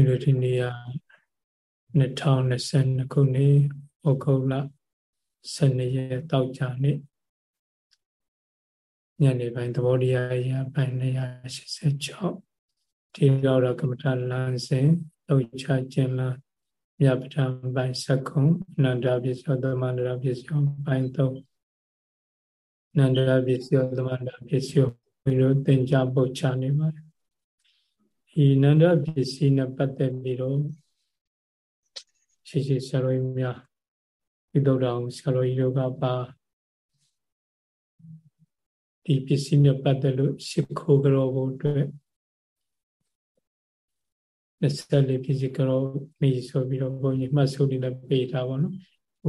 မိတို့ဒီနေ့က2022ခုနှစ်ဩဂုတ်လ12ရက်တောက်ကြနေ့ညနေပိုင်းသဘောတရားရပိုင်း286ဒီတော့ကမ္မထာလမ်းစဉ်လောက်ချခြင်းလားမြတ်ပဋ္ဌာန်းပိုင်းစက္ကုံအနန္တပစ္စယောသမန္တရာပစ္စယောပိုင်း3အနန္တရာပစ္စယောသမန္တရာပစ္စယောမိတို့သင်္ကြပုတ်ချနေပါတယ် ဒီနန္ဒပစ္စည်းနဲ့ပတ်သက်ပြီးတော့ရှိရှိဆရာတော်ကြီးများဒီတော့တော်ဆရာတော်ကြီးတို့ကပါဒီပစ္စည်းနဲ့ပတ်သက်လို့ရှ िख ိုးကြောဖို့အတွက်24ပစ္စည်းကြောမိဆိုပြီးတော့ဘုန်းကြီးမှတ်စုလေးနဲ့ပေးထားပါတော့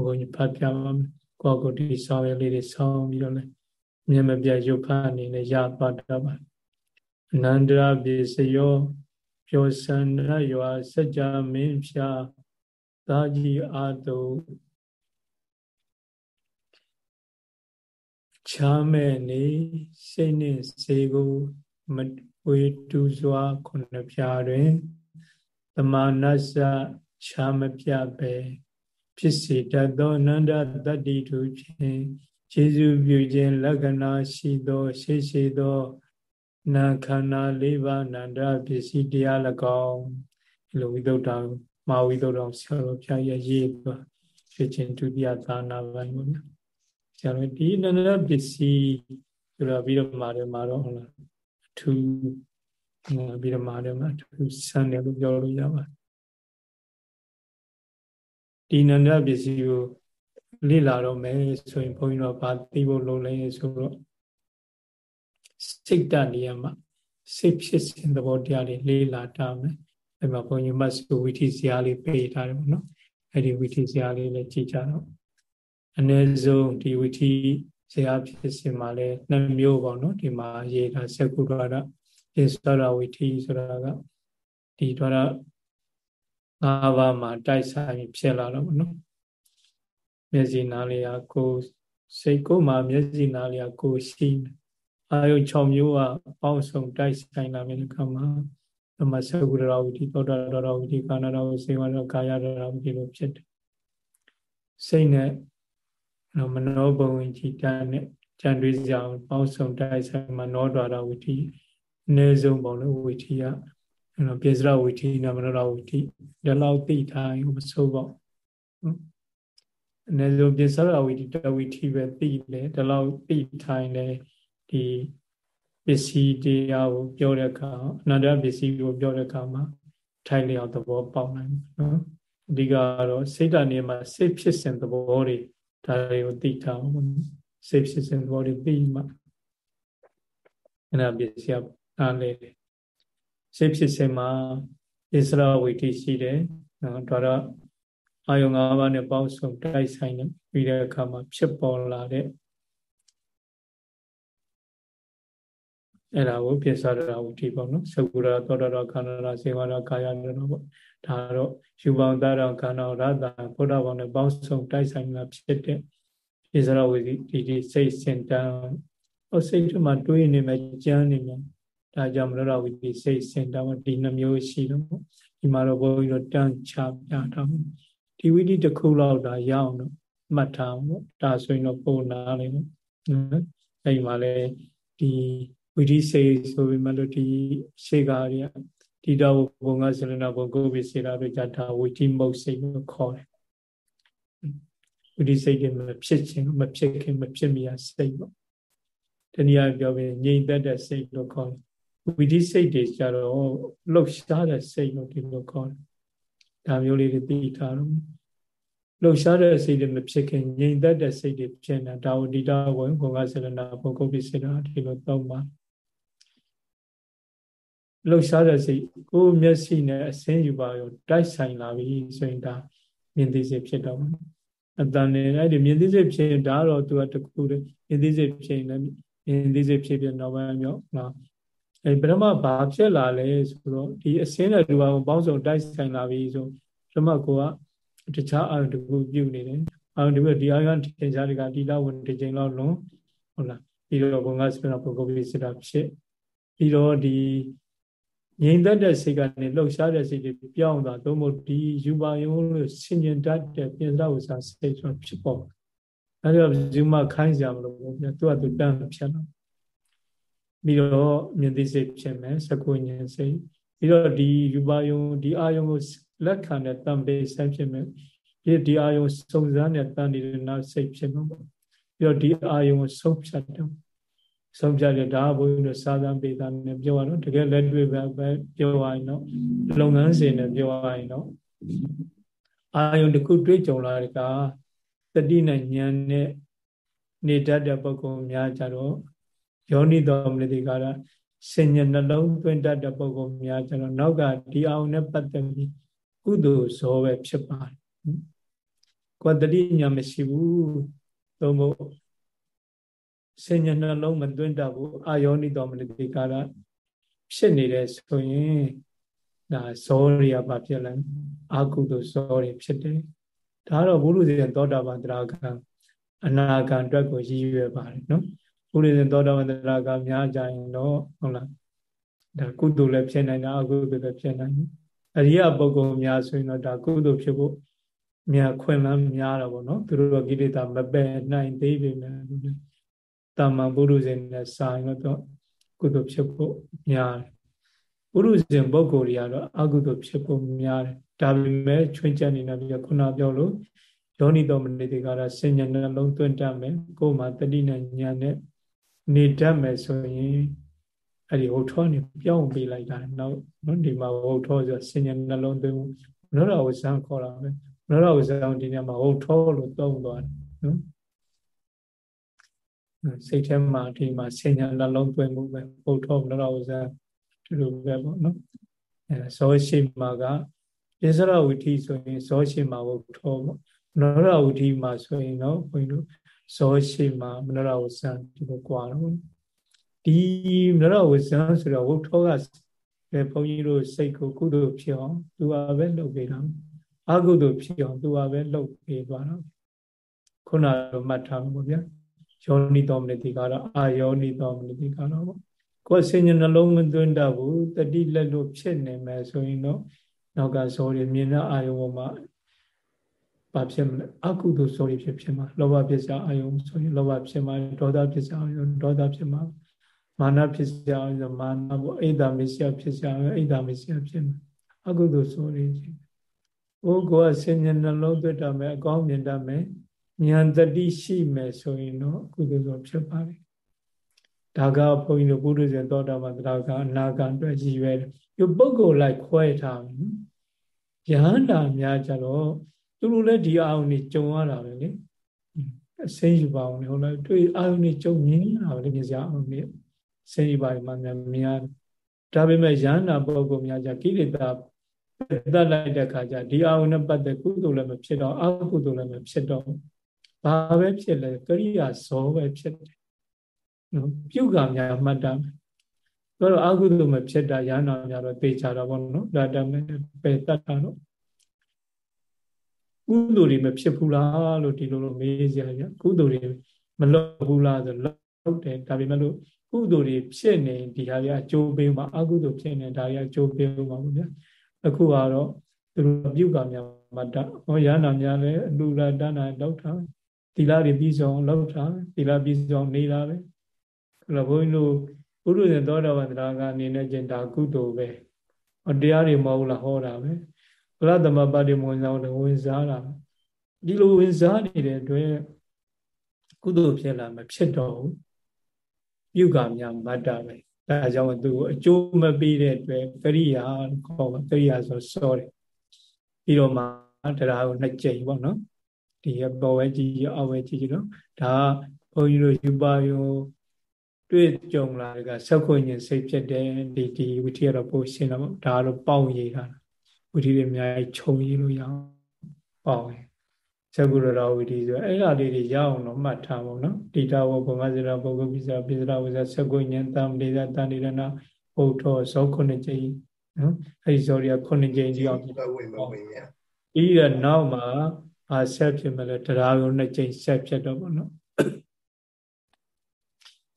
ဘုန်းကြီးဖတ်ပြပါမယ်ကိုယ့်ကိုယ်ဒီဆောင်ရလေးတွေဆောင်းပြီးတော့လည်းမြင်မပြရုပ်ဖတ်အနေနဲ့ရသွားတာပါ အနန္တရပစ္စယောပျော်စန္ဒရွာစัจ जा မင်းဖြာသာကြီးအာတုချမ်းမဲ့နေစိတ်နှင့်စေကိုမဝေတူစွာခုနှစ်ဖြာတွင်တမာနစချမ်းမပြပဲဖြစ်စေတတ်သောအနန္တတတ္တိထုဖြင့်ခြေစုပြုခြင်းလက္ခဏာရှိသော ရှိရှိသော နာခန္ဓာ၄ပါးနန္ဒပစ္စည်းတရား၎င်းဒီလိုဝိသုဒ္ဓံမာဝိသုဒ္ဓံဆရာတော်ဖြာရရေးသွားဖြစ်ခြင်းဒုတိယသာနာပိုင်းပေါ့ဗျာဆရာတော်ဒီနန္ဒပစ္စည်းဆိုတော့ပြီးတော့မာတယ်မာတော့ဟုတ်လားအထူးပြီးတော့မာတယ်မှာအထူးဆန်းတယ်လို့ပြောလို့ရပါတယ်ဒီနန္ဒပစ္စည်းကိုလေ့လာတော့မယ်ဆိုရင်ဘုန်းကြီးတို့ကဘာသိဖို့လုပ်လဲဆိုတော့ စိတ်တနေရာမှာစိတ်ဖြစ်စဉ်သဘောတရားလေးလေးလာတာမယ်အဲမှာဘုန်းကြီးမတ်စုဝိသီဇာလေးပေးထားတယ်ပေါ့နော်အဲ့ဒီဝိသီဇာလေးလည်းကြည်ကြတော့အ ਨੇ ဆုံးဒီဝိသီဇာဖြစ်စဉ်မှာလည်းနှစ်မျိုးပေါ့နော်ဒီမှာရေးတာစကုဒ္ဒရပိစရဝိသီဆိုတာကဒီတော့ငါးပါးမှာတိုက်ဆိုင်ဖြစ်လာတော့ပေါ့နော်မျက်စိနားလေးကကိုစိတ်ကိုယ်မှာမျက်စိနားလေးကကိုရှိတယ် အာယု6မျိုးကပေါင်းစုံတိုက်ဆိုင်လာတဲ့အခါမှာသမသကုရဝိတိသောတာရဝိတိကာနရဝိစေဝရကာယရဝိတိလို့ဖြစ်တယ်စိတ်နဲ့မနောဘဝင်ကြီးတန်းနဲ့ကြံတွေးကြအောင်ပေါင်းစုံတိုက်ဆိုင်မှာနောဒွာရဝိတိအနည်းဆုံးပေါ့လို့ဝိတိကအဲ့တော့ပြေစရဝိတိနမနောဝိတိဒီလောက်သိထားရင်မဆိုးပေါ့အနည်းဆုံးပြေစရဝိတိတဝိတိပဲသိတယ်ဒီလောက်သိထားရင်လည်း ဒီပစ္စည်းတရားကိုပြောတဲ့အခါအနန္တပစ္စည်းကိုပြောတဲ့အခါမှာထိုင်လျောက်သဘောပေါက်နိုင်နော်အဓိကတော့စိတ်ဓာတ်နေမှာစိတ်ဖြစ်စဉ်သဘောတွေဒါတွေကိုသိထားအောင်စိတ်ဖြစ်စဉ်သဘောတွေသိမှအနန္တပစ္စည်းအားလေစိတ်ဖြစ်စဉ်မှာဣစရဝိတိရှိတယ်နော်ဒါတော့အာယုံ၅ပါးနဲ့ပေါင်းစုံတိုက်ဆိုင်နေပြီးတဲ့အခါမှာဖြစ်ပေါ်လာတဲ့ အဲ့ဒါကိုပြစ္ဆာရဝတိပေါ့နော်သကုရသောတရခန္ဓာစေဝရကာယရတော့ပေါ့ဒါတော့ယူပေါင်းသားတော်ခန္ဓာရတဘုရားဘောင်နဲ့ပေါင်းစုံတိုက်ဆိုင်လာဖြစ်တဲ့ပြစ္ဆာရဝတိဒီဒီစိတ်စင်တန်းဟောစိတ်ထမှာတွေးနေမှကြမ်းနေမှဒါကြောင့်မလို့ဝိတိစိတ်စင်တန်းဒီနှမျိုးရှိတော့ပေါ့ဒီမှာတော့ဘုန်းကြီးတို့တန်းချပြတာဒီဝိတိတစ်ခုလောက်ဒါရအောင်တော့မှတ်ထားပေါ့ဒါဆိုရင်တော့ပုံနာလိမ့်မယ်နော်အဲ့ဒီမှာလည်းဒီ ဝိဓိစေဆိုပေမဲ့လို့ဒီရှေကာတွေကဒီတော့ဘုံကဆလနာဘုံကိုပိစေတာတို့ကြတာဝိဓိမုတ်စိတ်လို့ခေါ်တယ်ဝိဓိစိတ်တွေမဖြစ်ခြင်းမဖြစ်ခင်မဖြစ်မီစိတ်ပေါ့တနည်းအားပြောရင်ငြိမ်သက်တဲ့စိတ်လို့ခေါ်တယ်ဝိဓိစိတ်တွေကြတော့လှုပ်ရှားတဲ့စိတ်လို့ဒီလိုခေါ်တယ်ဒါမျိုးလေးတွေသိထားတော့လှုပ်ရှားတဲ့စိတ်တွေမဖြစ်ခင်ငြိမ်သက်တဲ့စိတ်တွေဖြစ်နေတာဒါဝတိတာဝင်ဘုံကဆလနာဘုံကိုပိစေတာဒီလိုသုံးပါ လှုပ်ရှားတဲ့စိတ်ကိုယ်မျက်စိနဲ့အစင်းယူပါရောတိုက်ဆိုင်လာပြီဆိုရင်ဒါမြင်သိစိတ်ဖြစ်တော့မှာအတန်နဲ့အဲ့ဒီမြင်သိစိတ်ဖြစ်ဒါတော့သူကတခုတည်းမြင်သိစိတ်ဖြစ်ရင်လည်းမြင်သိစိတ်ဖြစ်ပြနောက်ပိုင်းမြောက်နော်အဲ့ပရမဘာဖြစ်လာလဲဆိုတော့ဒီအစင်းနဲ့ဒီဘာကိုပေါင်းစုံတိုက်ဆိုင်လာပြီဆိုပရမကိုကတခြားအာရုံတခုပြုနေတယ်အာရုံတခုဒီအာရုံထင်ရှားတွေကဒီလောက်ဝင်တစ်ချိန်လောက်လွန်ဟုတ်လားပြီးတော့ဘုံကစပနာပုဂ္ဂိုလ်ပိစတာဖြစ်ပြီးတော့ဒီ ငြိမ်သက်တဲ့စိတ်ကနေလှုပ်ရှားတဲ့စိတ်တွေပြောင်းသွားသို့မဟုတ်ဒီယူပါယုံလို့ဆင်ញင်တတ်တဲ့ပြင်စဝဆာစိတ်ဆိုဖြစ်ပေါ်အဲဒါယူမခိုင်းကြမလို့ဗျာသူကသူတန်းဖြစ်လာပြီးတော့မြင်သိစိတ်ဖြစ်မယ်စကုဉ္ဉ္စိတ်ပြီးတော့ဒီယူပါယုံဒီအာယုံကိုလက်ခံတဲ့တံပေဆိုင်ဖြစ်မယ်ဒီဒီအာယုံစုံစမ်းတဲ့တန်ဒီနာစိတ်ဖြစ်မှာပေါ့ပြီးတော့ဒီအာယုံကိုဆုံးဖြတ်တယ် ဆုံးဖြတ်တယ်ဒါကဘုန်းကြီးတို့စာသံပေတာနဲ့ပြောရတော့တကယ်လက်တွေ့ပဲပဲပြောရရင်တော့လုပ်ငန်းစဉ်နဲ့ပြောရရင်တော့အာယုံတစ်ခုတွေ့ကြုံလာတဲ့ကတတိနဲ့ဉာဏ်နဲ့နေတတ်တဲ့ပုဂ္ဂိုလ်များကြတော့ယောနိတော်မနတိကာရစဉ္ညာနှလုံးသွင်းတတ်တဲ့ပုဂ္ဂိုလ်များကြတော့နောက်ကဒီအာယုံနဲ့ပတ်သက်ပြီးကုသိုလ်ဇောပဲဖြစ်ပါတယ်ကိုယ်တတိညာမရှိဘူးသုံးဖို့ စဉ္ညာနှလုံးမသွင်းတတ်ဘူးအာယောနိတော်မနတိကာရဖြစ်နေတယ်ဆိုရင်ဒါဇောတွေကဘာဖြစ်လဲအာကုသိုလ်ဇောတွေဖြစ်တယ်ဒါတော့ဘုရုဇဉ်သောတာပန်တရားကံအနာဂံအတွက်ကိုရည်ရွယ်ပါတယ်နော်ဘုရုဇဉ်သောတာပန်တရားကများကြရင်တော့ဟုတ်လားဒါကုသိုလ်လည်းဖြစ်နိုင်တာအကုသိုလ်လည်းဖြစ်နိုင်တယ်အရိယပုဂ္ဂိုလ်များဆိုရင်တော့ဒါကုသိုလ်ဖြစ်ဖို့များခွင့်လန်းများတာပေါ့နော်သူတို့ကကိလေသာမပယ်နိုင်သေးပေမဲ့ တာမန်ပုရုဇဉ်နဲ့စာရင်တော့ကုသိုလ်ဖြစ်ဖို့များတယ်ပုရုဇဉ်ပုဂ္ဂိုလ်တွေကတော့အကုသိုလ်ဖြစ်ဖို့များတယ်ဒါပေမဲ့ချွင်းချက်နေနေပြီးခုနပြောလို့ယောနိတော်မနေတေကတော့စဉ္ညာနှလုံးသွင်းတတ်မယ်ကိုယ်မှာတတိနဲ့ညာနဲ့နေတတ်မယ်ဆိုရင်အဲ့ဒီဟိုထောနေပြောင်းပေးလိုက်တာနောက်နော်ဒီမှာဟိုထောဆိုစဉ္ညာနှလုံးသွင်းမနောရဝဇံခေါ်တာပဲမနောရဝဇံဒီနေ့မှာဟိုထောလို့သုံးသွားတယ်နော် စိတ်ထဲမှာဒီမှာစဉ္ညာနှလုံးသွင်းမှုပဲဟိုထောမနောရဝဇံဒီလိုပဲပေါ့နော်အဲဇောရှိမှာကပိစရဝိသီဆိုရင်ဇောရှိမှာဟိုထောပေါ့မနောရဝိသီမှာဆိုရင်တော့ဘုန်းကြီးတို့ဇောရှိမှာမနောရဝဇံဒီလိုကြွားတော့ဒီနရဝဇံဆိုတော့ဝုထောကပဲဘုန်းကြီးတို့စိတ်ကိုကုသိုလ်ဖြစ်အောင်သူကပဲလုပ်ပေးတာအကုသိုလ်ဖြစ်အောင်သူကပဲလုပ်ပေးသွားတာခုနကမှတ်ထားမှာပေါ့ဗျာ ယောနိတော်မနတိကတော့အာယောနိတော်မနတိကတော့ပေါ့ကိုယ်စဉ္ညာနှလုံးမသွင်းတတ်ဘူးတတိလက်လို့ဖြစ်နေမယ်ဆိုရင်တော့နောက်ကဇောတွေမြင်တဲ့အာယုံပေါ်မှာဘာဖြစ်မလဲအကုသိုလ်ဇောတွေဖြစ်ဖြစ်မှာလောဘဖြစ်စရာအာယုံဆိုရင်လောဘဖြစ်မှာဒေါသဖြစ်စရာအာယုံဒေါသဖြစ်မှာမာနဖြစ်ကြအောင်ဆိုမာနပေါ့အိဒါမစ္စယဖြစ်ကြအောင်အိဒါမစ္စယဖြစ်မှာအကုသိုလ်ဆိုရခြင်း။အိုးကိုယ်ကဆင်ញံနှလုံးသွတ်တတ်မယ်အကောင်းမြင်တတ်မယ် ဉာဏ်တတိရှိမယ်ဆိုရင်တော့အကုသိုလ်ဆိုဖြစ်ပါလေ။ဒါကဘုန်းကြီးတို့ပုရိသေသောတာပန်တရားကအနာဂံအတွက်ရည်ရွယ်တယ်။ဒီပုဂ္ဂိုလ်လိုက်ခွဲထားတယ်။ယဟန္တာများကြတော့သူတို့လည်းဒီအာရုံတွေကြုံရတာပဲလေ။အစင်းယူပါအောင်လေဟုတ်လားတွေ့အာရုံတွေကြုံမြင်ရတာပဲလေမြင်စရာအာရုံတွေ။စိတ်ပါမှများများဒါပေမဲ့ယန္နာပုဂ္ဂိုလ်များကြကိလေသာတတ်လိုက်တဲ့ခါကျဒီအာဝနဲ့ပတ်သက်ကုသိုလ်လည်းမဖြစ်တော့အကုသိုလ်လည်းမဖြစ်တော့ ဘာပဲဖြစ်လဲကရိယာဇောပဲဖြစ်တယ်နော်ပြုကများမှတ်တာဆိုတော့အကုသိုလ်မဖြစ်တာယန္နာများတော့သိကြတော့ဘောနော်ဒါတမဲ့ပဲတတ်တာတော့ကုသိုလ်တွေမဖြစ်ဘူးလားလို့ဒီလိုလိုမေးကြရကုသိုလ်တွေမလုပ်ဘူးလားဆိုလုပ်တယ်ဒါပေမဲ့လို့ကုသိုလ်တွေဖြစ်နေဒီဟာကြီးအကျိုးပေးမှာအကုသိုလ်ဖြစ်နေဒါကြီးအကျိုးပေးမှာပေါ့ဗျာအခုကတော့သူတို့ပြုကများမတဟောရဟနာများလည်းအလူလာတဏ္ဍာလောက်တာ သီလတွေပြီးဆုံးလောက်တာသီလပြီးဆုံးနေတာပဲအဲ့တော့ဘုန်းကြီးတို့ဘုရုဇဉ်သောတာပန်တရားကအနေနဲ့ကျင်ဒါကုသိုလ်ပဲဟောတရားတွေမဟုတ်လားဟောတာပဲဘုရားသမပတိမဝင်စားတယ်ဝင်စားတာဒီလိုဝင်စားနေတဲ့အတွက်ကုသိုလ်ဖြစ်လာမဖြစ်တော့ဘူးပြုကများမတ္တပဲဒါကြောင့်သူအကျိုးမပေးတဲ့အတွက်ကရိယာခေါ်ပါကရိယာဆိုစောတယ်ပြီးတော့မှတရားကိုနှစ်ကြိမ်ပေါ့နော် ဒီပေါ်ဝဲကြည့်အဝဲကြည့်ကြည့်တော့ဒါဘုန်းကြီးတို့ယူပါယောတွေ့ကြုံလာကဆက်ခွင့်ရင်စိတ်ဖြစ်တယ်ဒီဒီဝိထီကတော့ပို့ရှင်းတော့ဒါတော့ပေါင်ရည်တာဝိထီတွေအများကြီးခြုံရည်လို့ရအောင်ပေါင်ရည်သကုရတော်ဝိဓိဆိုအဲ့ဒါလေးတွေရအောင်တော့မှတ်ထားပါတော့တိတာဝဘုံမစေရပုဂ္ဂိုလ်ပိစာပိစရဝဇသကုညံတံပရိသတန်နိရဏဘုထောဇောခုနှစ်ကြိမ်နော်အဲ့ဒီဇောတွေကခုနှစ်ကြိမ်ကြီးအောင်ဝင်ပါဝင်မြပြီးတော့နောက်မှာ အာဆက်ဖြစ်မလဲတရားကိုနှစ်ကြိမ်ဆက်ဖြစ်တော့ပေါ့နော်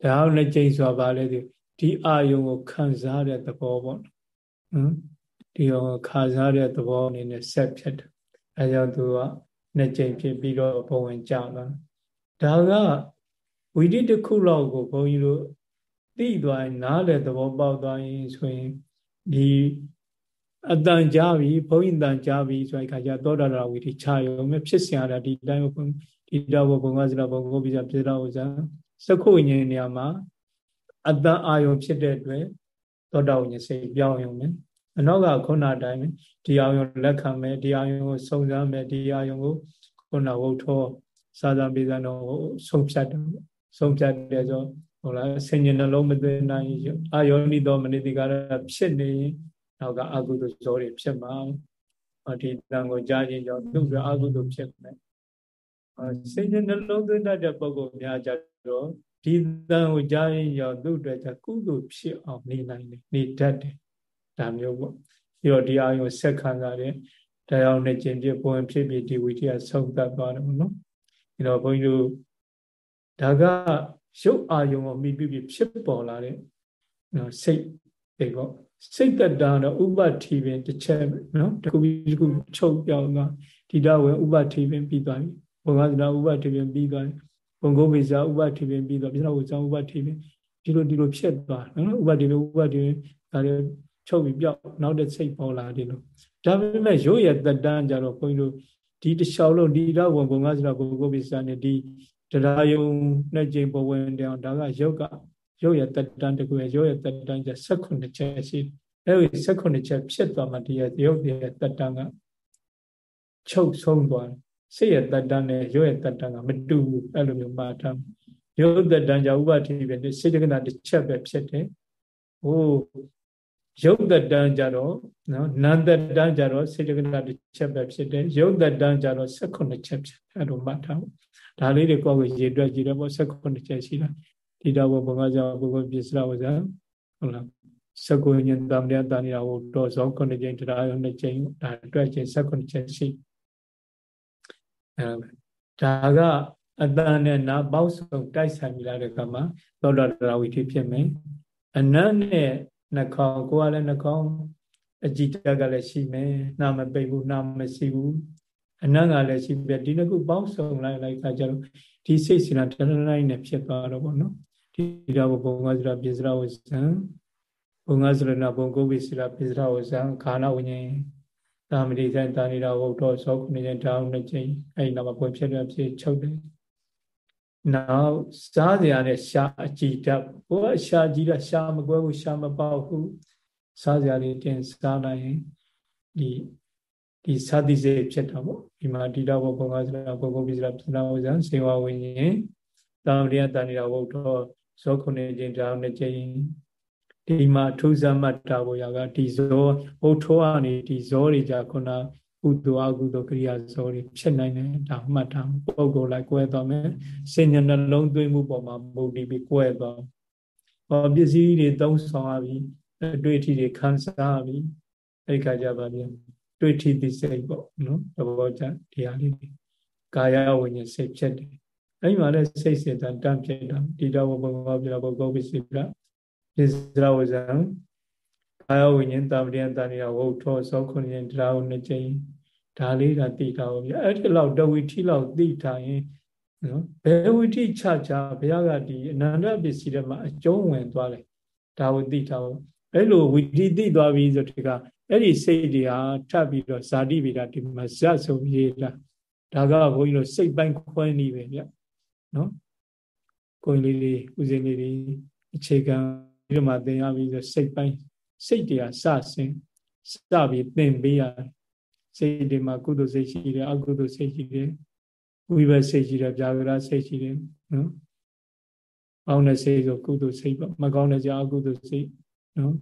တရားကိုနှစ်ကြိမ်ဆိုတာဗာလဲဒီအာယုံကိုခံစားတဲ့သဘောပေါ့နော်ဒီရောခါစားတဲ့သဘောအနေနဲ့ဆက်ဖြစ်တယ်အဲကြောင့်သူကနှစ်ကြိမ်ဖြစ်ပြီးတော့ဘဝင်ကြလာဒါကဝိဓိတစ်ခုလောက်ကိုဘုန်းကြီးတို့သိသွားရင်နားလေသဘောပေါက်သွားရင်ဆိုရင်ဒီ အတန်ကြာပြီဘုန်းကြီးတန်ကြာပြီဆိုတဲ့အခါကျသောတာရဝီတိခြာရုံပဲဖြစ်စရာတာဒီတိုင်းဘုန်းဒီတော့ဘုံကစရာဘုံကိုပြစရာပြစရာဥစ္စာစခုဉ္ဉေနေရာမှာအတန်အာယုံဖြစ်တဲ့အတွက်သောတာဝဉ္ဉေစိတ်ပြောင်းရုံပဲအနောက်ကခုနတိုင်းပဲဒီအာယုံလက်ခံမယ်ဒီအာယုံကိုစုံစမ်းမယ်ဒီအာယုံကိုခုနဝုထောစာသံပိသံတော်ကိုဆုံးဖြတ်တယ်ဆုံးဖြတ်တယ်ဆိုဟိုလားဆင်ញင်နှလုံးမသွင်းနိုင်အာယောနိတော်မနိတိကာရဖြစ်နေရင် နောက်ကအာဟုတုဇောတွေဖြစ်မှာဒီတန်ကိုကြားခြင်းကြောင့်သူ့ပြအာဟုတုဖြစ်မယ်ဆင်ញနှလုံးသွင်းတတ်တဲ့ပုဂ္ဂိုလ်များကြတော့ဒီတန်ကိုကြားရင်ကြောင့်သူ့အတွက်ကြကုသိုလ်ဖြစ်အောင်နေနိုင်တယ်နေတတ်တယ်ဒါမျိုးပေါ့ပြီးတော့ဒီအာယုံဆက်ခံစားတယ်တရားနဲ့ကျင့်ပြပုံဖြစ်ပြီးဒီဝိထယဆုံးသတ်သွားတယ်ပေါ့နော်အဲတော့ဘုန်းကြီးတို့ဒါကရုပ်အာယုံကိုမိပြီးဖြစ်ပေါ်လာတဲ့နော်စိတ်တွေပေါ့ စိတ်တတတော့ဥပတိပင်တစ်ချက်နော်တခုပြီးတခုချုပ်ပြောင်းသွားဒီတော့ဝယ်ဥပတိပင်ပြီးသွားပြီဘုံကသနာဥပတိပင်ပြီးသွားပြီဘုံကုပိစာဥပတိပင်ပြီးသွားပြီပြဿနာဝဇံဥပတိပင်ဒီလိုဒီလိုဖြစ်သွားနော်ဥပတိပင်ဥပတိပင်ဒါတွေချုပ်ပြီးပြောက်နောက်တဲ့စိတ်ပေါ်လာတယ်လို့ဒါပေမဲ့ရုပ်ရတတန်းကြတော့ဘုန်းကြီးတို့ဒီတလျှောက်လုံးဒီတော့ဘုံကသနာဘုံကုပိစာနဲ့ဒီတရားယုံနဲ့ကျင်ပေါ်ဝင်တယ်အောင်ဒါကယုတ်က ရုပ်ရတတန်းတကူရရုပ်ရတတန်းကျ16ချက်ရှိအဲဒီ16ချက်ဖြစ်သွားမှဒီရရုပ်ရတတန်းကချုပ်ဆုံးသွားတယ်စိတ်ရတတန်းနဲ့ရုပ်ရတတန်းကမတူဘူးအဲ့လိုမျိုးမှားထားရုပ်တတန်းကြောင့်ဥပတိပဲစိတ်တက္ကနာတစ်ချက်ပဲဖြစ်တယ်ဟိုရုပ်တတန်းကြတော့နော်နန္တတန်းကြတော့စိတ်တက္ကနာတစ်ချက်ပဲဖြစ်တယ်ရုပ်တတန်းကြတော့16ချက်ဖြစ်အဲ့လိုမှတ်ထားဒါလေးတွေကိုယ့်ကိုရေတွက်ကြည့်တော့16ချက်ရှိလား ဒီတော့ဘုံကကြောင့်ဘုဂဝပစ္စရဝဇာဟုတ်လားစကုညံတမရတဏိယဟိုတော့ဇောခုနှစ်ကြိမ်တရားရုံနှစ်ကြိမ်ဒါတွက်ခြင်း16ချက်ရှိအဲဒါကအတန်နဲ့နာပေါက်ဆုံးတိုက်ဆိုင်မိလာတဲ့ကမှာသောတာတရားဝိထိဖြစ်မယ်အနတ်နဲ့နှာခေါင်းကိုယ်ကလည်းနှာခေါင်းအကြည့်တက်ကလည်းရှိမယ်နာမပိတ်ဘူးနာမရှိဘူးအနတ်ကလည်းရှိပြဒီနှစ်ခုပေါင်းစုံလိုက်လိုက်ခါကျတော့ဒီစိတ်စီနာတရနိုင်နဲ့ဖြစ်သွားတော့ဗောနော် ဒီတော့ဘုံကစရာပိစရဝဇံဘုံကစရဏဘုံကုပိစရပိစရဝဇံခါနာဝိညာဉ်သာမတိဆိုင်တာနေတာဟုတ်တော့သောခုနှစ်တောင်းနှစ်ချိန်အဲ့ဒီနောက်မှာပွင့်ဖြစ်ရဖြစ်ချုပ်တယ်နောက်စားစရာနဲ့ရှားအကြည်တတ်ဘိုးကရှားကြည့်တာရှားမကွဲဘူးရှားမပေါက်ဘူးစားစရာတွေတင်စားလိုက်ရင်ဒီဒီသတိစေဖြစ်တာပေါ့ဒီမှာတိတော်ဘုံကစရာဘုံကုပိစရပိစရဝဇံစေဝဝိညာဉ်သာမတိယတာနေတာဟုတ်တော့ ဇောခုနှစ်ကျင်းတောင်းနှစ်ကျင်းဒီမှာထူးဆန်းမှတ်တာဘောရကဒီဇောဘုထိုးကနေဒီဇောတွေကြခုနကုသိုလ်အကုသိုလ်ကရိယာဇောတွေဖြစ်နိုင်တယ်ဒါမှတ်ထားပုံကိုလိုက်ကွဲသွားမယ်စဉ္ညာနှလုံးသွင်းမှုပေါ်မှာမူတည်ပြီးကွဲသွားဟောပစ္စည်းတွေသုံးဆောင်ရပြီအတွေ့အထိတွေခံစားရပြီအဲ့ဒီခါကျပါပြန်တွေ့ထိသိစိတ်ပေါ့နော်သဘောကျတရားလေးကာယဝိညာဉ်စိတ်ဖြစ်တယ် အဲ့မှာလည်းစိတ်စေတံတန့်ဖြစ်တာဒီတော်ဘုံဘောပြတော်ဘုံပစ္စည်းပြပိစရဝဇံကာယဝိညာဉ်တာမရိယတဏိယဝုထောသောခုနှစ်တရားကိုနှစ်ကြိမ်ဒါလေးကသိတာပေါ့ဗျအဲ့ဒီလောက်တဝီထီလောက်သိထားရင်နော်ဘယ်ဝီထီချချဘုရားကဒီအနန္တပစ္စည်းတွေမှာအကျုံးဝင်သွားတယ်ဒါကိုသိထားဖို့အဲ့လိုဝီထီသိသွားပြီဆိုတဲ့ကအဲ့ဒီစိတ်တွေဟာထပ်ပြီးတော့ဇာတိဗေဒဒီမှာဇတ်ဆိုရေးလာဒါကဘုန်းကြီးတို့စိတ်ပိုင်းခွဲနေပဲဗျ နော်ကိုယ်လေးတွေဦးစင်းလေးတွေအခြေခံဒီမှာသင်ရပြီးဆိုစိတ်ပိုင်းစိတ်တရားစဆင်းစပြီးသင်ပေးရစိတ်တွေမှာကုသိုလ်စိတ်ရှိတယ်အကုသိုလ်စိတ်ရှိတယ်ဝိဘတ်စိတ်ရှိတယ်ဗျာဂရစိတ်ရှိတယ်နော်ကောင်းတဲ့စိတ်ဆိုကုသိုလ်စိတ်ပေါ့မကောင်းတဲ့ကြာအကုသိုလ်စိတ်နော်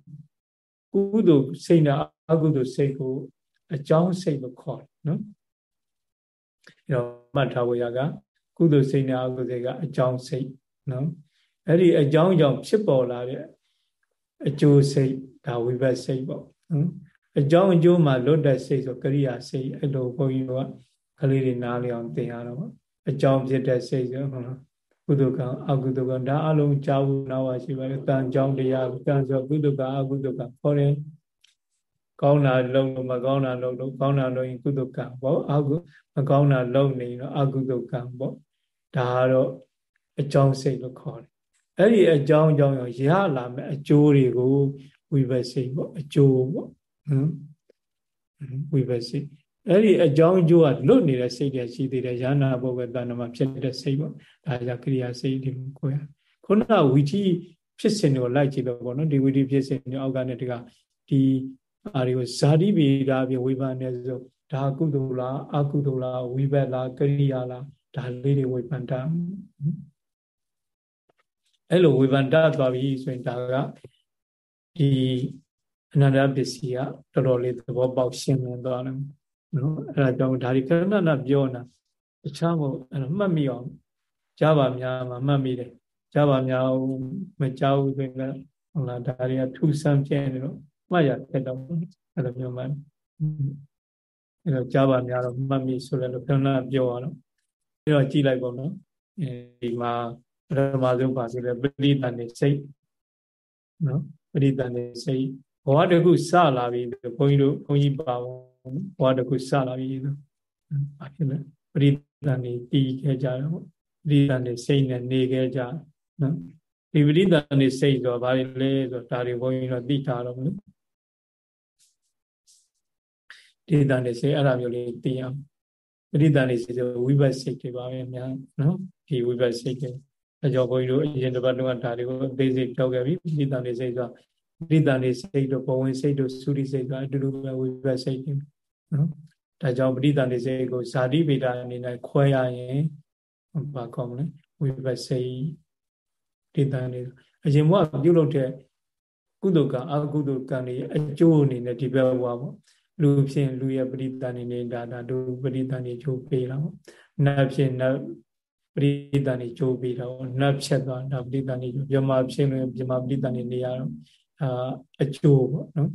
ကုသိုလ်စိတ်နဲ့အကုသိုလ်စိတ်ကိုအကြောင်းစိတ်လို့ခေါ်တယ်နော်အဲတော့မှတ်ထားဖို့ရက ကုသိုလ်စိတ်နဲ့အကုသိုလ်စိတ်ကအကြောင်းစိတ်နော်အဲ့ဒီအကြောင်းကြောင့်ဖြစ်ပေါ်လာတဲ့အကျိုးစိတ်ဒါဝိဘတ်စိတ်ပေါ့နော်အကြောင်းအကျိုးမှာလွတ်တဲ့စိတ်ဆိုကရိယာစိတ်အဲ့လိုဘုန်းကြီးကကလေးတွေနားလည်အောင်သင်ရတော့ပေါ့အကြောင်းဖြစ်တဲ့စိတ်ဆိုဟုတ်လားကုသကအကုသကဒါအလုံးကြားဘူးနားပါရှိပါတယ်တန်ကြောင်းတရားတန်ဆိုကုသကအကုသကခေါ်တယ်ကောင်းတာလုံးလို့မကောင်းတာလုံးလို့ကောင်းတာလုံးရင်ကုသကံပေါ့အကုမကောင်းတာလုံးနေတော့အကုသကံပေါ့ ဒါကတော့အကြောင်းစိတ်လို့ခေါ်တယ်အဲ့ဒီအကြောင်းအကြောင်းရောရလာမယ်အကျိုးတွေကိုဝိပဿိပေါ့အကျိုးပေါ့ဟမ်ဝိပဿိအဲ့ဒီအကြောင်းအကျိုးကလွတ်နေတဲ့စိတ်တွေရှိသေးတယ်ယာနာဘုဂတဏမှာဖြစ်တဲ့စိတ်ပေါ့ဒါကြောင့်ကိရိယာစိတ်တွေကိုကိုယ်ခုနကဝီတိဖြစ်စဉ်ကိုလိုက်ကြည့်တော့ပေါ့နော်ဒီဝီတိဖြစ်စဉ်တွေအောက်ကနေတကဒီအာတွေကိုဇာတိပိဒါပြဝိပန်နေဆိုဒါကုသိုလ်လားအကုသိုလ်လားဝိဘက်လားကရိယာလား ဒါလေးတွေဝိပန်တာအဲ့လိုဝိပန်တာသွားပြီဆိုရင်ဒါကဒီအနန္တပစ္စည်းကတော်တော်လေးသဘောပေါက်ရှင်းလင်းသွားတယ်နော်အဲ့ဒါကြောင့်ဒါဒီခဏနာပြောတာတခြားမဟုတ်အဲ့တော့မှတ်မိအောင်ကြားပါများမှာမှတ်မိတယ်ကြားပါများမကြောက်ဘူးဆိုရင်ဟုတ်လားဒါတွေကထူဆန်းပြနေတော့မှတ်ရဖြစ်တော့အဲ့လိုမျိုးမှအဲ့တော့ကြားပါများတော့မှတ်မိဆိုလည်းလို့ခဏပြောရတော့ အဲ့တော့ကြည့်လိုက်ပေါ့နော်ဒီမှာပထမဆုံးပါဆိုလဲပရိသန်နေစိတ်နော်ပရိသန်နေစိတ်ဘဝတခုစလာပြီဘုန်းကြီးတို့ဘုန်းကြီးပါဘဝတခုစလာပြီဆိုဘာဖြစ်လဲပရိသန်နေတည်ခဲ့ကြတော့ပရိသန်နေစိတ်နဲ့နေခဲ့ကြနော်ဒီပရိသန်နေစိတ်ဆိုဘာလဲဆိုဒါတွေဘုန်းကြီးတို့သိထားတော့မလို့ဒီတန်နေစိတ်အဲ့ဒါမျိုးလေးသိအောင် ပရိသန်နေစိတ်ဆိုဝိဘတ်စိတ်တွေပါပဲအများနော်ဒီဝိဘတ်စိတ်တွေအကြောဘုန်းကြီးတို့အရင်တစ်ပတ်တုန်းကဒါတွေကိုအသေးစိတ်ပြောခဲ့ပြီပရိသန်နေစိတ်ဆိုပရိသန်နေစိတ်တို့ဘဝင်စိတ်တို့သုရိစိတ်တို့အတူတူပဲဝိဘတ်စိတ်တွေနော်ဒါကြောင့်ပရိသန်နေစိတ်ကိုဇာတိဗေဒအနေနဲ့ခွဲရရင်ဘာကောင်းမလဲဝိဘတ်စိတ်ပရိသန်နေအရင်ကပြုလုပ်တဲ့ကုသိုလ်ကအကုသိုလ်ကံတွေအကျိုးအနေနဲ့ဒီဘက်ဘဝပေါ့ လူဖြင့်လူရဲ့ပရိသန်နေနေတာဒါတို့ပရိသန်နေချိုးပေးတာပေါ့နတ်ဖြင့်နတ်ပရိသန်နေချိုးပေးတာပေါ့နတ်ဖြတ်သွားတာပရိသန်နေပြမဖြင့်လို့ပြမပရိသန်နေနေရတော့အာအကျိုးပေါ့နော်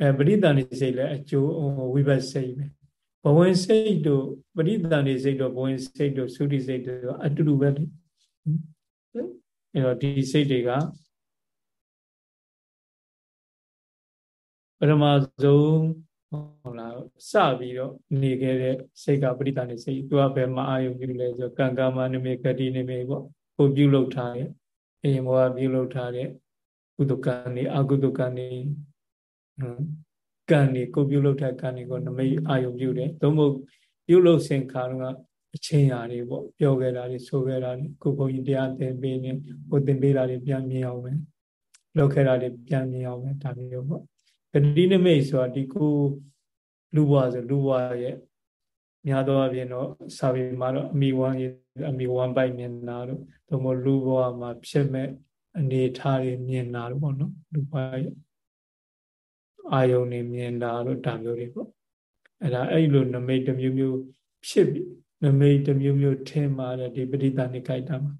အဲပရိသန်နေစိတ်လည်းအကျိုးဝိဘတ်စိတ်ပဲဘဝင်စိတ်တို့ပရိသန်နေစိတ်တို့ဘဝင်စိတ်တို့သုတိစိတ်တို့အတူတူပဲလေအဲတော့ဒီစိတ်တွေက ပထမဆုံးဟုတ်လားစပြီးတော့နေခဲ့တဲ့စိတ်ကပရိသနေစိတ်သူကဘယ်မှာအာယုပြုလဲဆိုကံကမနိမေဂတိနိမေပေါ့ကိုပြုလုပ်ထားတဲ့အေယမောပြုလုပ်ထားတဲ့ကုသကံနေအကုသကံနေကံနေကိုပြုလုပ်တဲ့ကံနေကိုနမိတ်အာယုပြုတယ်သို့မဟုတ်ပြုလုပ်စဉ်ခါကအချင်းရာတွေပေါ့ပြောခဲ့တာတွေဆိုခဲ့တာတွေကိုဘုန်းကြီးတရားသင်ပေးနေဟိုသင်ပေးတာတွေပြန်မြင်အောင်ပဲလုပ်ခဲ့တာတွေပြန်မြင်အောင်ပဲဒါမျိုးပေါ့ ဂတိနမိတ်ဆိုတာဒီကိုလူဘွားဆိုလူဘွားရဲ့များသောအားဖြင့်တော့စာပေမှာတော့အမိဝမ်းအမိဝမ်းပိုက်မြင်တာတို့သို့မဟုတ်လူဘွားမှာဖြစ်မဲ့အနေထားတွေမြင်တာတို့ပေါ့နော်လူဘွားရဲ့အာယုန်တွေမြင်တာတို့ဒါမျိုးတွေပေါ့အဲ့ဒါအဲ့လိုနမိတ်တစ်မျိုးမျိုးဖြစ်ပြီးနမိတ်တစ်မျိုးမျိုးထင်ပါတယ်ဒီပဋိသန္ဓေခိုက်တာမှာ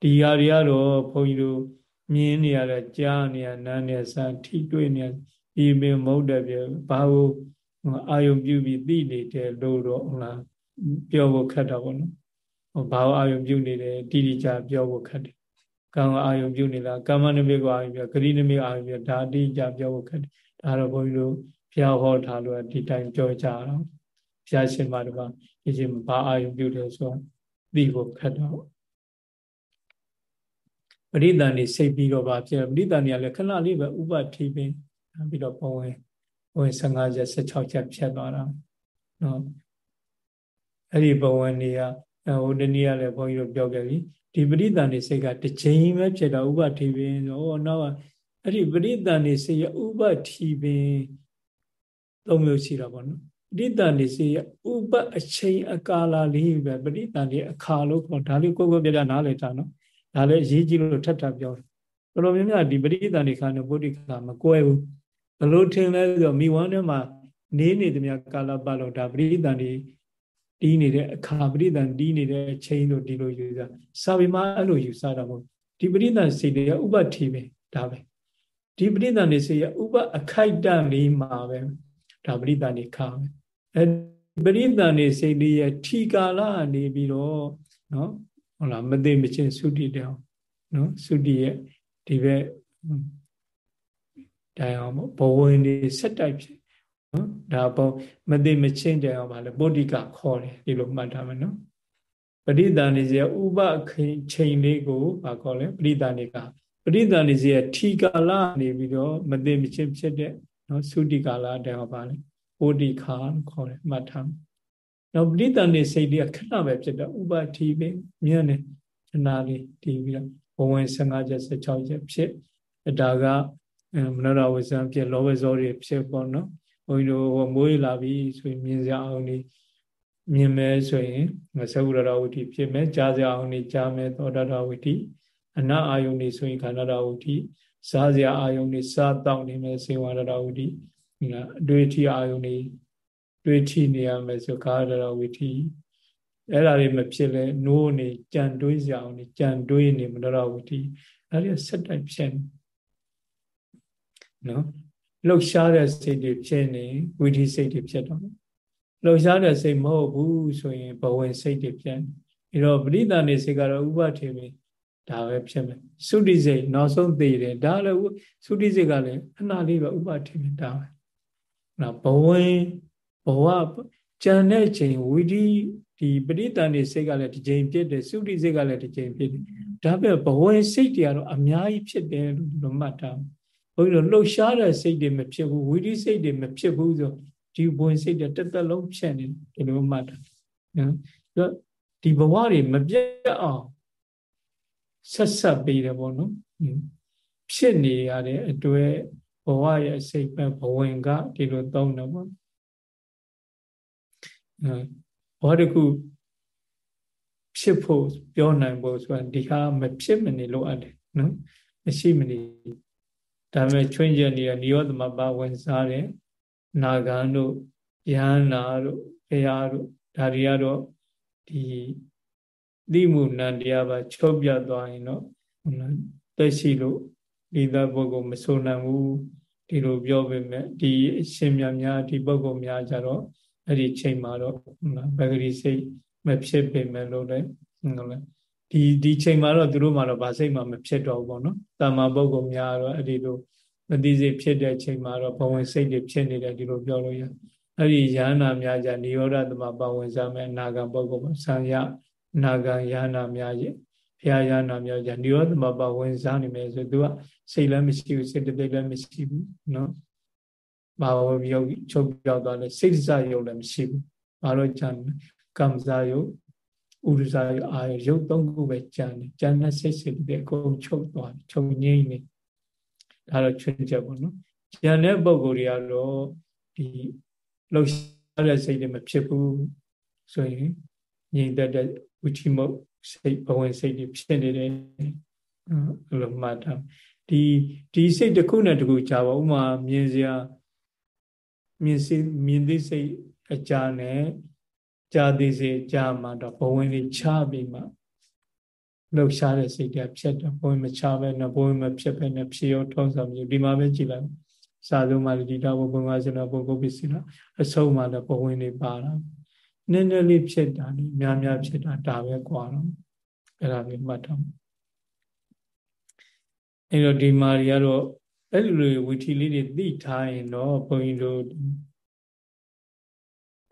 ဒီဟာတွေကတော့ဘုန်းကြီးတို့ မြင်းနေရတာကြားနေရနားနေစထိတွေ့နေဒီပင်မဟုတ်တဲ့ပြဘာလို့အာယုံပြုပြီးသိနေတယ်လို့တော့ဟုတ်လားပြောဖို့ခက်တာပေါ့နော်ဘာလို့အာယုံပြုနေတယ်တိတိကျပြောဖို့ခက်တယ်ကံအာယုံပြုနေလားကာမနမိတ်ကိုအာယုံပြုဂရိနမိတ်အာယုံပြုဒါတိကျပြောဖို့ခက်တယ်ဒါတော့ဘုန်းကြီးတို့ဘုရားဟောထားလို့ဒီတိုင်းပြောကြတော့ဘုရားရှင်မတော်ဒီချင်းဘာအာယုံပြုတယ်ဆိုတော့သိဖို့ခက်တော့ ပရိသန်နေစိတ်ပြီးတော့ဗာဖြစ်ပရိသန်နေကလည်းခဏလေးပဲဥပတိပင်ပြီးတော့ဘဝင်ဘဝင်15ချက်16ချက်ဖြတ်သွားတာနော်အဲ့ဒီဘဝင်နေကဟိုတနည်းကလည်းဘုန်းကြီးတို့ပြောခဲ့ပြီဒီပရိသန်နေစိတ်ကတစ်ချိန်ပဲဖြစ်တာဥပတိပင်ဆိုဟောနောက်ကအဲ့ဒီပရိသန်နေစိတ်ရဥပတိပင်သုံးမျိုးရှိတာပေါ့နော်ပရိသန်နေစိတ်ရဥပအချိန်အကာလလေးပဲပရိသန်နေအခါလို့ခေါ်ဒါလေးကိုယ်ကိုယ်ပြပြနားလည်တာနော် ဒါလည်းအရေးကြီးလို့ထပ်ထပ်ပြောတယ်တော်တော်များများဒီပရိသန္တိခါနဲ့ပုဒ္ဓိခါမကွဲဘူးဘလို့ထင်လဲဆိုတော့မိဝမ်းထဲမှာနေနေသမျှကာလပတ်လုံးဒါပရိသန္တိတီးနေတဲ့အခါပရိသန္တီးနေတဲ့အချိန်တို့ဒီလိုယူဆစာပေမှာအဲ့လိုယူဆတာမဟုတ်ဒီပရိသန္စိတ်တွေကဥပတိပဲဒါပဲဒီပရိသန္တိစိတ်ရဥပအခိုက်တလေးမှာပဲဒါပရိသန္တိခါပဲအဲပရိသန္တိစိတ်လေးရဲ့ထီကာလနေပြီးတော့နော် ဟုတ်လားမသိမချင်းသုတိတောင်နော်သုတိရဲ့ဒီဘက်တိုင်အောင်ဘဝင်တွေဆက်တိုက်ဖြစ်နော်ဒါပေါ့မသိမချင်းတိုင်အောင်ပါလေပုဒ္ဓိကခေါ်တယ်ဒီလိုမှတ်ထားမယ်နော်ပရိသဏိစေဥပချိန်လေးကိုဘာခေါ်လဲပရိသဏိကပရိသဏိစေထီကာလနေပြီးတော့မသိမချင်းဖြစ်တဲ့နော်သုတိကာလတိုင်အောင်ပါလေပုဒ္ဓိခါခေါ်တယ်မှတ်ထား နော်ပရိသဏိစိတ်တွေကခဏပဲဖြစ်တော့ဥပတိပဲမြင်နေခဏလေးတည်ပြီးတော့ဘဝင်15ချက်16ချက်ဖြစ်ဒါကမနောရဝဇံဖြစ်လောဘဇောတွေဖြစ်ပေါ့နော်ဘုန်းကြီးတို့ဟိုမိုးရလာပြီဆိုရင်မြင်စရာအောင်နေမြင်မဲဆိုရင်သဝရတော်ဝတိဖြစ်မယ်ကြားစရာအောင်နေကြားမယ်သောတတော်ဝတိအနအာယုန်နေဆိုရင်ခန္ဓာတော်ဝတိစားစရာအာယုန်နေစားတောက်နေမယ်စေဝရတော်ဝတိအတွေ့အထိအာယုန်နေ တွေ့ထိနေရမယ်ဆိုကာရတော်ဝတိအဲ့ဒါတွေမဖြစ်လဲနိုးနေကြံတွေးစရာအောင်နေကြံတွေးနေမတော်ဝတိအဲ့ဒီဆက်တိုက်ဖြစ်နေနော်လှုပ်ရှားတဲ့စိတ်တွေဖြစ်နေဝိဓိစိတ်တွေဖြစ်တော့လှုပ်ရှားတဲ့စိတ်မဟုတ်ဘူးဆိုရင်ဘဝင်စိတ်တွေဖြစ်နေအဲတော့ပရိသဏိစိတ်ကတော့ဥပထေမီဒါပဲဖြစ်မယ်သုတိစိတ်နောက်ဆုံးသိတယ်ဒါလည်းသုတိစိတ်ကလည်းအနာလေးပဲဥပထေမီဒါပဲနော်ဘဝင် ဘဝကြံတဲ့ချိန်ဝိဓိဒီပရိသဏိစိတ်ကလည်းဒီချိန်ဖြစ်တယ်သုတိစိတ်ကလည်းဒီချိန်ဖြစ်တယ်ဒါပဲဘဝင်စိတ်တွေကတော့အများကြီးဖြစ်တယ်လို့ဒီလိုမှတ်ထားဘုန်းကြီးတို့လှုပ်ရှားတဲ့စိတ်တွေမဖြစ်ဘူးဝိရိစိတ်တွေမဖြစ်ဘူးဆိုဒီဘဝင်စိတ်တွေတစ်သက်လုံးဖြစ်နေဒီလိုမှတ်တာနော်ဒီဘဝတွေမပြတ်အောင်ဆက်ဆက်ပေးတယ်ပေါ့နော်ဖြစ်နေရတဲ့အတွေ့ဘဝရဲ့စိတ်ပဲဘဝင်ကဒီလိုသုံးတယ်ပေါ့အဲ ဘောတခုဖြစ်ဖို့ပြောနိုင်ဖို့ဆိုတာဒီဟာမဖြစ်မနေလို့အပ်တယ်နော်မရှိမနေဒါပေမဲ့ချွင်းချက်နေတဲ့နိရောဓမပါဝင်စားတဲ့နာဂန်တို့ယဟနာတို့ဘုရားတို့ဒါတွေကတော့ဒီသိမှုနံတရားပါချုပ်ပြသွားရင်တော့တက်ရှိလို့ဒီသက်ပုဂ္ဂိုလ်မဆိုနိုင်ဘူးဒီလိုပြောပေမဲ့ဒီအရှင်မြတ်များဒီပုဂ္ဂိုလ်များကြတော့ အဲ့ဒီချိန်မှာတော့ဘဂရီစိတ်မဖြစ်ပေမဲ့လို့လည်းဟုတ်လားဒီဒီချိန်မှာတော့သူတို့မှာတော့ဗာစိတ်မှမဖြစ်တော့ဘူးပေါ့နော်တာမပုဂ္ဂိုလ်များတော့အဲ့ဒီလိုမသိစိတ်ဖြစ်တဲ့ချိန်မှာတော့ဘဝင်စိတ်တွေဖြစ်နေတယ်ဒီလိုပြောလို့ရအဲ့ဒီယန္နာများကြនិရောဓသမပဝင်စားမဲ့အနာဂံပုဂ္ဂိုလ်မှာဆံရနာဂံယန္နာများရဲ့ဘုရားယန္နာများကြនិရောဓသမပဝင်စားနေမယ်ဆိုသူကစိတ်လည်းမရှိဘူးစိတ်တသိလည်းမရှိဘူးနော် ဘာဝရုပ်ချုပ်ပြောက်သွားလဲစိတ်စရုပ်လည်းမရှိဘူးဘာလို့ကြံကံစားရုပ်ဥရဇာယအာရုပ်သုံးခုပဲကြံတယ်ကြံတဲ့စိတ်စိတ်တွေအကုန်ချုပ်သွားတယ်ချုပ်ငြိမ့်နေဒါတော့ချွင်းချက်ပေါ့နော်ကြံတဲ့ပုံကိုယ်တွေကတော့ဒီလှုပ်ရှားတဲ့စိတ်တွေမဖြစ်ဘူးဆိုရင်ငြိမ်သက်တဲ့ဝိထိမုတ်စိတ်ဘဝင်စိတ်တွေဖြစ်နေတယ်အဲ့လိုမှတ်ထားဒီဒီစိတ်တစ်ခုနဲ့တစ်ခုကြာပါဥမာမြင်စရာ မြင်စိမြင်သိစိတ်အကြာနဲ့ကြာသေးစေကြာမှတော့ဘဝင်လေးချပြီးမှလှုပ်ရှားတဲ့စိတ်တွေဖြစ်တယ်ဘဝင်မချပဲနဲ့ဘဝင်မဖြစ်ပဲနဲ့ဖြစ်ရောထုံးဆောင်မျိုးဒီမှာပဲကြည့်လိုက်စာဆုံးမှဒီတော့ဘဝင်ဝါစနာပုဂ္ဂိုလ်ပစ္စည်းလားအဆုံးမှလည်းဘဝင်တွေပါတာနည်းနည်းလေးဖြစ်တာนี่များများဖြစ်တာဒါပဲกว่าတော့အဲ့ဒါမျိုးမှတ်ထားအဲ့တော့ဒီမာရီကတော့ အဲ့လိုဝီထီလေးတွေသိထားရင်တော့ဘုန်းကြီးတို့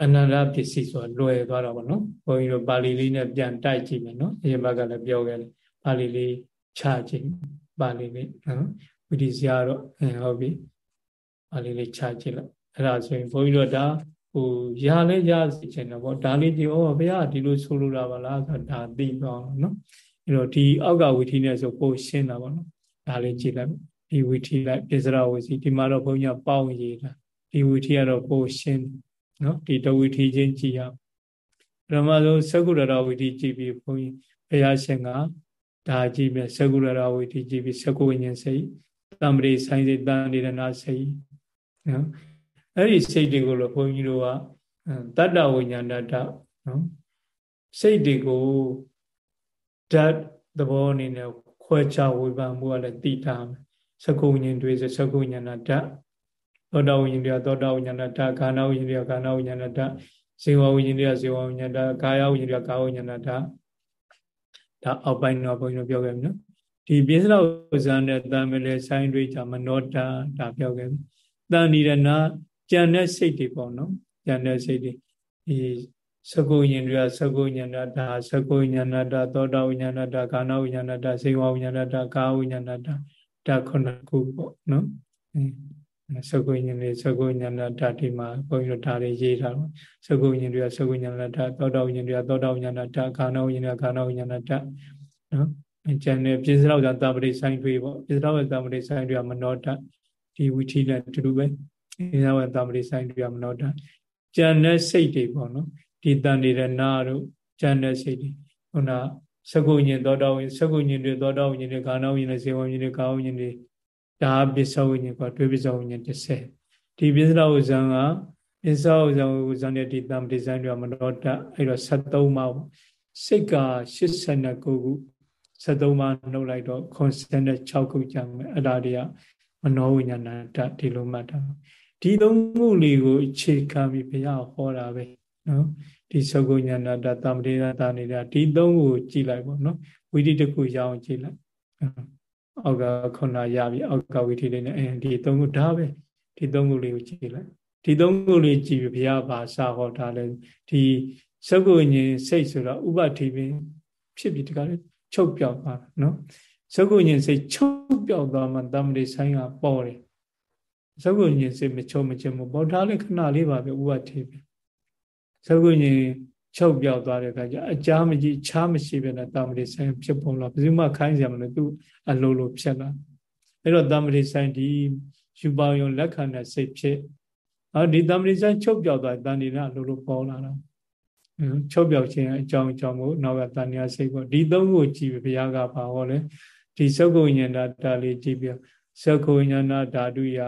အနန္တပစ္စည်းဆိုတာလွယ်သွားတော့ဗောနော်ဘုန်းကြီးတို့ပါဠိလေးနဲ့ပြန်တိုက်ကြည့်မယ်နော်အရင်ဘက်ကလည်းပြောခဲ့တယ်ပါဠိလေးချကြည့်ပါဠိလေးနော်ဝိဓိစရာတော့ဟုတ်ပြီပါဠိလေးချကြည့်လိုက်အဲ့ဒါဆိုရင်ဘုန်းကြီးတို့ဒါဟိုရလဲရစီချင်တယ်ဗောဒါလေးကြည့်ဩဘုရားဒီလိုဆိုလိုတာပါလားဆိုတော့ဒါသိသွားအောင်နော်အဲ့တော့ဒီအောက်ကဝိထီနဲ့ဆိုပို့ရှင်းတာဗောနော်ဒါလေးကြည့်လိုက် ဒီဝိထီလိုက်ပိစရဝစီဒီမှာတော့ဘုန်းကြီးပေါင်းရေးတာဒီဝိထီကတော့ပို့ရှင်းနော်ဒီတဝိထီချင်းကြည့်ရပထမဆုံးသကုရတော်ဝိထီကြည့်ပြီးဘုန်းကြီးဘုရားရှင်ကဒါကြည့်မြသကုရတော်ဝိထီကြည့်ပြီးသကုဝိညာဉ်စိတ်တမ္ပရိဆိုင်စိတ်တန်နေရနာစိတ်နော်အဲ့ဒီစိတ်တွေကိုလို့ဘုန်းကြီးတို့ကတတ္တဝိညာဏတ္တနော်စိတ်တွေကိုဓာတ်သဘောအနေနဲ့ခွဲခြားဝေဖန်မှုကလည်းသိထားမယ် သကုဝိညာဉ်တွေဆိုသကုဝိညာဏတ္တသောတာဝိညာဉ်တွေကသောတာဝိညာဏတ္တခန္ဓာဝိညာဉ်တွေကခန္ဓာဝိညာဏတ္တဇေဝဝိညာဉ်တွေကဇေဝဝိညာဏတ္တကာယဝိညာဉ်တွေကကာယဝိညာဏတ္တဒါအောက်ပိုင်းတော့ဘုန်းကြီးတို့ပြောခဲ့ပြီနော်ဒီပိစလောက်ဇာနဲ့တန်မလဲဆိုင်တွေကြမနောတာဒါပြောခဲ့တန်နိရဏကြံတဲ့စိတ်တွေပေါ့နော်ကြံတဲ့စိတ်တွေဒီသကုဉ္ဉ္တွေကသကုဉ္ဉ္နာတာသကုဉ္ဉ္နာတာသောတာဝိညာဏတာကာနဝိညာဏတာစေဝဝိညာဏတာကာဝိညာဏတာ ဒါခုနှစ်ခုပေါ့နော်သကုဉ္ဉ္တွေသကုဉ္ဉ္နာတာဒီမှာဘုန်းကြီးတို့ဒါတွေရေးထားတော့သကုဉ္ဉ္တွေကသကုဉ္ဉ္နာတာသောတာဝိညာဉ်တွေကသောတာဝိညာဏတာကာနဝိညာဏကာနဝိညာဏတာနော်ကျန်တဲ့ပြစ္ဆောက်သာတာပရိဆိုင်တွေပေါ့ပြစ္ဆောက်သာပရိဆိုင်တွေကမနောတဒီဝိထီနဲ့တူတူပဲပြစ္ဆောက်သာပရိဆိုင်တွေကမနောတကျန်တဲ့စိတ်တွေပေါ့နော်ဒီတန်နေတဲ့နာတို့ကျန်တဲ့စိတ်တွေခုန သကုညင်သောတာဝင်သကုညင်တွေသောတာဝင်တွေကာနဝိညာဉ်တွေစေဝဝိညာဉ်တွေကာဝိညာဉ်တွေဒါပစ္ဆောဝိညာဉ်ကတွေးပစ္ဆောဝိညာဉ်30ဒီပစ္ဆောဝဇံကပစ္ဆောဝဇံဝဇံတဲ့ဒီတန်ပရိဆိုင်တွေကမနောတအဲ့တော့73ပါပေါ့စိတ်က89ခု73ပါနှုတ်လိုက်တော့96ခုကြမယ်အဲ့ဒါတွေကမနောဝိညာဏတဒီလိုမှတ်တာဒီသုံးခုလေးကိုအခြေခံပြီးဘုရားဟောတာပဲနော် ဒီသကုညာဏတတမ္ပတိရတာနေတာဒီသုံးခုကိုကြည်လိုက်ပေါ့နော်ဝိတိတခုရအောင်ကြည်လိုက်အောက်ကခုနရပြီအောက်ကဝိတိလေးနဲ့အဲဒီသုံးခုဒါပဲဒီသုံးခုလေးကိုကြည်လိုက်ဒီသုံးခုလေးကြည်ပြီးဘုရားဘာစာဟောတာလဲဒီသကုညင်စိတ်ဆိုတော့ဥပတိပင်ဖြစ်ပြီးတကားလေချုပ်ပြောက်သွားတာနော်သကုညင်စိတ်ချုပ်ပြောက်သွားမှတမ္ပတိဆိုင်ကပေါ်တယ်သကုညင်စိတ်မချုပ်မချင်းမပေါ်ဒါလည်းခဏလေးပါပဲဥပတိပင် သကုညင်ချုပ်ပြောက်သွားတဲ့အခါကျအကြမ်းမကြီးချားမရှိပဲနဲ့တမ္ပတိဆိုင်ဖြစ်ပုံတော့ဘယ်သူမှခိုင်းစရာမလိုသူအလိုလိုဖြစ်လာအဲ့တော့တမ္ပတိဆိုင်ဒီယူပါယုံလက်ခံတဲ့စိတ်ဖြစ်အော်ဒီတမ္ပတိဆိုင်ချုပ်ပြောက်သွားတန်ဒီနာလိုလိုပေါ်လာတော့ချုပ်ပြောက်ခြင်းအကြောင်းအကြောင်းကိုနောက်ကတဏှာစိတ်ကိုဒီသုံးခုကြည့်ပြီးဘုရားကပါဟောလဲဒီသကုဉ္ဏတာလေးကြည့်ပြီးသကုဉ္ဏဓာတုယ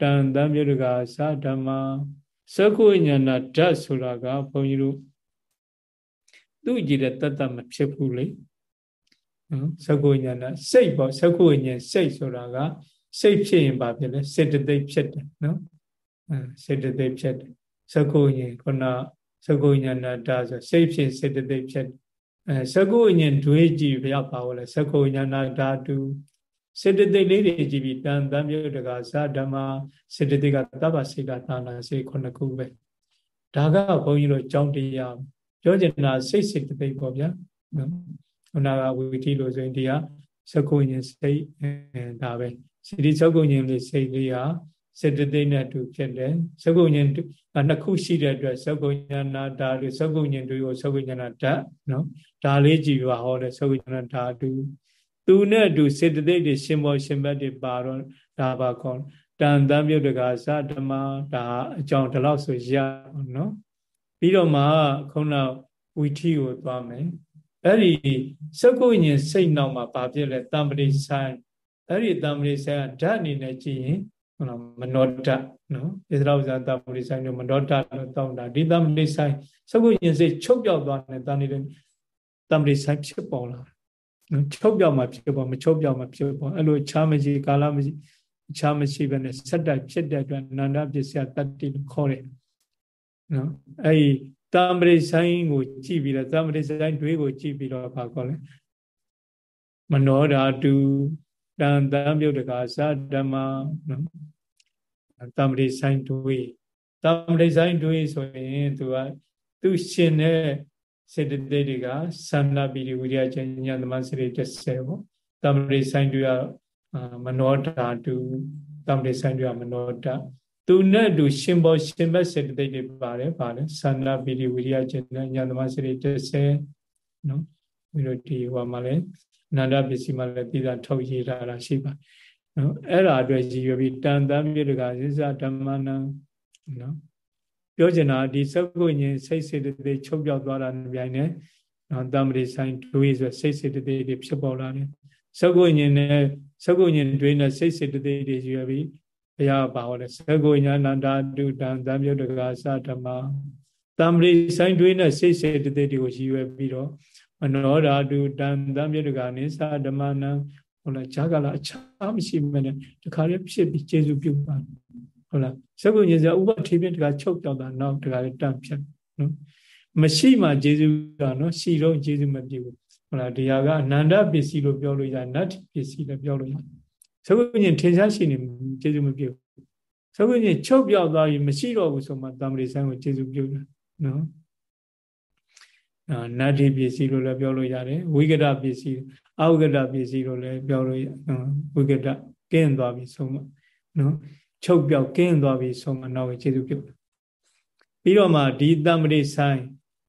တန်တံမြုတကသဓမ္မ သကုဉ္ဏဓာတ်ဆိုတာကဘုန်းကြီးတို့သူ့ကြည့်တဲ့တတ်တတ်မဖြစ်ဘူးလေနော်သကုဉ္ဏစိတ်ပေါ့သကုဉ္ဏစိတ်ဆိုတာကစိတ်ဖြစ်ရင်ဘာဖြစ်လဲစေတသိက်ဖြစ်တယ်နော်အဲစေတသိက်ဖြစ်တယ်သကုဉ္ဏခုနသကုဉ္ဏတာဆိုစိတ်ဖြစ်စေတသိက်ဖြစ်အဲသကုဉ္ဏတွေးကြည့်ဘုရားပါဟောလဲသကုဉ္ဏဓာတု စေတသိက်လေးတွေကြည့်ပြီးတန်တံပြုတ်တကသာဓမ္မစေတသိက်ကတပ္ပစေကသာနာစေခုနှစ်ခုပဲဒါကဘုန်းကြီးတို့ကြောင်းတရားပြောချင်တာစိတ်စေတသိက်ပေါ့ဗျာနော်ခုနကဝီတိလို့ဆိုရင်ဒီကသကုဉ္ဏစိတ်အဲဒါပဲစီတိသကုဉ္ဏလေးစိတ်လေးဟာစေတသိက်နဲ့တူဖြစ်တယ်သကုဉ္ဉ္နှစ်ခုရှိတဲ့အတွက်သကုဉ္ဉနာဓာတုသကုဉ္ဉ္တွေကိုသကုဉ္ဉနာဓာတ်နော်ဒါလေးကြည့်ပါဟောတယ်သကုဉ္ဉနာဓာတု သူနဲ့အတူစေတသိက်တွေရှင်ဘောရှင်ဘက်တွေပါတော့ဒါပါခေါ်တန်တံမြုပ်တကာသဓမ္မဒါအကြောင်းဒီလောက်ဆိုရနော်ပြီးတော့မှခုနဝီထီကိုသွားမယ်အဲ့ဒီသကုဉ္ဉ္စိတ်နောက်မှာဘာဖြစ်လဲတံပရိဆိုင်အဲ့ဒီတံပရိဆိုင်ကဓာတ်အနေနဲ့ကြည့်ရင်ဟုတ်လားမနောတနော်ဣသရဝဇာတမရိဆိုင်တို့မနောတလို့တောင်းတာဒီတမရိဆိုင်သကုရင်စိတ်ချုပ်ပြောက်သွားတဲ့တန်နေတဲ့တမရိဆိုင်ဖြစ်ပေါ်လာနော် ချုပ်ပြောက်မှဖြစ်ပေါ်မချုပ်ပြောက်မှဖြစ်ပေါ်အဲ့လိုချားမရှိကာလမရှိချားမရှိပဲနဲ့ဆက်တိုက်ဖြစ်တဲ့အတွက်နန္ဒပစ္စယတတ္တိလို့ခေါ်တယ်နော်အဲ့ဒီတမရိဆိုင်ကိုကြည့်ပြီးတော့တမရိဆိုင်တွေးကိုကြည့်ပြီးတော့ဘာခေါ်လဲမနောဓာတုတန်တံပြုတ်တကာသဓမ္မနော်တမ္ပတိဆိုင်တွေးတမ္ပတိဆိုင်တွေးဆိုရင်သူကသူရှင်တဲ့ စေတသိက်တွေကသန္နာပိရိဝိရိယဉာဏ်သမစရိ30ပေါ့တမ္ပတိဆိုင်တွေကမနောဓာတုတမ္ပတိဆိုင်တွေကမနောဓာသူနဲ့တူရှင်ဘောရှင်ဘက်စေတသိက်တွေပါတယ်ပါလေသန္နာပိရိဝိရိယဉာဏ်ဉာဏ်သမစရိ30နော်ပြီးတော့ဒီဟောမှာလဲနန္ဒပစ္စည်းမှလည်းပြည်သာထုတ်ရေးထားတာရှိပါနော်အဲ့ဒါအတွက်ရည်ရွယ်ပြီးတန်တမ်းမြေတကသစ္စာဓမ္မနံနော် ပြောချင်တာဒီစကုညင်စိတ်စေတသိက်ချုပ်ပြောက်သွားတာပြိုင်နေနော်တမ္ပတိဆိုင်တွေးဆိုစိတ်စေတသိက်တွေဖြစ်ပေါ်လာတယ်စကုညင်နဲ့စကုညင်တွေးနဲ့စိတ်စေတသိက်တွေရည်ရွယ်ပြီးဘုရားပါဟောတယ်စကုညာနန္ဒတုတံတံမြုတ်တကသဓမ္မတမ္ပတိဆိုင်တွေးနဲ့စိတ်စေတသိက်တွေကိုရည်ရွယ်ပြီးတော့မနောဓာတုတံတံမြတကနေသာဓမ္မနံဟုတ်လားဈာကလာအခြားမရှိမနဲ့တခါလေးဖြစ်ပြီးကျေစုပြုပါ ဟုတ်လားသက္ကုညင်စဥပထေပြတခါချုပ်ပြောက်တာနောက်တခါလေးတန့်ဖြတ်နော်မရှိမှကျေစုကနော်ရှိတော့ကျေစုမပြည့်ဘူးဟုတ်လားဒီဟာကအနန္တပစ္စည်းလို့ပြောလို့ရနတ္တိပစ္စည်းလည်းပြောလို့ရသုခဉ္ထင်ရှားရှိနေကျေစုမပြုတ်သုခဉ္ချုပ်ပြောက်သွားပြီမရှိတော့ဘူးဆိုမှတမ္ပရိဆိုင်ကိုကျေစုပြုတ်တယ်နော်နတ္တိပစ္စည်းလို့လည်းပြောလို့ရတယ်ဝိကတပစ္စည်းအဝိကတပစ္စည်းလို့လည်းပြောလို့ဝိကတကင်းသွားပြီဆိုမှနော် ချုပ်ပြောက်ကင်းသွားပြီဆိုမှနောက်ခြေစုပြုတ်ပြီးတော့မှဒီတမ္ပရိဆိုင်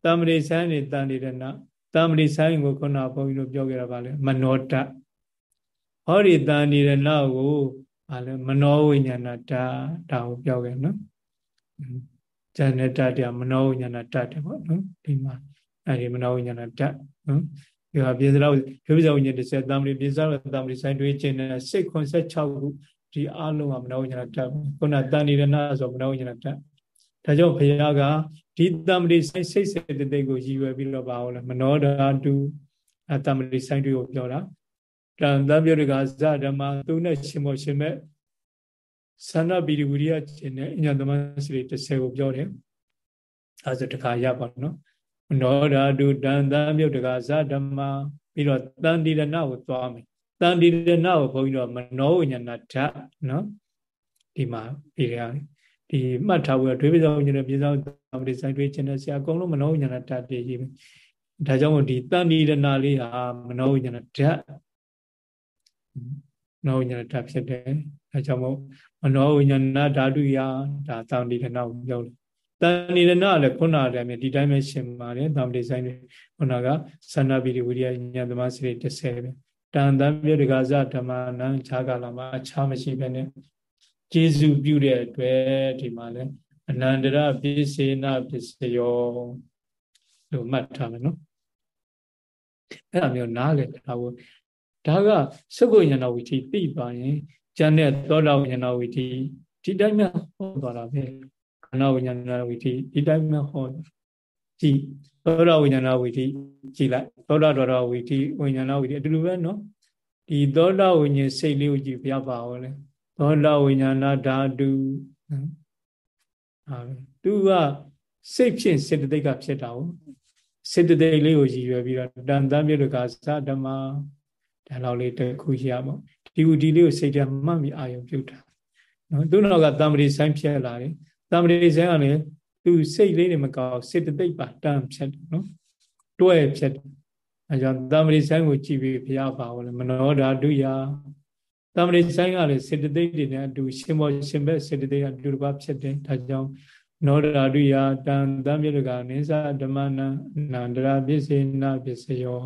တမ္ပရိဆိုင်နေတန်နေတဲ့နာတမ္ပရိဆိုင်ကိုခုနဘုန်းကြီးတို့ပြောခဲ့တာပါလေမနောတဟောဒီတန်နေတဲ့နာကိုဗာလဲမနောဝိညာဏတဒါကိုပြောခဲ့နော်ဇန်နတတရားမနောဝိညာဏတတယ်ပေါ့နော်ဒီမှာအဲဒီမနောဝိညာဏတနော်ဒီဟာပြေစရာပြေစရာဝိညာဉ်တစ်တမ္ပရိပြေစရာတမ္ပရိဆိုင်တွေးခြင်းနဲ့စိတ်86ခု ဒီအလုံးကမနောဝိညာဏတခုနတန်နိရဏဆိုမနောဝိညာဏတဒါကြောင့်ဘုရားကဒီတမ္ပရိဆိုင်စိတ်စေတသိက်ကိုရည်ရွယ်ပြီးတော့ပါအောင်လဲမနောဓာတုအတမ္ပရိဆိုင်တွေကိုပြောတာတန်တပြုတ်ကဇဓမ္မသူနဲ့ရှင်မောရှင်မဲ့သန္နပိရိဝိရိယခြင်းနဲ့အညာသမစီတွေ30ကိုပြောတယ်အဲဆိုတခါရပါတော့မနောဓာတုတန်တပြုတ်ကဇဓမ္မပြီးတော့တန်တိရဏကိုသွားမယ် တန်တိရဏကိုဘုန်းကြီးတို့မနောဝိညာဏဓာတ်နော်ဒီမှာပြီးရဒီမှတ်ထားဖို့ဒွေပဇောဝိညာဉ်ပြည်သောသံပတိဆိုင်တွေးခြင်းနဲ့ဆရာအကုန်လုံးမနောဝိညာဏဓာတ်တည်ကြီးဒါကြောင့်ဒီတန်တိရဏလေးဟာမနောဝိညာဏဓာတ်မနောဝိညာဏဓာတ်ဖြစ်တယ်အဲကြောင့်မို့မနောဝိညာဏဓာတုယဒါတန်တိရဏကိုပြောတယ်တန်တိရဏလည်းခုနတည်းမြဒီတိုင်းပဲရှင်းပါတယ်သံပတိဆိုင်တွေခုနကသန္နပိရိဝိရိယဉာဏ်သမားစိတ်30ပဲ တန်တမြတ်တကာဇဓမ္မနံခြားကာလမှာအခြားမရှိပဲနဲ့ကျေစုပြုတဲ့အတွက်ဒီမှာလဲအနန္တရပစ္စေနပစ္စယောလို့မှတ်ထားမယ်နော်အဲ့ဒါမျိုးနားလေဒါကိုဒါကသုခဉာဏဝိသီသိပါရင်ကျန်တဲ့သောတာဉာဏဝိသီဒီတိုင်းမှဟောသွားတာပဲခဏဝိညာဏဝိသီဒီတိုင်းမှဟောကြည့် သောတာဝိညာဏဝိသီကြည်လိုက်သောတာတော်တော်ဝိသီဝိညာဏဝိသီအတူတူပဲနော်ဒီသောတာဝိညာဉ်စိတ်လေးကိုကြည့်ပြပါဦးလေသောတာဝိညာဏဓာတုဟာသူကစိတ်ဖြင့်စေတသိက်ကဖြစ်တာဟုတ်စေတသိက်လေးကိုရည်ရွယ်ပြီးတော့တန်တမ်းပြုတ်ကသာဓမ္မဒါလောက်လေးတခုရပါဒီဥဒီလေးကိုစိတ်ထဲမှတ်ပြီးအာယုံပြုတ်တာနော်သူနောက်ကတမ္ပတိဆိုင်ဖြစ်လာတယ်တမ္ပတိဆိုင်ကလည်း သူစိတ်လေးတွေမကောက်စေတသိက်ပါတန်းဖြစ်တယ်နော်တွဲဖြစ်တယ်အဲကြောင့်တမ္ပတိဆိုင်ကိုကြည့်ပြီးဘုရားပါဝင်မနောဓာတုယတမ္ပတိဆိုင်ကလည်းစေတသိက်တွေနဲ့အတူရှင်မောရှင်ဘက်စေတသိက်အတူတပါဖြစ်တယ်ဒါကြောင့်နောဓာတုယတံတံမြေကနိစ္စဓမ္မနံနန္ဒရာပစ္စေနပစ္စယော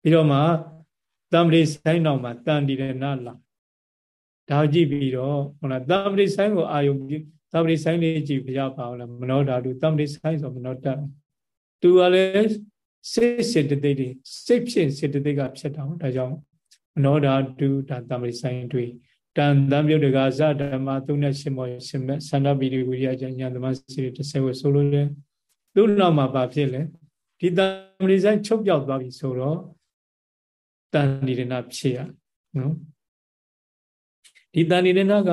ပြီးတော့မှတမ္ပတိဆိုင်နောက်မှာတန်တိရဏလာဒါကြည့်ပြီးတော့ဟုတ်လားတမ္ပတိဆိုင်ကိုအာယု ပြုတမ္ပတိဆိုင်လေးကြည့်ပြရပါဦးလားမနောဓာတုတမ္ပတိဆိုင်ဆိုမနောတသူကလည်းစိတ်စေတသိက်တွေစိတ်ဖြစ်စေတသိက်ကဖြစ်တာဒါကြောင့်မနောဓာတုဒါတမ္ပတိဆိုင်တွေတန်တံပြုတ်တကာဇဓမ္မသုံးနဲ့ရှင်မောရှင်မဲ့သန္တာပိရိဝိရိယဉာဏ်သမစီတစ်ဆယ်ကိုဆိုလို့လေသူ့နောက်မှာဘာဖြစ်လဲဒီတမ္ပတိဆိုင်ချုပ်ပြောက်သွားပြီဆိုတော့တန်ဒီရဏဖြစ်ရနော်ဒီတန်ဒီရဏက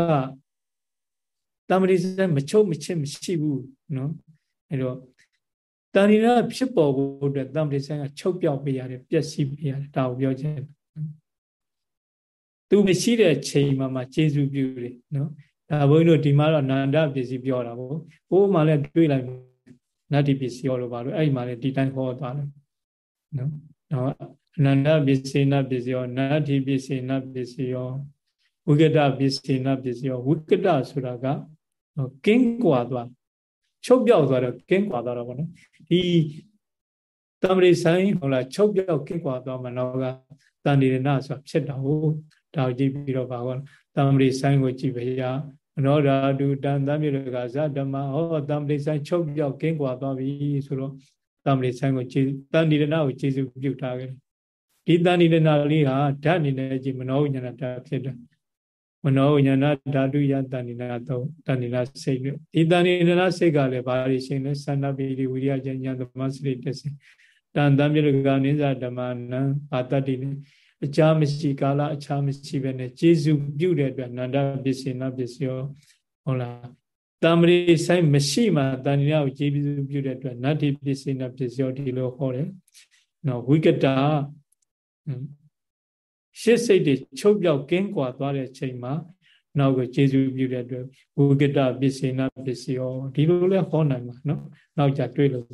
တမ္ပတိဆိုင်မချုပ်မချစ်မရှိဘူးနော်အဲတော့တန်ဒီရဏဖြစ်ပေါ်ဖို့အတွက်တမ္ပတိဆိုင်ကချုပ်ပြောက်ပေးရတယ်ပျက်စီးပေးရတယ်ဒါကိုပြောချင်တယ်သူမရှိတဲ့ချိန်မှာမှကျေစုပြုတယ်နော်ဒါဘုန်းကြီးတို့ဒီမှာတော့နန္ဒပစ္စည်းပြောတာပေါ့ဘိုးမှလည်းတွေးလိုက်နတ္တိပစ္စည်းဟောလို့ပါလို့အဲ့ဒီမှာလည်းဒီတိုင်းဟောသွားတယ်နော်တော့အနန္တပစ္စေနပစ္စယောနတ္တိပစ္စေနပစ္စယောဝိကတပစ္စေနပစ္စယောဝိကတဆိုတာက ကင်းကွာသွားချုပ်ပြောက်သွားတော့ကင်းကွာသွားတော့ဗောနော်ဒီတမရိဆိုင်ဟုတ်လားချုပ်ပြောက်ကင်းကွာသွားမှတော့ကတန်ဒီရဏဆိုတာဖြစ်တာဟုတ်ဒါကိုကြည့်ပြီးတော့ပါကောတမရိဆိုင်ကိုကြည့်ပါရအနောဓာတုတန်တမြေကဇဓမ္မဟောတမရိဆိုင်ချုပ်ပြောက်ကင်းကွာသွားပြီဆိုတော့တမရိဆိုင်ကိုကြည်တန်ဒီရဏကိုကျေစုပြုထားခဲ့ဒီတန်ဒီရဏလေးဟာဓာတ်အနေနဲ့ကြည့်မနောဝိညာဏဓာတ်ဖြစ်တယ် မနောဝိညာဏဓာတုယတန်ဒီနာတော့တန်ဒီနာစိတ်ဒီတန်ဒီနာစိတ်ကလည်းဘာလို့ရှိနေသန္တာပိရိဝိရိယဉာဏ်သမစရိတ္တစေတန်တမြေကနိစ္စဓမ္မနံအာတတိနေအခြားမရှိကာလအခြားမရှိပဲနဲ့ကျေစုပြုတဲ့အတွက်နန္ဒပစ္စေနပစ္စယောဟုတ်လားတမ္ပရိဆိုင်မရှိမှတန်တရားကိုကျေးဇူးပြုတဲ့အတွက်နတ္တိပစ္စေနပစ္စယောဒီလိုဟောတယ်နော်ဝိကတာ ရှစ်စိတ်တွေချုပ်ပြောက်ကင်းကွာသွားတဲ့ချိန်မှာနောက်ကိုကျေစုပြုတဲ့အတွက်ဝိကတပစ္စေနာပစ္စယောဒီလိုလဲဟောနိုင်မှာနော်နောက်ကြတွေ့လို့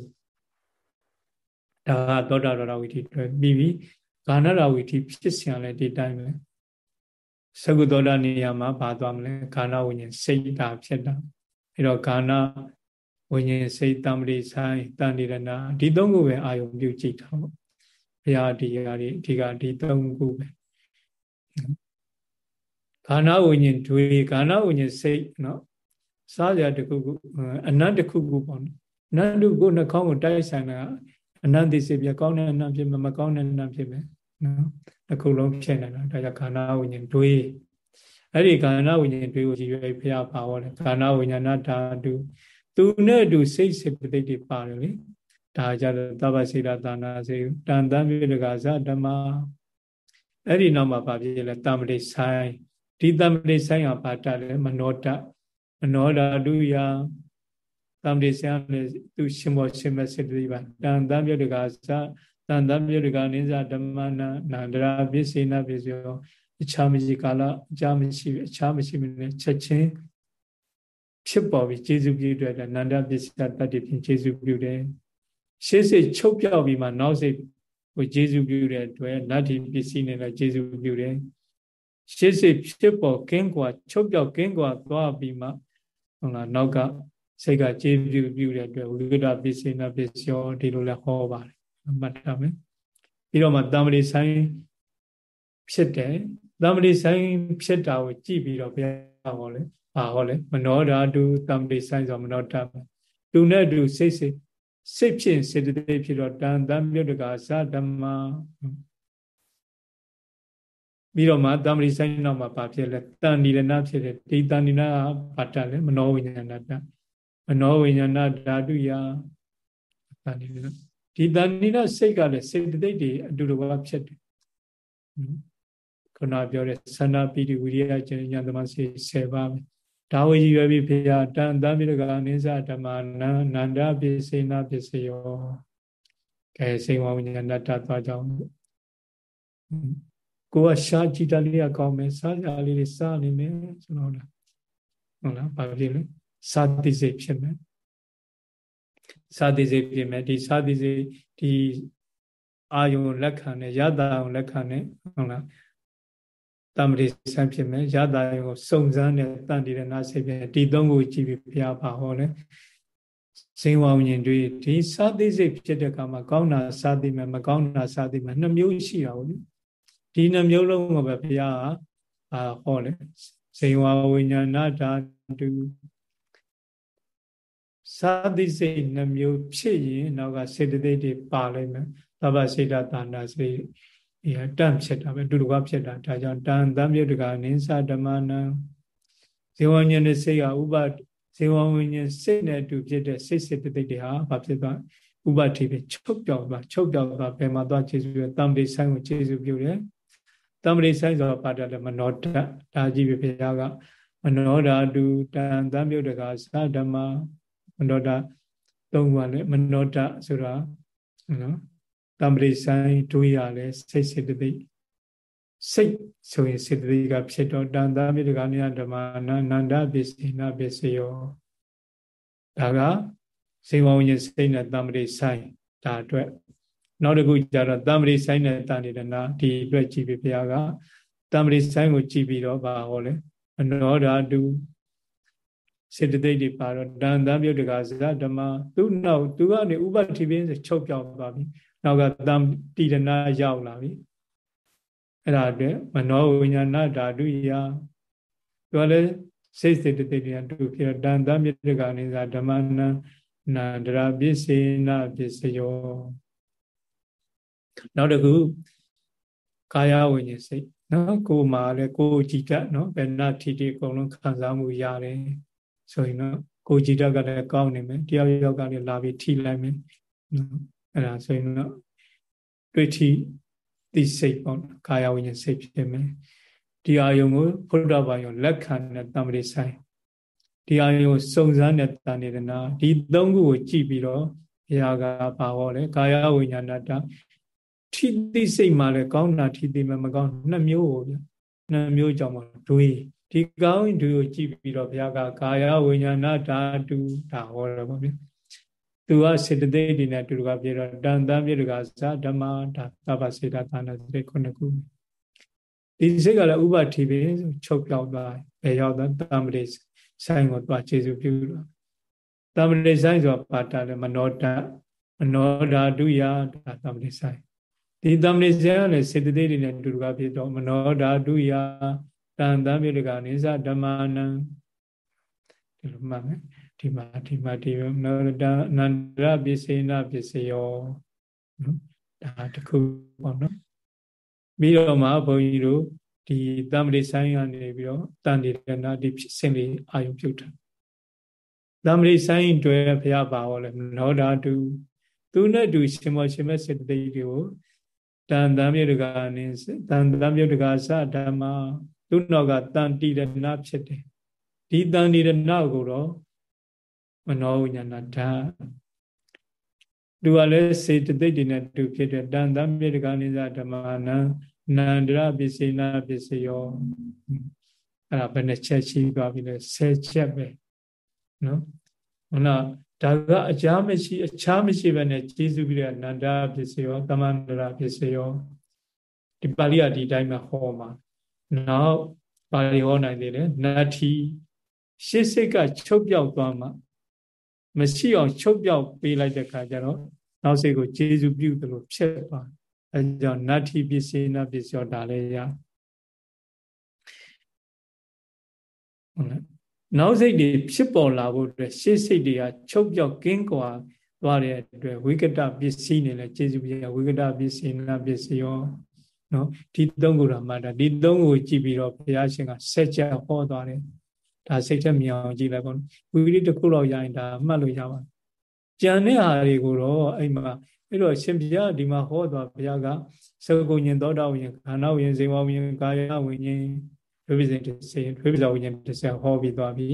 ဒါကသောတာရဝိထိတွေ့ပြီးပြီဂာဏရဝိထိဖြစ်စံလဲဒီတိုင်းပဲသကုသောတာနေရာမှာပါသွားမလဲဂာဏဝိညာဉ်စိတ်တာဖြစ်တာအဲတော့ဂာဏဝိညာဉ်စိတ်တမ္ပတိဆိုင်တန်တိရဏဒီသုံးခုပဲအာယုံပြုကြည့်တာပေါ့ဘုရားတရားတွေအဓိကဒီသုံးခုပဲ ခန္ဓာဝိညာဉ်တွေခန္ဓာဝိညာဉ်စိတ်နော်စားကြတခုခုအနတ်တခုခုပေါ့နော်နတ်တုကိုနှာခေါင်းကိုတိုက်ဆိုင်တာအနတ်သိစေပြကောင်းတဲ့အနတ်ဖြစ်မကောင်းတဲ့အနတ်ဖြစ်ပဲနော်အခုလုံးဖြစ်နေတာဒါကြောင့်ခန္ဓာဝိညာဉ်တွေအဲ့ဒီခန္ဓာဝိညာဉ်တွေကိုကြည့်ရဖျားပါဟောတယ်ခန္ဓာဝိညာဏဓာတုသူနဲ့အတူစိတ်စေပတိတ်တွေပါတယ်လေဒါကြတော့သဗ္ဗစေတသာနာစေတန်တံပြေတကဇဓမ္မအဲ့ဒီနောက်မှာဗာပြည့်လဲတမ္ပတိဆိုင် ဒီတမ္ပတိဆိုင်ဟာဘာတလဲမနောတမနောဓာတုယတမ္ပတိဆိုင်လည်းသူရှင်မောရှင်မစေတိပါတန်တံပြေတကဇတန်တံပြေတကနိစ္စဓမ္မနာနန္ဒရာပစ္စေနာပစ္စယောအခြားမရှိကာလအခြားမရှိအခြားမရှိမနဲ့ချက်ချင်းဖြစ်ပေါ်ပြီးကျေစုပြုတဲ့နန္ဒပစ္စယတတ္တိဖြင့်ကျေစုပြုတယ်ရှေးစိတ်ချုပ်ပြောက်ပြီးမှနောက်စိတ်ကိုကျေစုပြုတဲ့အတွက်နတ္တိပစ္စည်းနဲ့လည်းကျေစုပြုတယ် ရှေးစိတ်ဖြစ်ပေါ်ကင်းကွာချုပ်ပြောက်ကင်းကွာသွားပြီးမှဟုတ်လားနောက်ကစိတ်ကကျေစုပြုတဲ့အတွက်ဝိကဒပစ္စည်းနာပစ္စယောဒီလိုလည်းဟောပါတယ်မှတ်ထားမယ်ပြီးတော့မှတမ္ပတိဆိုင်ဖြစ်တယ်တမ္ပတိဆိုင်ဖြစ်တာကိုကြည့်ပြီးတော့ဘုရားဟောလဲဘာဟောလဲမနောဓာတုတမ္ပတိဆိုင်ဆိုမနောဓာတူနဲ့တူစိတ်စိတ်စိတ်ဖြစ်စေတသိက်ဖြစ်တော့တန်တံမြုတ်တကသဓမ္မ ပြီးတော့မှတမ္ပတိဆိုင်နောက်မှာဘာဖြစ်လဲတန်နိရဏဖြစ်တယ်ဒီတန်နိရဏဘာတလဲမနောဝိညာဏတမနောဝိညာဏဓာတုယတန်နိရဏဒီတန်နိရစိတ်ကလည်းစေတသိက်တွေအတူတူပါဖြစ်တယ်ခုနပြောတဲ့သန္တာပိတိဝိရိယဉာဏ်သမစေ10ပါးပဲဒါဝကြီးရွယ်ပြီးဖေယတန်တံပိရကအနိစ္စဓမ္မနန္နန္ဒပိစေနာပစ္စယောကဲစိန်ဝဝိညာဏတ္တသွားကြောင်း ကိုကရှားကြည့်တလေးကကောင်းမယ်စားကြလေးတွေစားနေမယ်ဆိုတော့လားဟုတ်လားဘာဖြစ်လဲစာတိစိတ်ဖြစ်မယ်စာတိစိတ်ဖြစ်မယ်ဒီစာတိစိတ်ဒီအာယုံလက်ခံနဲ့ယတာအောင်လက်ခံနဲ့ဟုတ်လားတမ္ပတိဆန်းဖြစ်မယ်ရတာကိုစုံစမ်းတဲ့တန်တိရဏစိတ်ဖြစ်ဒီသုံးခုကြည့်ပြီးဘုရားပါဟောလဲဇင်ဝဝဉ္တွေဒီစာသိစိတ်ဖြစ်တဲ့အခါမှာကောင်းတာစာသိမယ်မကောင်းတာစာသိမယ်နှစ်မျိုးရှိတာဟုတ် ဒီနှစ်မျိုးလုံးကိုပဲဘုရားအာဟောလဲဇင်ဝဝိညာဏဓာတုစာသိစိတ်နှစ်မျိုးဖြစ်ရင်နောက်ကစေတသိက်တွေပါလိမ့်မယ်သဗ္ဗစေတသာနာစိတ်ဒီဟာတန့်ဖြစ်တာပဲတူတူကဖြစ်တာဒါကြောင့်တန်တမ်းမြုပ်တကအနိစ္စဓမ္မနံဇေဝဉ္ဉ္နဲ့စိတ်ကဥပဇေဝဝိညာဉ်စိတ်နဲ့အတူဖြစ်တဲ့စိတ်စိတ်တိတ်တွေဟာဘာဖြစ်သွားဥပတိပဲချုပ်ပြောက်သွားချုပ်ပြောက်သွားဘယ်မှာသွားခြေစုရတံပရိဆိုင်ကိုခြေစုပြုတယ် တံပရိဆိုင်ဆိုတာပါတယ်မနောတဒါကြီးပဲဘုရားကမနောဓာတုတန်တမ်းမြုပ်တကသဓမ္မမနောဓာသုံးခုကလည်းမနောဓာဆိုတာနော်တမ္ပရိဆိုင်ဒုရလဲစိတ်စေတသိက်စိတ်ဆိုရင်စေတသိက်ကဖြစ်တော့တန်တာမိတကနိယဓမ္မနာနန္ဒပစ္စေနာပစ္စယောဒါကစေဝဝဉ္ဇစိတ်နဲ့တမ္ပရိဆိုင်ဒါအတွက် နောက်တစ်ခုကျတော့တမ္ပရိဆိုင်နဲ့တာနေတနာဒီအတွက်ကြည့်ပြီးဘုရားကတမ္ပရိဆိုင်ကိုကြည့်ပြီးတော့ဗာဟောလဲအနောဓာတုစေတသိက်တွေပါတော့တန်တံပြုတ်တကဇဓမ္မသူ့နောက်သူကနေဥပတိပင်းချုပ်ပြောက်သွားပြီနောက်ကတံတိရဏရောက်လာပြီအဲ့ဒါအတွက်မနောဝိညာဏဓာတုယသူကလည်းစိတ်စေတသိက်တွေတူဖြစ်တန်တမြစ်တကနေသာဓမ္မနံနာဒရာပစ္စေနပစ္စယော နောက်တစ်ခုကာယဝိညာဉ်စိတ်နော်ကိုယ်မှာလည်းကိုယ်ကြည်တတ်နော်ဘယ်နာထီတီအကုန်လုံးခံစားမှုရတယ်ဆိုရင်တော့ကိုယ်ကြည်တတ်ကလည်းကောင်းနေမယ်တယောက်ယောက်ကလည်းလာပြီးထိလိုက်မယ်နော်အဲ့ဒါဆိုရင်တော့တွေ့ထိသိစိတ်ပေါ့ကာယဝိညာဉ်စိတ်ဖြစ်မယ်ဒီအာယုံကိုဘုရားဘာယုံလက်ခံတဲ့တမ္ပတိဆိုင်ဒီအာယုံစုံစမ်းတဲ့တဏှေနာဒီသုံးခုကိုကြည့်ပြီးတော့ဘုရားကပါဟောတယ်ကာယဝိညာဏတ ထိသိစိတ်မှလည်းကောင်းတာထိသိမှမကောင်းနှစ်မျိုးပေါ့ဗျာနှစ်မျိုးကြောင့်မတွေးဒီကောင်းဒွေကိုကြည့်ပြီးတော့ဘုရားကကာယဝိညာဏဓာတုဒါဟောတယ်ပေါ့ဗျာသူကစေတသိက်တွေနဲ့တူတူကပြေတော့တန်တန်ပြေတကဇဓမ္မဒါသဗ္ဗစေတသာနာစိတ်ခုနှစ်ခုဒီစိတ်ကလည်းဥပတိပဲချုပ်ပြောက်သွားဘယ်ရောက်သွားတမ္ပတိဆိုင်ကိုသွားခြေစုပြုတော့တမ္ပတိဆိုင်ဆိုတာပါတာလေမနောတမနောဓာတုယဒါတမ္ပတိဆိုင် ဒီတမ္ပတိဆိုင်ကလည်းစေတသိက်တွေနဲ့တူတူကပြေတော့မနောဓာတုယတန်တံမြေတကနိစ္စဓမ္မာနံဒီလိုမှတ်မယ်ဒီမှာဒီမှာဒီနောဒအနန္တရပစ္စေနပစ္စယောနော်ဒါတခုပေါ့နော်ပြီးတော့မှဘုန်းကြီးတို့ဒီတမ္ပတိဆိုင်ကနေပြီးတော့တန်တိရဏဒီဖြစ်စဉ်လေးအာယုပြုတ်တာတမ္ပတိဆိုင်တွဲဘုရားပါဟောလဲနောဓာတုသူနဲ့တူရှင်မောရှင်မဲ့စေတသိက်တွေကို တန်တမ်းမြေတကနေတန်တမ်းမြေတကသဓမ္မသူ့နောက်ကတန်တိရဏဖြစ်တယ်ဒီတန်တိရဏကိုတော့မနောဝိညာဏဓာတ်သူကလည်းစေတသိက်တွေနဲ့တူဖြစ်တဲ့တန်တမြေတကနိစ္စဓမ္မနံနန္ဒရပစ္စေနာပစ္စယောအဲ့ဒါဘယ်နှချက်ရှိသွားပြီလဲ၁၀ချက်ပဲနော်ဟုတ်လား ဒါကအချားမရှိအခြားမရှိပဲနဲ့ကျေစုပြီးတဲ့နန္ဒပစ္စယောတမန္တရပစ္စယောဒီပါဠိကဒီတိုင်းမှာဟောမှာနောက်ပါဠိဟောနိုင်သေးတယ်နတ္ထိရှစ်စိတ်ကချုပ်ပြောက်သွားမှမရှိအောင်ချုပ်ပြောက်ပေးလိုက်တဲ့ခါကျတော့နောက်စိတ်ကိုကျေစုပြုသလိုဖြစ်သွားအဲကြောင့်နတ္ထိပစ္စေနပစ္စယောဒါလည်းရဟုတ်လား နောက်စိတ်တွေဖြစ်ပေါ်လာဖို့အတွက်ရှေ့စိတ်တွေကချုပ်ပြောက်ကင်းကွာသွားတဲ့အတွက်ဝိကတပစ္စည်းနေလဲကျေစုပြဝိကတပစ္စေနပစ္စယောနော်ဒီသုံးခုတော့မှတ်တာဒီသုံးခုကြည့်ပြီးတော့ဘုရားရှင်ကဆက်ချက်ဟောသွားတယ်ဒါစိတ်ထက်မြင်အောင်ကြည့်လိုက်ပေါ့ဝိရိတစ်ခုလောက်ရရင်ဒါမှတ်လို့ရပါကြံတဲ့ဟာတွေကိုတော့အဲ့မှာအဲ့တော့ရှင်ဘုရားဒီမှာဟောသွားဘုရားကသကုညင်သောတာဝိညာဉ်ခန္ဓာဝိညာဉ်ဇေဝဝိညာဉ်ကာယဝိညာဉ် ဒုပိစိတ်တစ်စေဒုပိဇဝိညာဉ်တစ်စေဟောပြီးသွားပြီ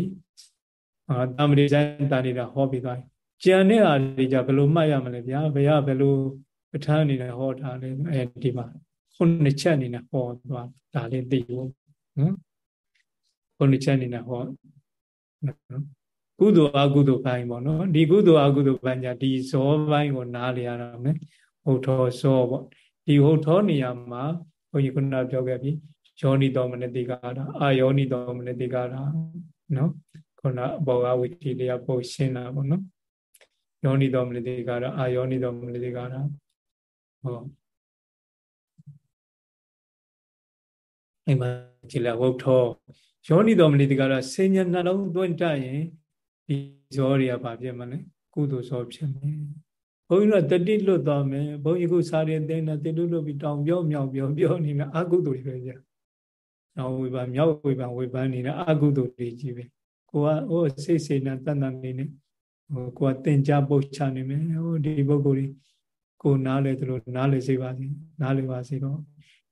အာတမ္ပရိဇန်တာနေတာဟောပြီးသွားပြီကြံတဲ့ဟာတွေကြဘယ်လိုမှတ်ရမလဲဗျာဘုရားဘယ်လိုပဋ္ဌာန်းအနေနဲ့ဟောထားလဲအဲဒီမှာခုနှစ်ချက်အနေနဲ့ဟောသွားဒါလေးသိဖို့နော်ခုနှစ်ချက်အနေနဲ့ဟောနော်ကုသိုလ်အကုသိုလ်ပိုင်းပေါ့နော်ဒီကုသိုလ်အကုသိုလ်ပိုင်းじゃဒီဇောပိုင်းကိုနားလည်ရတာမယ်ဟုတ်ထောဇောပေါ့ဒီဟုတ်ထောနေရာမှာဘုန်းကြီးခုနပြောခဲ့ပြီ ယောနိတော်မနတိကာတာအာယောနိတော်မနတိကာတာနော်ခုနဘောဂဝိတိတရားပို့ရှင်းတာပေါ့နော်ယောနိတော်မနတိကာတာအာယောနိတော်မနတိကာတာဟောအဲ့မှာကြည်လာဝုတ်ထောယောနိတော်မနတိကာတာစေညာနှလုံးသွင်းတတ်ရင်ဒီဇောတွေကဘာဖြစ်မလဲကုသိုလ်ဇောဖြစ်မယ်ဘုန်းကြီးတို့တတိလွတ်သွားမယ်ဘုန်းကြီးကစားရင်တင်းတာတတိလွတ်ပြီးတောင်ပြောမြောက်ပြောပြောနေတာအကုသိုလ်တွေပဲကြာ နောက်ဝေဘာမြောက်ဝေဘာဝေဘာနေတာအကုသိုလ်တွေကြီးပဲကိုကဟိုစိတ်စေနာတန်တန်နေနေဟိုကိုကတင်ကြပုတ်ချနေမယ်ဟိုဒီပုဂ္ဂိုလ်တွေကိုနားလေသူတို့နားလေစေပါစေနားလေပါစေတော့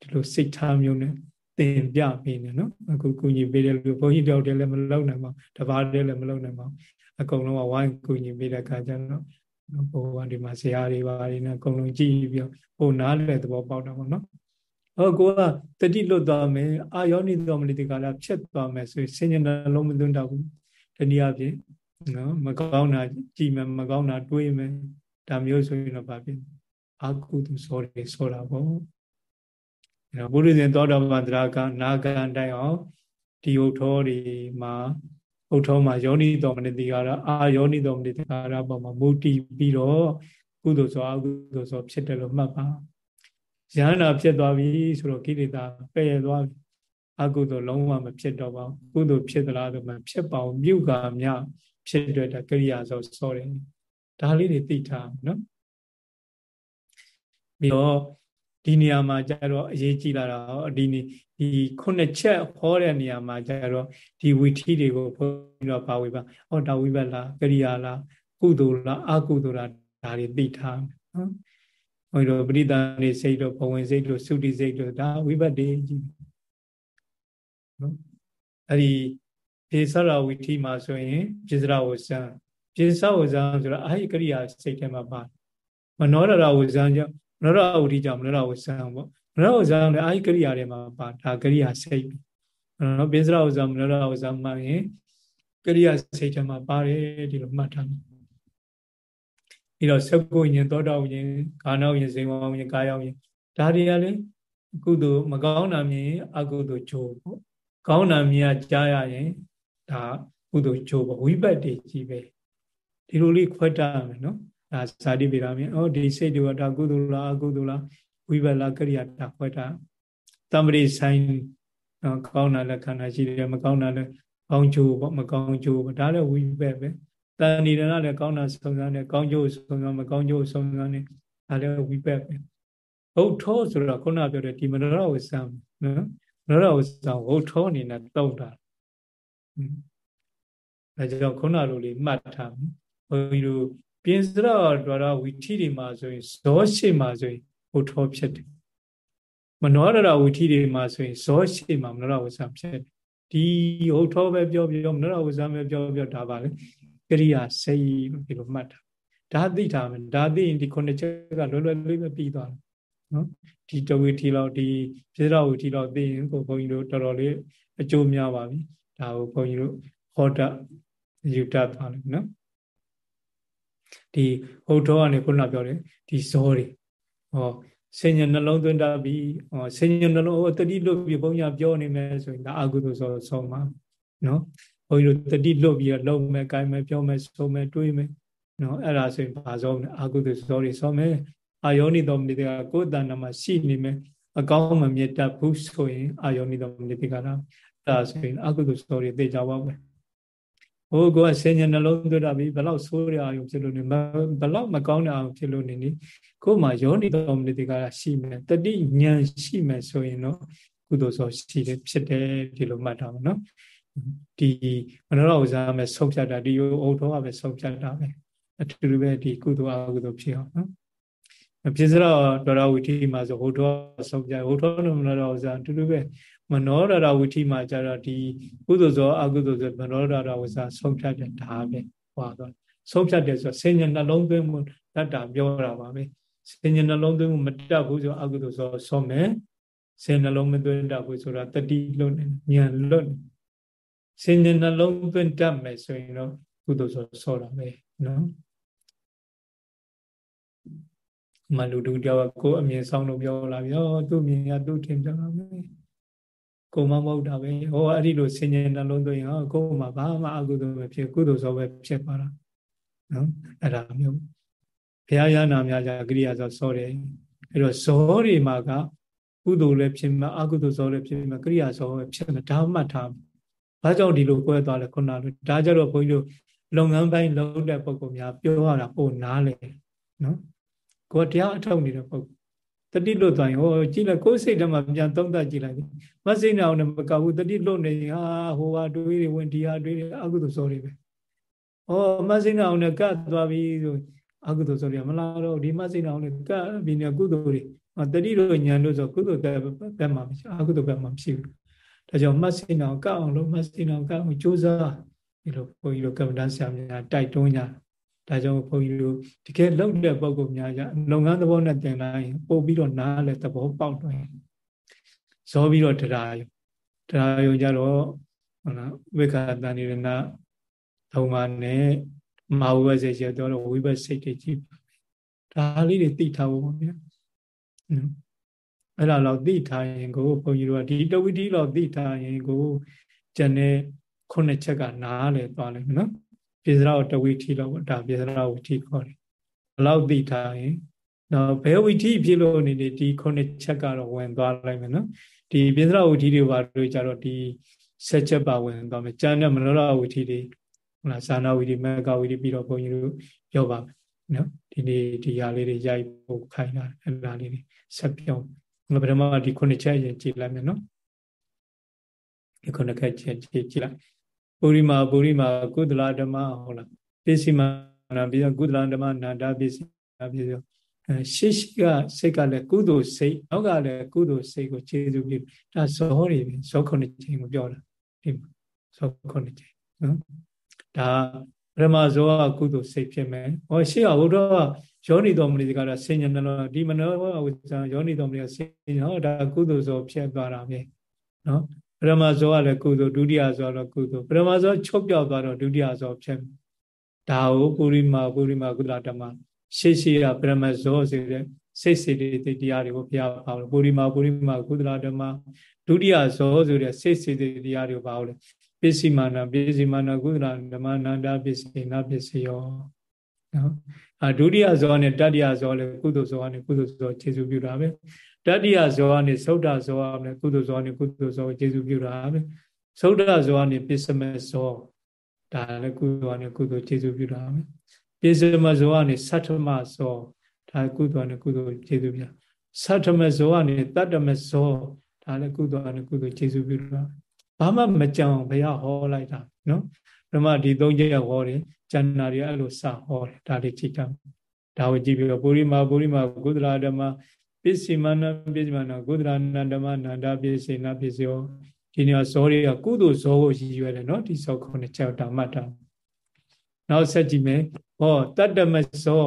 ဒီလိုစိတ်ထားမျိုးနဲ့တင်ပြပေးနေနော်အခုကုညီပေးတယ်လို့ဘုန်းကြီးတောက်တယ်လည်းမလုပ်နိုင်ပါဘူးတပါးတည်းလည်းမလုပ်နိုင်ပါဘူးအကုန်လုံးကဝိုင်းကုညီပေးတဲ့အခါကျတော့ဘိုးကဒီမှာဆရာတွေပါနေအကုန်လုံးကြည့်ပြီးတော့ဟိုနားလည်းသဘောပေါက်တာပေါ့နော် ဟောကိုကတတိလွတ်သွားမယ်အာယောနိတော်မလိတကာလဖြစ်သွားမယ်ဆိုရင်စဉ္ညာလုံးမသွင်းတော့ဘူးတနည်းအားဖြင့်နော်မကောင်းတာကြည်မယ်မကောင်းတာတွေးမယ်ဒါမျိုးဆိုရင်တော့ဗာဖြစ်အာကုသူစောတယ်ဆိုတာပေါ့အဲဘုရားရှင်သောတာပန်တရာကနာဂန်တိုင်အောင်ဒီဥထောတွေမှာဥထောမှာယောနိတော်မနတိကာရအာယောနိတော်မနတိကာရပေါ်မှာမူတည်ပြီးတော့ကုသိုလ်စောအကုသိုလ်စောဖြစ်တယ်လို့မှတ်ပါ ယန္နာဖြစ်သွားပြီဆိုတော့ကိလေသာပယ်ရသွားပြီအကုသိုလ်လုံးဝမဖြစ်တော့ပါဘူးကုသိုလ်ဖြစ်သလားဆိုမှဖြစ်ပါအောင်မြုပ်ကာမြဖြစ်တဲ့ကရိယာဆိုစောတယ်ဒါလေးတွေသိထားနော်ပြီးတော့ဒီနေရာမှာကျတော့အရေးကြီးလာတာဒီနေဒီခုနှစ်ချက်ဟောတဲ့နေရာမှာကျတော့ဒီဝီထီတွေကိုဘုန်းကြီးတော့ပါဝေပါဟောတာဝိဘတ်လားကရိယာလားကုသိုလ်လားအကုသိုလ်လားဒါတွေသိထားနော် ဘုန်းကြီးတို့ပရိသန်နေစိတ်တို့ဘဝင်စိတ်တို့သုတိစိတ်တို့ဒါဝိဘတ်တွေကြီးနော်အဲ့ဒီပြေစရဝီထီမှာဆိုရင်ပြေစရဝဇံပြေစဝဇံဆိုတာအာဟိကရိယာစိတ်ထဲမှာပါမနောရရဝဇံကြောင့်မနောရဝတိကြောင့်မနောရဝဇံပေါ့မနောရဝဇံလည်းအာဟိကရိယာတွေမှာပါဒါကရိယာစိတ်နော်ပိစရဝဇံမနောရဝဇံမှရင်ကရိယာစိတ်ထဲမှာပါတယ်ဒီလိုမှတ်ထားမယ် ပြီးတော့သကုဉ္ဉ္သောတာဉ္ဉ္ကာနောဉ္ဉ္ဇေဝဉ္ဉ္ကာယောဉ္ဉ္ဒါတွေကလည်းကုသိုလ်မကောင်းတာမြင်အကုသိုလ်ဂျိုးပေါ့ကောင်းတာမြင်ကြားရရင်ဒါကုသိုလ်ဂျိုးပေါ့ဝိပတ်တွေကြီးပဲဒီလိုလေးခွဲတတ်ရမယ်နော်ဒါဇာတိပေရာမြင်ဩဒီစိတ်တွေကဒါကုသိုလ်လားအကုသိုလ်လားဝိပတ်လားကရိယာတာခွဲတတ်တမ္ပရိဆိုင်နော်ကောင်းတာလည်းခန္ဓာရှိတယ်မကောင်းတာလည်းကောင်းကျိုးပေါ့မကောင်းကျိုးပေါ့ဒါလည်းဝိပတ်ပဲ တဏိရဏလည်းကောင်းတာစုံစမ်းတယ်ကောင်းကျိုးစုံစမ်းမကောင်းကျိုးစုံစမ်းတယ်ဒါလည်းဝိပတ်ပဲဟုတ်ထောဆိုတော့ခုနပြောတဲ့ဒီမနောဝဇံနော်မနောဝဇံဟုတ်ထောအနေနဲ့တုံးတာအဲကြောင့်ခုနလိုလေးမှတ်ထားမယ်ဘုန်းကြီးတို့ပြင်းစရတော်ရဝီထီတွေမှာဆိုရင်ဇောရှိမှာဆိုရင်ဟုတ်ထောဖြစ်တယ်မနောရဝီထီတွေမှာဆိုရင်ဇောရှိမှာမနောဝဇံဖြစ်တယ်ဒီဟုတ်ထောပဲပြောပြောမနောဝဇံပဲပြောပြောဒါပါလေ ကရိယာစိတ်လို့ဒီလိုမှတ်တာဒါသိထားမယ်ဒါသိရင်ဒီခုနှစ်ချက်ကလွယ်လွယ်လေးပဲပြီးသွားတယ်နော်ဒီတဝီထီလောက်ဒီပြည့်တော်ဝီထီလောက်သိရင်ကိုဘုန်းကြီးတို့တော်တော်လေးအကျိုးများပါပြီဒါကိုဘုန်းကြီးတို့ဟောတယူတတ်သွားတယ်နော်ဒီဟုတ်တော်ကနေခုနပြောတယ်ဒီဇောတွေဟောစဉ္ညာနှလုံးသွင်းတတ်ပြီဟောစဉ္ညာနှလုံးဟောတတိလွတ်ပြီးဘုန်းကြီးပြောနေမယ်ဆိုရင်ဒါအကုသိုလ်ဆိုဆုံးမှာနော် ဘုန်းကြီးတို့တတိလွတ်ပြီးတော့လုံးမယ်၊ကိုင်းမယ်၊ပြောမယ်၊ဆုံးမယ်၊တွေးမယ်နော်အဲ့ဒါဆိုရင်ဘာဆုံးလဲအကုသိုလ်ဇောတွေဆုံးမယ်အာယောနိတော်မနိတိကကိုယ်တဏ္ဍမှာရှိနေမယ်အကောင်းမမြတ်တတ်ဘူးဆိုရင်အာယောနိတော်မနိတိကနာအဲ့ဒါဆိုရင်အကုသိုလ်ဇောတွေသိကြပါမယ်ဟိုကောဆင်ញနှလုံးသွင်းတာပြီဘလောက်ဆိုးရအောင်ဖြစ်လို့နေဘလောက်မကောင်းတဲ့အောင်ဖြစ်လို့နေနေကိုယ်မှာယောနိတော်မနိတိကရှိမယ်တတိဉာဏ်ရှိမယ်ဆိုရင်တော့ကုသိုလ်ဇောရှိတယ်ဖြစ်တယ်ဒီလိုမှတ်ထားပါနော် ဒီမနောရဥစားမဲ့ဆုံးဖြတ်တာဒီယုံတော်ကပဲဆုံးဖြတ်တာပဲအထူးပဲဒီကုသိုလ်အကုသိုလ်ဖြစ်အောင်နော်ပြစ္ဆရာဒေါရဝိထိမှာဆိုဟိုတော်ဆုံးပြဟိုတော်မနောရဥစားအထူးပဲမနောရဝိထိမှာကျတော့ဒီကုသိုလ်ဇောအကုသိုလ်ဇောမနောရဥစားဆုံးဖြတ်တဲ့ဒါပဲဟောတော့ဆုံးဖြတ်တယ်ဆိုဆင်ញနှလုံးသွင်းမှုတတ်တာပြောတာပါပဲဆင်ញနှလုံးသွင်းမှုမတတ်ဘူးဆိုအကုသိုလ်ဇောဆုံးမယ်ဆင်နှလုံးမသွင်းတတ်ဘူးဆိုတာတတိလွတ်ဉာဏ်လွတ် စင်နှလုံးသွင်းတတ်မယ်ဆိုရင်တော့ကုသိုလ်ဆိုဆောတာပဲနော်မလူတူတယောက်ကိုအမြင်ဆောင်လို့ပြောလာပြီ။သူ့မြင်ရသူ့ထင်ပြောတာပဲ။ကိုမမဟုတ်တာပဲ။ဟောအဲ့ဒီလိုဆင်ញင်နှလုံးသွင်းဟောကိုယ်မှာဘာမှအကုသိုလ်ပဲဖြစ်ကုသိုလ်ဆိုပဲဖြစ်ပါလား။နော်အဲ့ဒါမျိုးဘုရားရနာများကြကရိယာဆိုဆောတယ်။အဲ့တော့ဇောတွေမှာကကုသိုလ်လည်းဖြစ်မှာအကုသိုလ်ဇောလည်းဖြစ်မှာကရိယာဇောပဲဖြစ်မှာဒါမှတ်ထား ဘာကြောင့်ဒီလိုကွဲသွားလဲခုနလိုဒါကြတော့ဘုန်းကြီးတို့လုပ်ငန်းပိုင်းလုပ်တဲ့ပုံကောင်များပြောရတာပို့နားလေနော်ကိုတရားအထောက်နေတဲ့ပုံတတိလွတ်သွားရင်ဟောကြည့်လိုက်ကိုယ်စိတ်ထဲမှာပြန်သုံးသပ်ကြည့်လိုက်မစိတ်နဲ့အောင်လည်းမကဘူးတတိလွတ်နေဟာဟိုဟာတွေးတွေဝင်ဒီဟာတွေးတွေအကုသိုလ်စောတွေပဲဟောမစိတ်နဲ့အောင်လည်းကတ်သွားပြီဆိုအကုသိုလ်စောတွေမလားတော့ဒီမစိတ်နဲ့အောင်လည်းကတ်ပြီးနေကုသိုလ်တွေတတိလို့ညံလို့ဆိုကုသိုလ်ဘက်မှာမရှိအကုသိုလ်ဘက်မှာမရှိဘူး ဒါကြောင့်မှတ်စိနောင်ကောက်အောင်လို့မှတ်စိနောင်ကောက်အောင်ကြိုးစားဒီလိုဘုန်းကြီးတို့ကမ္ဘာတန်းဆရာများတိုက်တွန်းကြဒါကြောင့်ဘုန်းကြီးတို့တကယ်လုံတဲ့ပုံကောင်များကြလုပ်ငန်းသဘောနဲ့တင်လိုက်ပို့ပြီးတော့နားလဲသဘောပေါက်တယ်ဇောပြီးတော့တရားယုံတရားယုံကြတော့ဟုတ်လားဝိက္ခတန်နိရဏသုံးပါးနဲ့မဟာဝိဘစေချေတော့ဝိဘစိတ်တွေကြည့်ဒါလေးတွေသိထားဖို့ပါဗျာ အဲ့ဒါတော့သိထားရင်ကိုဘုန်းကြီးတို့ကဒီတဝိတိတော့သိထားရင်ကိုကျန်တဲ့ခုနှစ်ချက်ကနားလေသွားလိမ့်မယ်နော်ပြေစရာတဝိတိတော့ဒါပြေစရာဝိတိခေါ်တယ်ဘလောက်သိထားရင်တော့ဘယ်ဝိတိဖြစ်လို့နေနေဒီခုနှစ်ချက်ကတော့ဝင်သွားလိုက်မယ်နော်ဒီပြေစရာဝိတိတွေပါလို့ကြတော့ဒီဆက်ချက်ပါဝင်သွားမယ်ကျန်တဲ့မနောရဝိတိတွေဟုတ်လားဇာနာဝိတိမေကဝိတိပြီးတော့ဘုန်းကြီးတို့ပြောပါမယ်နော်ဒီနေ့ဒီဟာလေးတွေရိုက်ဖို့ခိုင်းတာအဲ့ဒါလေးတွေဆက်ပြောငါ ပထမဒီခုနှစ်ချက်ရင်ကြည့်လိုက်မယ်နော်ဒီခုနှစ်ချက်ကြည့်ကြည့်လိုက်ပုရိမာပုရိမာကုသလဓမ္မဟုတ်လားပစ္စည်းမနာပြီးတော့ကုသလဓမ္မနန္ဒပစ္စည်းပြီးတော့ရှေ့ရှိကစိတ်ကလည်းကုသိုလ်စိတ်နောက်ကလည်းကုသိုလ်စိတ်ကိုခြေစုပ်ပြီးဒါဇောတွေပဲဇောခုနှစ်ချိန်ကိုပြောတာဒီဇောခုနှစ်ချိန်နော်ဒါပရမဇောကကုသိုလ်စိတ်ဖြစ်မယ်ဟောရှေ့ကဘုရား ယောနိတော်မနိကတော့ဆင်ញံနှလုံးဒီမနောဝိဇာယောနိတော်မနိကဆင်ញံဟောဒါကုသိုလ်ဇောဖြစ်သွားတာပဲနော်ပရမဇောကလည်းကုသိုလ်ဒုတိယဇောတော့ကုသိုလ်ပရမဇောချုပ်ပြောက်သွားတော့ဒုတိယဇောဖြစ်ဒါကိုပုရိမာပုရိမာကုသလဓမ္မရှေ့ရှိရပရမဇောဆိုတဲ့စိတ်စေတသိက်တရားတွေကိုဘုရားပါလို့ပုရိမာပုရိမာကုသလဓမ္မဒုတိယဇောဆိုတဲ့စိတ်စေတသိက်တရားတွေကိုပါလို့ပစ္စည်းမာနပစ္စည်းမာနကုသလဓမ္မနန္ဒပစ္စည်းနာပစ္စယော နော်အဒုတိယဇောနဲ့တတိယဇောလည်းကုသိုလ်ဇောနဲ့ကုသိုလ်ဇောခြေစုပြုတာပဲတတိယဇောနဲ့သုဒ္ဓဇောနဲ့ကုသိုလ်ဇောနဲ့ကုသိုလ်ဇောခြေစုပြုတာပဲသုဒ္ဓဇောနဲ့ပစ္စမဇောဒါလည်းကုသိုလ်နဲ့ကုသိုလ်ခြေစုပြုတာပဲပစ္စမဇောနဲ့သတ္ထမဇောဒါကုသိုလ်နဲ့ကုသိုလ်ခြေစုပြုတာသတ္ထမဇောနဲ့တတ္တမဇောဒါလည်းကုသိုလ်နဲ့ကုသိုလ်ခြေစုပြုတာဘာမှမကြံဘုရားဟောလိုက်တာနော်ပထမဒီသုံးချက်ဟောတယ် ကျန်တာတွေအဲ့လိုစဟောတယ်ဒါလေးကြည့်ကြဒါကိုကြည့်ပြီးတော့ပုရိမာပုရိမာကုသလာဓမ္မပစ္စည်းမနပစ္စည်းမနကုသလာနဓမ္မနန္ဒပစ္စေနပစ္စယောဒီနေရာဇောတွေကကုသိုလ်ဇောကိုရည်ရွယ်တယ်နော်ဒီဇောခုနှစ်ချက်ဓမ္မတာနောက်ဆက်ကြည့်မယ်ဟောတတ္တမဇော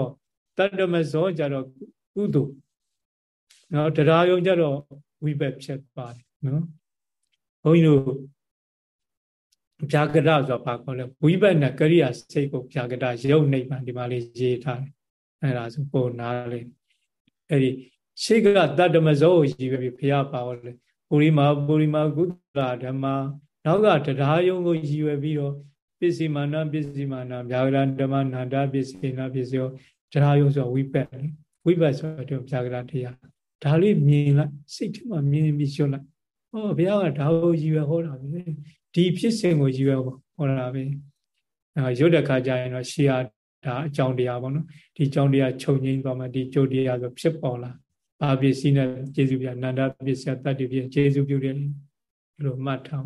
တတ္တမဇောကြတော့ကုသိုလ်နော်တရားယုံကြတော့ဝိဘက်ဖြစ်ပါတယ်နော်ဘုန်းကြီးတို့ ဗျာကရဆိုဘာခေါ်လဲဝိပဿနာကရိယာစိတ်ကိုဗျာကရရုပ်နိဗ္ဗာန်ဒီမှာလေးရေးထားတယ်အဲ့ဒါဆိုပုံနာလေအဲ့ဒီရှိကတတ္တမဇောကိုရည်ပဲပြီးဘုရားပါဟောလေပုရိမာပုရိမာကုသလာဓမ္မနောက်ကတရားယုံကိုရည်ရွယ်ပြီးတော့ပစ္စည်းမာနပစ္စည်းမာနဗျာကရဓမ္မနန္ဒပစ္စည်းနာပစ္စယောတရားယုံဆိုဝိပက်လေဝိပက်ဆိုတော့ဗျာကရတရားဒါလေးမြင်လိုက်စိတ်ထဲမှာမြင်ပြီးရှုလိုက်ဟောဘုရားကဒါကိုရည်ရွယ်ဟောတာပဲ ဒီဖြစ်စဉ်ကိုရည်ရွယ်ဟောတာပဲအဲရုပ်တဲ့ခါကျရင်တော့ရှေးရဒါအကြောင်းတရားပေါ့နော်ဒီအကြောင်းတရားချုပ်ငိမ့်သွားမှဒီကြိုတရားဆိုဖြစ်ပေါ်လာဘာပစ္စည်းနဲ့ကျေစုပြနန္ဒပစ္စယတတ္တိပြကျေစုပြုတယ်လို့မှတ်ထား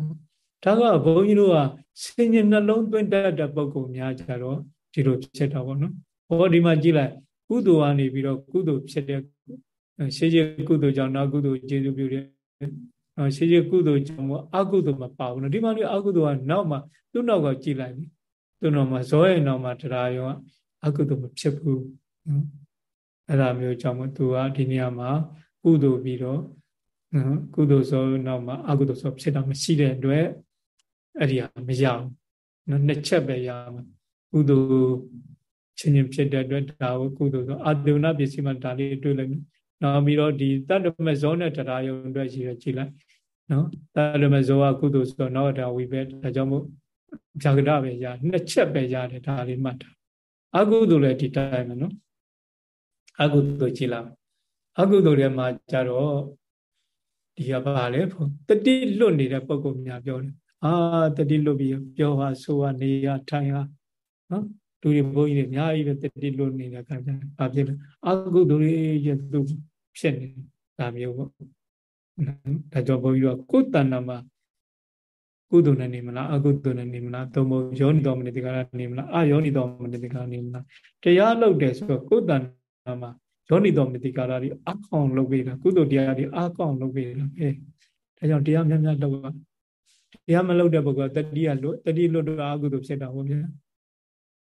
ဒါကဘုန်းကြီးတို့ကစင်ញနှလုံးသွင်းတတ်တဲ့ပုံကုများကြတော့ဒီလိုဖြစ်တာပေါ့နော်ဟောဒီမှာကြည့်လိုက်ကုသိုလ်ကနေပြီးတော့ကုသိုလ်ဖြစ်တဲ့ရှေးရှေးကုသိုလ်ကြောင့်နောက်ကုသိုလ်ကျေစုပြုတယ် ရှေးရှေးကုသိုလ်ကြောင့်မို့အကုသိုလ်မပါဘူးနော်ဒီမှာလေအကုသိုလ်ကနောက်မှသူ့နောက်ကကြည့်လိုက်ပြီသူ့နောက်မှာဇောရဲ့နောက်မှာတရားရောအကုသိုလ်မဖြစ်ဘူးနော်အဲ့ဒါမျိုးကြောင့်မို့သူကဒီနေရာမှာကုသိုလ်ပြီးတော့နော်ကုသိုလ်ဇောနောက်မှာအကုသိုလ်ဇောဖြစ်တာမရှိတဲ့အတွက်အဲ့ဒီဟာမရဘူးနော်နှစ်ချက်ပဲရမှာကုသိုလ်ချင်းချင်းဖြစ်တဲ့အတွက်ဒါကိုကုသိုလ်ဆိုအာတုဏပစ္စည်းမှာဒါလေးတွေ့လိုက်နောက်ပြီးတော့ဒီတတ္တမဇောနဲ့တရားယုံအတွက်ရှိရကြည့်လိုက် နော်တတ္တမဇောကကုသိုလ်ဆိုတော့ဒါဝိပဲဒါကြောင့်မို့ဖြာကရပဲရနှစ်ချက်ပဲရတယ်ဒါလေးမှတ်တာအကုသိုလ်လည်းဒီတိုင်းပဲနော်အကုသိုလ်ကြည့်လိုက်အကုသိုလ်တွေမှာကြတော့ဒီကဘာလဲတတိလွတ်နေတဲ့ပုံကုများပြောတယ်အာတတိလွတ်ပြီးပြောဟာဆိုဟာနေရထိုင်ဟာနော်လူတွေဘုန်းကြီးတွေအများကြီးပဲတတိလွတ်နေတဲ့ခါကျဘာဖြစ်လဲအကုသိုလ်တွေရဲ့သူဖြစ်နေတာမျိုးပေါ့ ဒါကြောင့်ဘုန်းကြီးတို့ကိုယ်တဏ္ဍမှာကုသိုလ်နဲ့နေမလားအကုသိုလ်နဲ့နေမလားသုံးဖို့ယောနိတော်မနတိကနေမလားအယောနိတော်မနတိကနေမလားတရားလုပ်တယ်ဆိုတော့ကိုယ်တဏ္ဍမှာယောနိတော်မနတိကာရတွေအကောင်းလုပ်ပေးတာကုသိုလ်တရားတွေအကောင်းလုပ်ပေးတာပဲဒါကြောင့်တရားများများလုပ်ပါတရားမလုပ်တဲ့ပုဂ္ဂိုလ်ကတတိယလွတ်တတိလွတ်တော့အကုသိုလ်ဖြစ်တာဟုတ်ဗျာ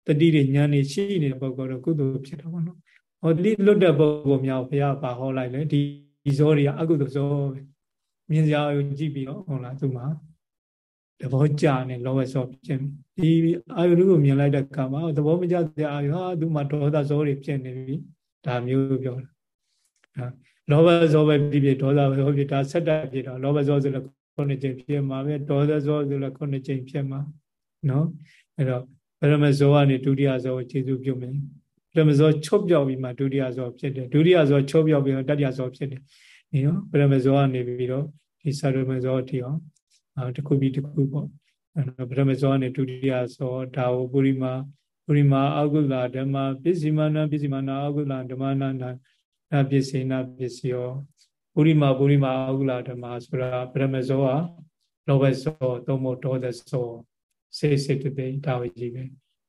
တတိတွေဉာဏ်တွေရှိနေတဲ့ပုဂ္ဂိုလ်တော့ကုသိုလ်ဖြစ်တာပေါ့နော်ဟောတတိလွတ်တဲ့ပုဂ္ဂိုလ်များဘုရားပါဟောလိုက်လေဒီ ဒီဇောတွေကအကုသိုလ်ဇောပဲမြင်စရာကိုကြည့်ပြီးတော့ဟုတ်လားသူမှာသဘောကျနေလောဘဇောဖြစ်ဒီအာယုကိုမြင်လိုက်တဲ့အခါမှာသဘောမကျတဲ့အာယုဟာသူမှာဒေါသဇောတွေဖြစ်နေပြီဒါမျိုးပြောတာလောဘဇောပဲဖြစ်ဖြစ်ဒေါသဇောဖြစ်ဒါဆက်တက်ဖြစ်တာလောဘဇောဆိုလည်းခုနှစ်ကြိမ်ဖြစ်မှာပဲဒေါသဇောဆိုလည်းခုနှစ်ကြိမ်ဖြစ်မှာနော်အဲ့တော့ပရမဇောကနေဒုတိယဇောကိုခြေစုပြုမယ် ပရမဇောချုပ်ပြောက်ပြီးမှဒုတိယဇောဖြစ်တယ်ဒုတိယဇောချုပ်ပြောက်ပြီးတော့တတိယဇောဖြစ်တယ်ဒီနော်ပရမဇောကနေပြီးတော့ဒီစာရမဇောတိအောင်အဲတခုပြီးတခုပေါ့ပရမဇောကနေဒုတိယဇောဒါဝပုရိမာပုရိမာအာဟုလာဓမ္မပစ္စည်းမနာပစ္စည်းမနာအာဟုလာဓမ္မနာနာနာပစ္စေနာပစ္စယောပုရိမာပုရိမာအာဟုလာဓမ္မဆိုတာပရမဇောကလောဘဇောသုံးဖို့ဒေါသဇောစေစေတသိဒါဝကြီးပဲ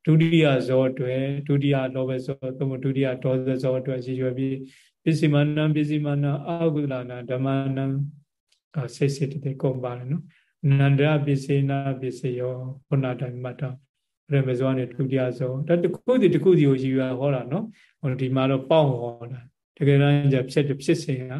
ဒုတိယဇောအတွက်ဒုတိယလောဘဇောသုံးဖို့ဒုတိယဒေါသဇောအတွက်ရည်ရွယ်ပြီးပစ္စည်းမနာပစ္စည်းမနာအာဟုလာနာဓမ္မနာစေစေတသိကုန်ပါတယ်နော်နန္ဒပစ္စေနာပစ္စယောခုနတိုင်းမှတ်တော့ပရမဇောနဲ့ဒုတိယဇောဒါတခုစီတခုစီကိုရည်ရွယ်ဟောတာနော်ဟိုဒီမှာတော့ပေါက်ဟောတာတကယ်တမ်းကျဖြစ်တယ်ဖြစ်စဉ်က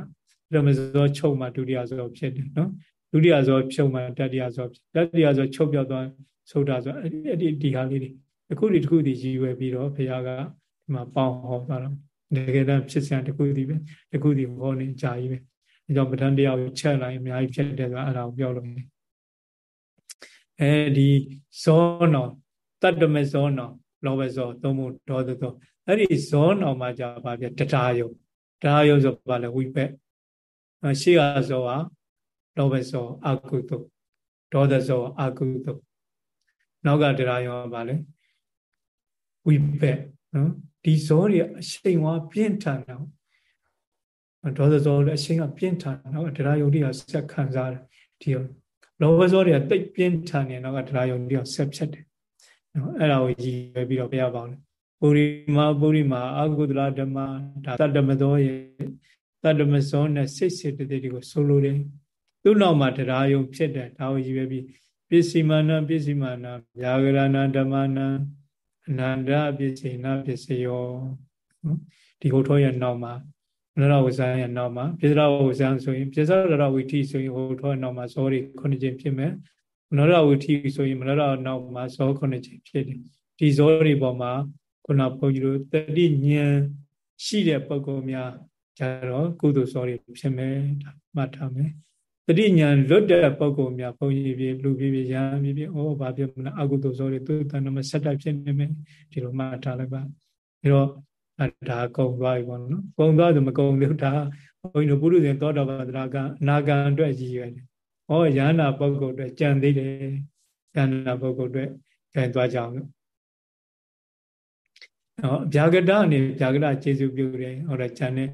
ပရမဇောချုပ်မှဒုတိယဇောဖြစ်တယ်နော်ဒုတိယဇောဖြုံမှတတိယဇောတတိယဇောချုပ်ပြောက်သွားဆိုတာဆိုအဲ့ဒီဒီဟာလေးတွေ တခုစီတခုစီရည်ရွယ်ပြီးတော့ဘုရားကဒီမှာပေါက်ဟောတာတော့တကယ်တမ်းဖြစ်စဉ်တခုစီပဲတခုစီဟောနေကြာကြီးပဲဒါကြောင့်ပဋ္ဌာန်းတရားကိုချက်လိုက်အများကြီးဖြစ်တယ်ဆိုတာအဲ့ဒါကိုပြောလို့အဲဒီဇောနောတတ္တမဇောနောလောဘဇောသုံးဖို့ဒေါသဇောအဲ့ဒီဇောနောမှာကြာပါပြတရားယုံတရားယုံဆိုပါလေဝိပက်ရှေ့ကဇောဟာလောဘဇောအကုသို့ဒေါသဇောအကုသို့နောက်ကတရားယုံပါလေ ဝိပက်နော်ဒီဇောတွေအရှိန်ဝါပြင်းထန်တော့ဒေါသဇောလည်းအရှိန်ကပြင်းထန်တော့တရားယုံတွေကဆက်ခံစားတယ်ဒီလောဘဇောတွေကတိတ်ပြင်းထန်နေတော့တရားယုံတွေကဆက်ဖြတ်တယ်နော်အဲ့ဒါကိုရည်ရွယ်ပြီးတော့ပြရပါဦးပုရိမာပုရိမာအကုသလဓမ္မဒါတတ္တမသောရဲ့တတ္တမဇောနဲ့စိတ်စေတသိက်တွေကိုဆိုလိုတယ်သူ့နောက်မှာတရားယုံဖြစ်တယ်ဒါကိုရည်ရွယ်ပြီးပစ္စည်းမာနပစ္စည်းမာနဗျာဂရဏဓမ္မနာ အနန္တပစ္စေနပစ္စယောဒီဟိုထောရဲ့နောက်မှာမနရဝဇန်ရဲ့နောက်မှာပိစရဝဇန်ဆိုရင်ပိစရဝိထိဆိုရင်ဟိုထောရဲ့နောက်မှာဇောတွေခုနှစ်ခြင်းဖြစ်မယ်မနရဝိထိဆိုရင်မနရနောက်မှာဇောခုနှစ်ခြင်းဖြစ်တယ်ဒီဇောတွေပေါ်မှာခုနဘုန်းကြီးတို့တတိဉာဏ်ရှိတဲ့ပုဂ္ဂိုလ်များကြတော့ကုသိုလ်ဇောတွေဖြစ်မယ်ဒါမှတ်ထားမယ် တတိညာလွတ်တဲ့ပုံကုများဘုန်းကြီးပြေလူပြေပြေရံပြေပြေဩဘာဖြစ်မလဲအကုသိုလ်ဇောတွေသူတဏ္ဍမဆက်တိုက်ဖြစ်နေမယ်ဒီလိုမှတ်ထားလိုက်ပါအဲတော့ဒါကုံသွားပြီပေါ့နော်ကုံသွားဆိုမကုံလို့ဒါဘုန်းကြီးတို့ပုရုဇဉ်သောတာပန်တရာကအနာဂံအတွက်ရည်ရွယ်တယ်ဩရဟနာပုဂ္ဂိုလ်အတွက်ကြံသေးတယ်ရဟနာပုဂ္ဂိုလ်အတွက်ကြံသွားကြအောင်လို့နော်ဗျာဂတအနေဗျာဂတကျေစုပြုတယ်ဟောတယ်ဉာဏ်နဲ့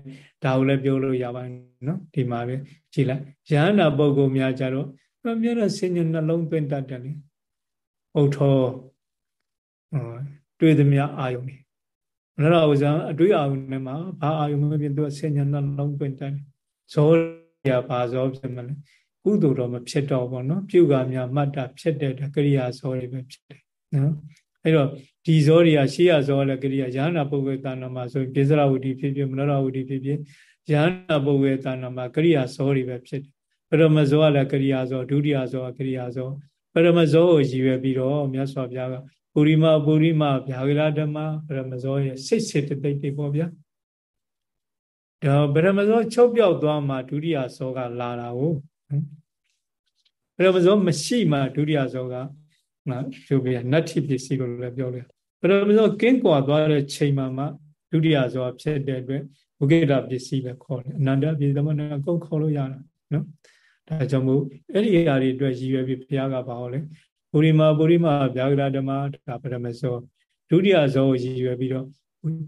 ဒါကိုလည်းပြောလို့ရပါတယ်နော်ဒီမှာပဲ ကြည်လိုက်ယဟန္တာပုဂ္ဂိုလ်များကြတော့မြတ်တဲ့ဆင်ញနှလုံးသွင်းတတ်တယ်လေဥထောတွေ့သမျှအာယုန်နေမနောဥဇံအတွေ့အာယုန်နဲ့မှာဘာအာယုန်မဖြစ်သူဆင်ញနှလုံးသွင်းတတ်တယ်ဇောရဘာဇောဖြစ်မလဲကုသိုလ်တော့မဖြစ်တော့ဘောနော်ပြုကများမှတ်တာဖြစ်တဲ့ကရိယာဇောတွေပဲဖြစ်တယ်နော်အဲ့တော့ဒီဇောတွေကရှေးရဇောလည်းကရိယာယဟနာပုဂ္ဂိုလ်တဏ္ဍမှာဆိုရင်ပိစရဝတိဖြစ်ဖြစ်မနောရဝတိဖြစ်ဖြစ် ယဟနာပုဂ္ဂိုလ်တဏ္ဍမှာကရိယာဇောတွေပဲဖြစ်တယ်ပရမဇောကလည်းကရိယာဇောဒုတိယဇောကရိယာဇောပရမဇောကိုရည်ရွယ်ပြီးတော့မြတ်စွာဘုရားကပုရိမပုရိမဗျာဂရဓမ္မပရမဇောရဲ့စိတ်စေတသိက်တွေပေါ့ဗျာဒါပရမဇောချုပ်ပြောက်သွားမှဒုတိယဇောကလာတာကိုပရမဇောမရှိမှဒုတိယဇောကနော်ပြောပြနတ္ထိပစ္စည်းလို့လည်းပြောလို့ပရမဇောကင်းကွာသွားတဲ့ချိန်မှာမှ ဒုတိယဇောဖြစ်တဲ့အတွက်ဝိကိတပစ္စည်းပဲခေါ်တယ်အနန္တပစ္စည်းသမဏအကုန်ခေါ်လို့ရတာနော်ဒါကြောင့်မို့အဲ့ဒီအရာတွေအတွက်ရည်ရွယ်ပြီးဘုရားကပါဟောလေပုရိမာပုရိမာဗျာဂရဓမ္မဒါပရမဇောဒုတိယဇောကိုရည်ရွယ်ပြီးတော့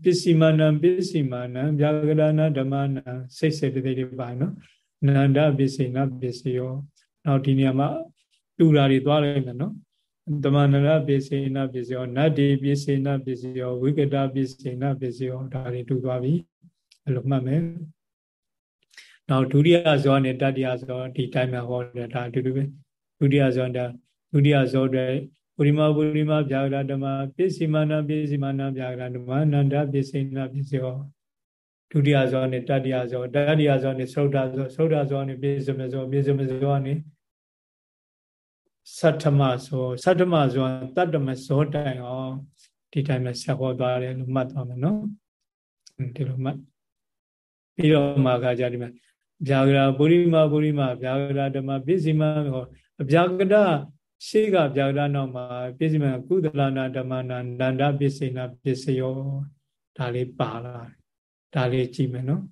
ပစ္စည်းမာနံပစ္စည်းမာနံဗျာဂရဏဓမ္မနံစိတ်စေတသိက်တွေပါနော်နန္ဒပစ္စည်းနပစ္စည်းရောနောက်ဒီနေရာမှာတူတာတွေသွားလိုက်မယ်နော် တမန္တရပစ္စေနပစ္စယောနတ္တိပစ္စေနပစ္စယောဝိကတပစ္စေနပစ္စယောဒါတွေတူသွားပြီအဲ့လိုမှတ်မယ်နောက်ဒုတိယဇောနဲ့တတိယဇောဒီတိုင်းမှာဟောတယ်ဒါအတူတူပဲဒုတိယဇောဒါဒုတိယဇောတွေပုရိမပုရိမဗျာဂရဓမ္မပစ္စည်းမာနပစ္စည်းမာနဗျာဂရဓမ္မနန္ဒပစ္စေနပစ္စယောဒုတိယဇောနဲ့တတိယဇောတတိယဇောနဲ့သုဒ္ဓဇောသုဒ္ဓဇောနဲ့ပိစမဇောပိစမဇောနဲ့ သတ္ထမဆိုသတ္ထမဆိုတတ္တမဇောတိုင်အောင်ဒီတိုင်းမှာဆက်ဟောသွားတယ်လို့မှတ်သွားမယ်နော်ဒီလိုမှတ်ပြီးတော့မှခါကြဒီမှာဗျာဂရာပုရိမပုရိမဗျာဂရာဓမ္မပစ္စည်းမဟောဗျာဂရရှေးကဗျာဂရနောက်မှာပစ္စည်းမကုသလနာဓမ္မနာနန္ဒပစ္စေနာပစ္စယောဒါလေးပါလာဒါလေးကြည့်မယ်နော်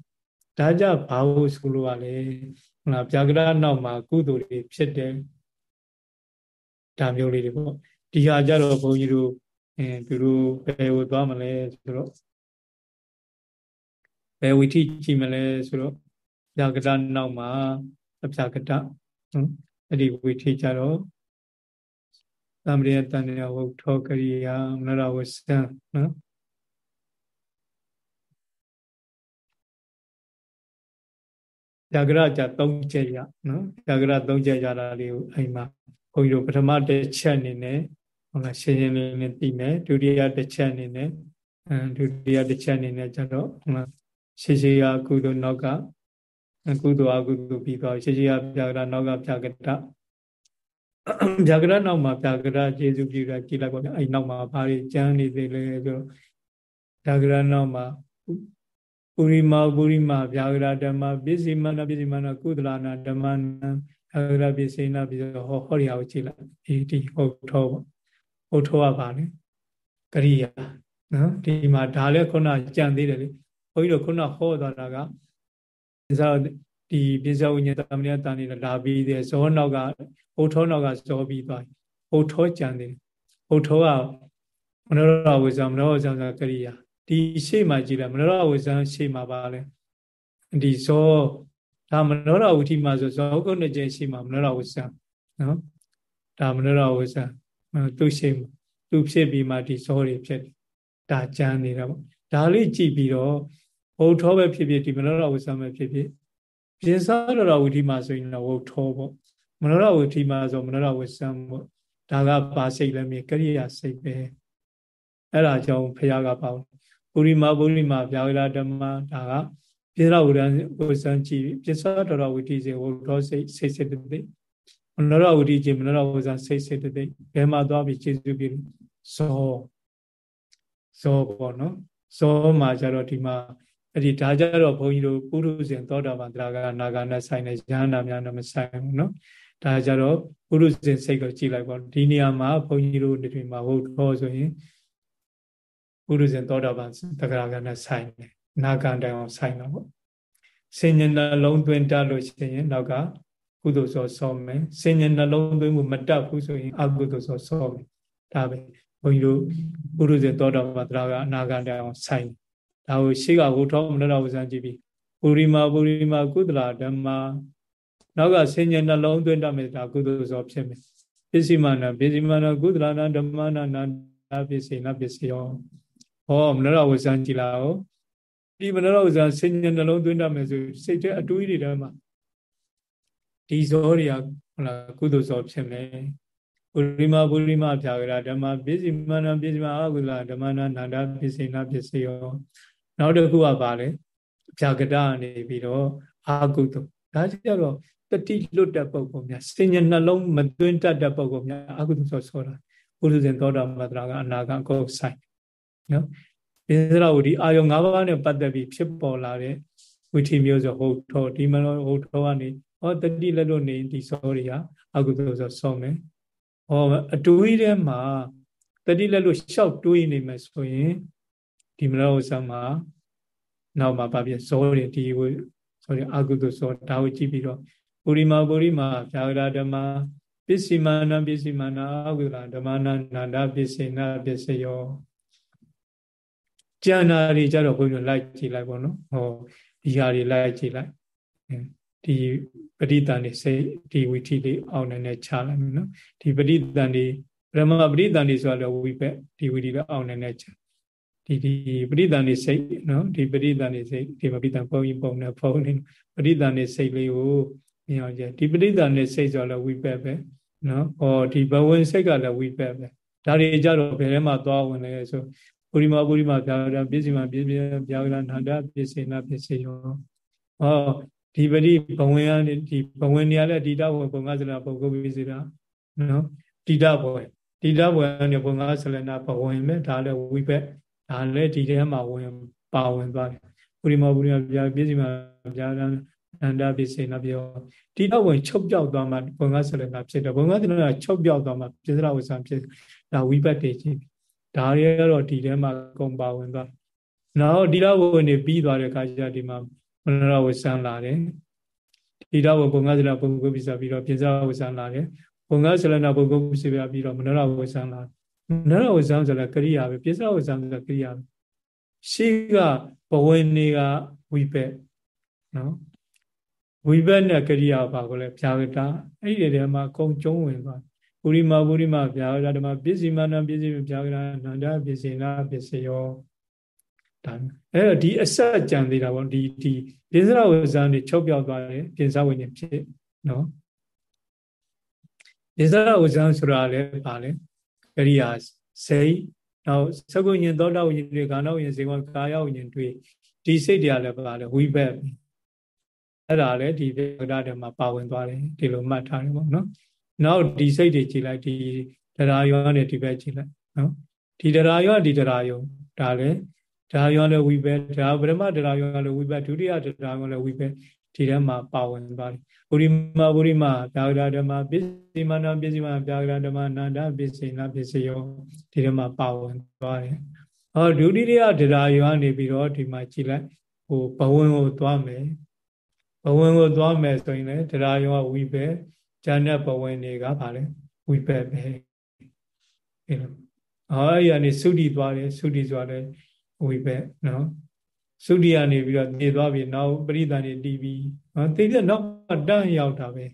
ဒါကြဘာလို့ဆိုလို့ ਆ လဲဟုတ်လားဗျာဂရနောက်မှာကုသိုလ်တွေဖြစ်တယ် ဒါမျိုးလေးတွေပေါ့ဒီဟာကြတော့ဘုန်းကြီးတို့အဲသူတို့ဘယ်ကိုသွားမလဲဆိုတော့ဘယ်ဝိထိကြည့်မလဲဆိုတော့ပြာကတနောက်မှာအပြာကတနော်အဲ့ဒီဝိထိကြတော့သမရိယတန်ရဝုထောကရိယာမနရဝစံနော်ပြာကရကြ၃ချက်ရနော်ပြာကရ၃ချက်ကြတာလေးကိုအိမ်မှာ ဘုန်းကြီးတို့ပထမတစ်ချက်အနေနဲ့ဟုတ်လားရှင်းရှင်းလေးနဲ့သိမယ်ဒုတိယတစ်ချက်အနေနဲ့အဲဒုတိယတစ်ချက်အနေနဲ့ကျတော့ဟုတ်လားရှေးရှေးကကုသိုလ်နောက်ကကုသိုလ်အကုသိုလ်ပြီးသွားရှေးရှေးကပြာကရနောက်ကပြာကရပြာကရနောက်မှာပြာကရကျေစုပြုတာကြည်လိုက်ပါဗျအဲ့နောက်မှာဘာတွေကျမ်းနေသေးလဲဆိုတော့ပြာကရနောက်မှာပုရိမာပုရိမာဗျာဂရဓမ္မပစ္စည်းမနာပစ္စည်းမနာကုသလနာဓမ္မနာ ဗျာဂရပစ္စည်းနာပြီးတော့ဟောဟောဒီဟာကိုကြည့်လိုက်ဒီဒီဟုတ်ထောပေါ့ဟုတ်ထောကပါလေကရိယာနော်ဒီမှာဒါလည်းခုနကြံသေးတယ်လေဘုန်းကြီးတို့ခုနဟောသွားတာကဒီစားဒီပစ္စဝိညာဉ်တမဏေတန်နေလာပြီးသေးဇောနောက်ကဟုတ်ထောနောက်ကဇောပြီးသွားဟုတ်ထောကြံသေးတယ်ဟုတ်ထောကမနောရဝိဇ္ဇမနောဝိဇ္ဇကရိယာဒီရှေ့မှာကြည့်လိုက်မနောရဝိဇံရှေ့မှာပါလဲဒီဇော ဒါမနောရဝုထိမှာဆိုဇောကုတ်နှစ်ကျရှေ့မှာမနောရဝိဇံနော်ဒါမနောရဝိဇံသူ့ရှေ့မှာသူဖြစ်ပြီးမှဒီဇောတွေဖြစ်ဒါကြမ်းနေတာပေါ့ဒါလေးကြည့်ပြီးတော့ဘုထောပဲဖြစ်ဖြစ်ဒီမနောရဝိဇံပဲဖြစ်ဖြစ်ပြင်စားရဝုထိမှာဆိုရင်တော့ဝုထောပေါ့မနောရဝုထိမှာဆိုမနောရဝိဇံပေါ့ဒါကပါစိတ်လည်းမြေကရိယာစိတ်ပဲအဲ့ဒါကြောင့်ဖះကပေါ့ပုရိမာပုရိမာဗျာဝိလာဓမ္မဒါက ပိစရဝရံကိုစံကြည့်ပိစရတော်တော်ဝိတိစေဝဒောစိတ်စိတ်စိတ်တိမနောရဝိတိခြင်းမနောရဝဇံစိတ်စိတ်တိဘယ်မှာသွားပြီးခြေစုပ်ပြီးဇောဇောပေါ့နော်ဇောမှာကျတော့ဒီမှာအဲ့ဒီဒါကြတော့ဘုန်းကြီးတို့ပုရုဇဉ်သောတာပန်တရားကနာဂာနဲ့ဆိုင်တဲ့ဉာဏ်နာများနဲ့မဆိုင်ဘူးနော်ဒါကြတော့ပုရုဇဉ်စိတ်ကိုကြည့်လိုက်ပေါ့ဒီနေရာမှာဘုန်းကြီးတို့တွေမှာဟုတ်တော့ဆိုရင်ပုရုဇဉ်သောတာပန်တဂရကနဲ့ဆိုင်တယ် နာဂံတိုင်အောင်ဆိုင်တော့ပေါ့စဉ္ညာနှလုံးသွင်းတတ်လို့ရှိရင်နောက်ကကုသိုလ်စောစောမယ်စဉ္ညာနှလုံးသွင်းမှုမတတ်ဘူးဆိုရင်အကုသိုလ်စောစောမယ်ဒါပဲဘုန်းကြီးတို့ပုရုဇဉ်သောတာပန်တဂရကအနာဂံတိုင်အောင်ဆိုင်ဒါကိုရှေ့ကဟိုထောမနတော်ဝဇန်ကြည့်ပြီးပုရိမာပုရိမာကုသလဓမ္မနောက်ကစဉ္ညာနှလုံးသွင်းတတ်မယ်ဒါကုသိုလ်စောဖြစ်မယ်ပစ္စည်းမာနပစ္စည်းမာနကုသလနာဓမ္မနာနာပစ္စည်းနာပစ္စည်းယောဟောမနောရဝဇန်ကြည်လာအောင် ဒီမနောရဝဇန်စဉ္ညာနှလုံးသွင်းတတ်မယ်ဆိုစိတ်ထဲအတွေးတွေထဲမှာဒီဇောတွေကဟုတ်လားကုသိုလ်ဇောဖြစ်မယ်ပုရိမပုရိမဖြာကရဓမ္မပစ္စည်းမနာပစ္စည်းမအကုလဓမ္မနာနန္ဒပစ္စေနာပစ္စယောနောက်တစ်ခုကပါလေဖြာကရနေပြီးတော့အာကုသိုလ်ဒါကြတော့တတိလွတ်တဲ့ပုံပုံများစဉ္ညာနှလုံးမသွင်းတတ်တဲ့ပုံပုံများအာကုသိုလ်ဆိုဆိုတာပုရိသေသောတာပတ္တရာကအနာဂတ်ကိုဆိုင်နော် ပိစရဝတီအာယုံ၅ပါးနဲ့ပတ်သက်ပြီးဖြစ်ပေါ်လာတဲ့ဝိထီမျိုးဆိုဟုတ်ထောဒီမနောဟုတ်ထောကနေဟောတတိလက်လို့နေဒီစောတွေကအကုသိုလ်ဆိုဆောမယ်ဟောအတွေးထဲမှာတတိလက်လို့ရှောက်တွေးနေမယ်ဆိုရင်ဒီမနောဥစ္စာမှာနောက်မှာဗာပြဇောတွေဒီဝဆိုရင်အကုသိုလ်ဇောဒါကိုကြည့်ပြီးတော့ပုရိမာပုရိမာဖြာဂရဓမ္မပစ္စည်းမာနပစ္စည်းမာနအကုသလဓမ္မနာနာဒပစ္စေနာပစ္စယော ကျန်တာတွေကြတော့ဘုန်းကြီးတို့လိုက်ကြည့်လိုက်ပေါ့နော်ဟောဒီဟာတွေလိုက်ကြည့်လိုက်ဒီပဋိသန္ဓေစိတ်ဒီဝိထီလေးအောင်နေနဲ့ခြားလိုက်မယ်နော်ဒီပဋိသန္ဓေပရမပဋိသန္ဓေဆိုတာလည်းဝိပက်ဒီဝိထီလေးအောင်နေနဲ့ခြားဒီဒီပဋိသန္ဓေစိတ်နော်ဒီပဋိသန္ဓေစိတ်ဒီပဋိသန္ပုံရင်ပုံနဲ့ဖုံးနေပဋိသန္ဓေစိတ်လေးကိုမြင်အောင်ကြဒီပဋိသန္ဓေစိတ်ဆိုလည်းဝိပက်ပဲနော်ဟောဒီဘဝင်စိတ်ကလည်းဝိပက်ပဲဒါတွေကြတော့ဘယ်ထဲမှာသွားဝင်လဲဆို ပုရိမပုရိမဗျာဂရပစ္စည်းမပစ္စည်းဗျာဂရနန္ဒပစ္စေနာပစ္စယောဟောဒီပရိဘဝင်ကနေဒီဘဝင်နေရလဲဒီတဘဝင်ဘုံငါးစလပုဂ္ဂိုလ်ပိစေတာနော်ဒီတဘဝင်ဒီတဘဝင်နေဘုံငါးစလနာဘဝင်ပဲဒါလည်းဝိဘက်ဒါလည်းဒီထဲမှာဝင်ပါဝင်သွားတယ်ပုရိမပုရိမဗျာပစ္စည်းမဗျာဂရနန္ဒပစ္စေနာပြောဒီတော့ဝင်ချုပ်ပြောက်သွားမှဘုံငါးစလနာဖြစ်တယ်ဘုံငါးစလနာချုပ်ပြောက်သွားမှပစ္စရဝဇ္ဇံဖြစ်ဒါဝိဘက်တွေချင်း ဒါတွေကတော့ဒီထဲမှာကုန်ပါဝင်သွားနောက်ဒီတော့ဝင်နေပြီးသွားတဲ့အခါကျဒီမှာမနောဝဆန်းလာတယ်ဒီတော့ဘုံငါးစလဘုံကုပိစပြီးတော့ပြင်စဝဆန်းလာတယ်ဘုံငါးစလနာဘုံကုပိစပြီးတော့မနောဝဆန်းလာမနောဝဆန်းဆိုလည်းကရိယာပဲပြင်စဝဆန်းဆိုလည်းကရိယာပဲရှိကဘဝင်နေကဝိပက်နော်ဝိပက်နဲ့ကရိယာပါကိုလည်းဖြာဝတ္တအဲ့ဒီထဲမှာကုံကျုံးဝင်သွား ပုရိမပုရိမဗျာဂရဓမ္မပစ္စည်းမနံပစ္စည်းဗျာဂရနန္ဒပစ္စေနာပစ္စယောဒါအဲ့တော့ဒီအဆက်ကြံသေးတာပေါ့ဒီဒီပိစရဝဇန်တွေချုပ်ပြောက်သွားတယ်ပြင်စဝိညာဉ်ဖြစ်နော်ပိစရဝဇန်ဆိုတာလည်းပါလေကရိယာစိတ်နောက်သကုညင်သောတာဝိညာဉ်တွေကာနဝိညာဉ်ဇေဝကာယဝိညာဉ်တွေဒီစိတ်တွေကလည်းပါလေဝိဘက်အဲ့ဒါလည်းဒီဗေဒဓမ္မပါဝင်သွားတယ်ဒီလိုမှတ်ထားတယ်ပေါ့နော် နောက်ဒီစိတ်တွေကြည်လိုက်ဒီတရားရောနဲ့ဒီဘက်ကြည်လိုက်နော်ဒီတရားရောဒီတရားရောဒါလည်းတရားရောလည်းဝိဘက်ဒါဗရမတရားရောလည်းဝိဘက်ဒုတိယတရားရောလည်းဝိဘက်ဒီထဲမှာပါဝင်သွားတယ်ပုရိမပုရိမပြာဂရဓမ္မပစ္စည်းမနာပစ္စည်းမပြာဂရဓမ္မနာန္ဒပစ္စည်းနာပစ္စည်းရောဒီထဲမှာပါဝင်သွားတယ်ဟောဒုတိယတရားရောကနေပြီးတော့ဒီမှာကြည်လိုက်ဟိုဘဝင်ကိုသွားမယ်ဘဝင်ကိုသွားမယ်ဆိုရင်လည်းတရားရောဝိဘက် ဉာဏ်ဘဝင်တွေကဗာလဲဝိဘက်ပဲအဲလိုအော်အဲ့ရနေသုတိသွားတယ်သုတိသွားတယ်ဝိဘက်နော်သုတိကနေပြီးတော့နေသွားပြီနောက်ပရိသန်နေတီးပြီးနော်သိတဲ့နောက်တန်းရောက်တာပဲ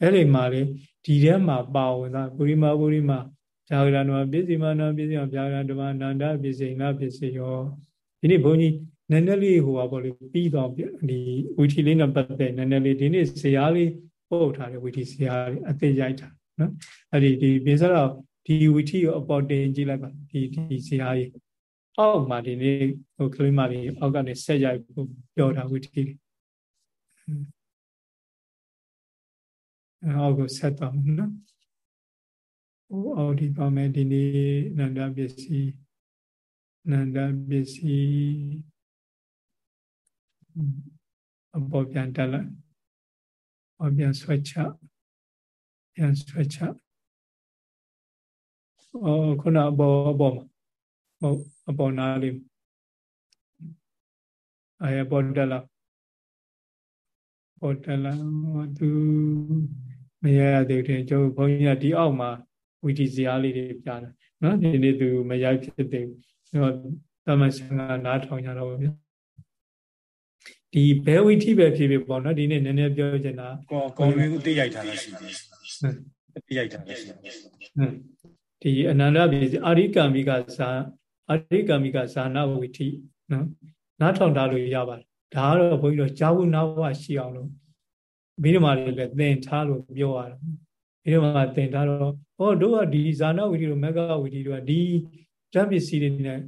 အဲ့ဒီမှာလေဒီထဲမှာပါဝင်တာပုရိမပုရိမဇာဂရဏပစ္စည်းမနာပစ္စည်းမဗျာဂရဓမ္မနန္ဒပစ္စည်းနာပစ္စည်းရောဒီနေ့ဘုန်းကြီးနည်းနည်းလေးဟိုပါပေါ့လေပြီးတော့ဒီဝီထီလေးနဲ့ပတ်သက်နည်းနည်းလေးဒီနေ့ဇာလေး ပို့ထားတယ်ဝီထီဇာလေးအသေးရိုက်တာနော်အဲ့ဒီဒီပြင်စတော့ဒီဝီထီကိုအပေါ်တင်ကြည့်လိုက်ပါဒီဒီဇာကြီးအောက်မှာဒီနေ့ဟိုကလေးမလေးအောက်ကနေဆက်ရိုက်ဖို့ပြောတာဝီထီအောက်ကိုဆက်သွားမယ်နော်ဟိုအောက်ဒီပါမယ်ဒီနေ့နန္ဒပစ္စည်းနန္ဒပစ္စည်းအပေါ်ပြန်တက်လိုက် အပြန်ဆွဲချပြန်ဆွဲချအော်ခုနအပေါ်အပေါ်မှာဟုတ်အပေါ်နားလေးအဲပေါ်တက်လာပေါ်တက်လာသူမရရသေးတယ်ကျုပ်ဘုန်းကြီးကဒီအောက်မှာဝီတီဇာလေးတွေပြတယ်နော်ဒီနေ့သူမရိုက်ဖြစ်သေးဘူးတော့သမဆင်ကနားထောင်ကြတော့ဗျာ ဒီဘဲဝီထိပဲဖြစ်ဖြစ်ပေါ့နော်ဒီနေ့နည်းနည်းပြောချင်တာကောကောင်းမျိုးသိရိုက်ထားတာရှိတယ်သိရိုက်ထားတာရှိတယ်ဒီအနန္တပြည်အာရိကာမိကဇာအာရိကာမိကဇာနာဝီထိနော်နားထောင်ထားလို့ရပါတယ်ဒါကတော့ဘုန်းကြီးတို့ဂျာဝုနာဝရှိအောင်လို့မိဓမ္မာတွေလည်းသင်ထားလို့ပြောရတာမိဓမ္မာသင်ထားတော့ဟောတို့ကဒီဇာနာဝီထိတို့မက္ကဝီထိတို့ကဒီဓာတ်ပစ္စည်းတွေနဲ့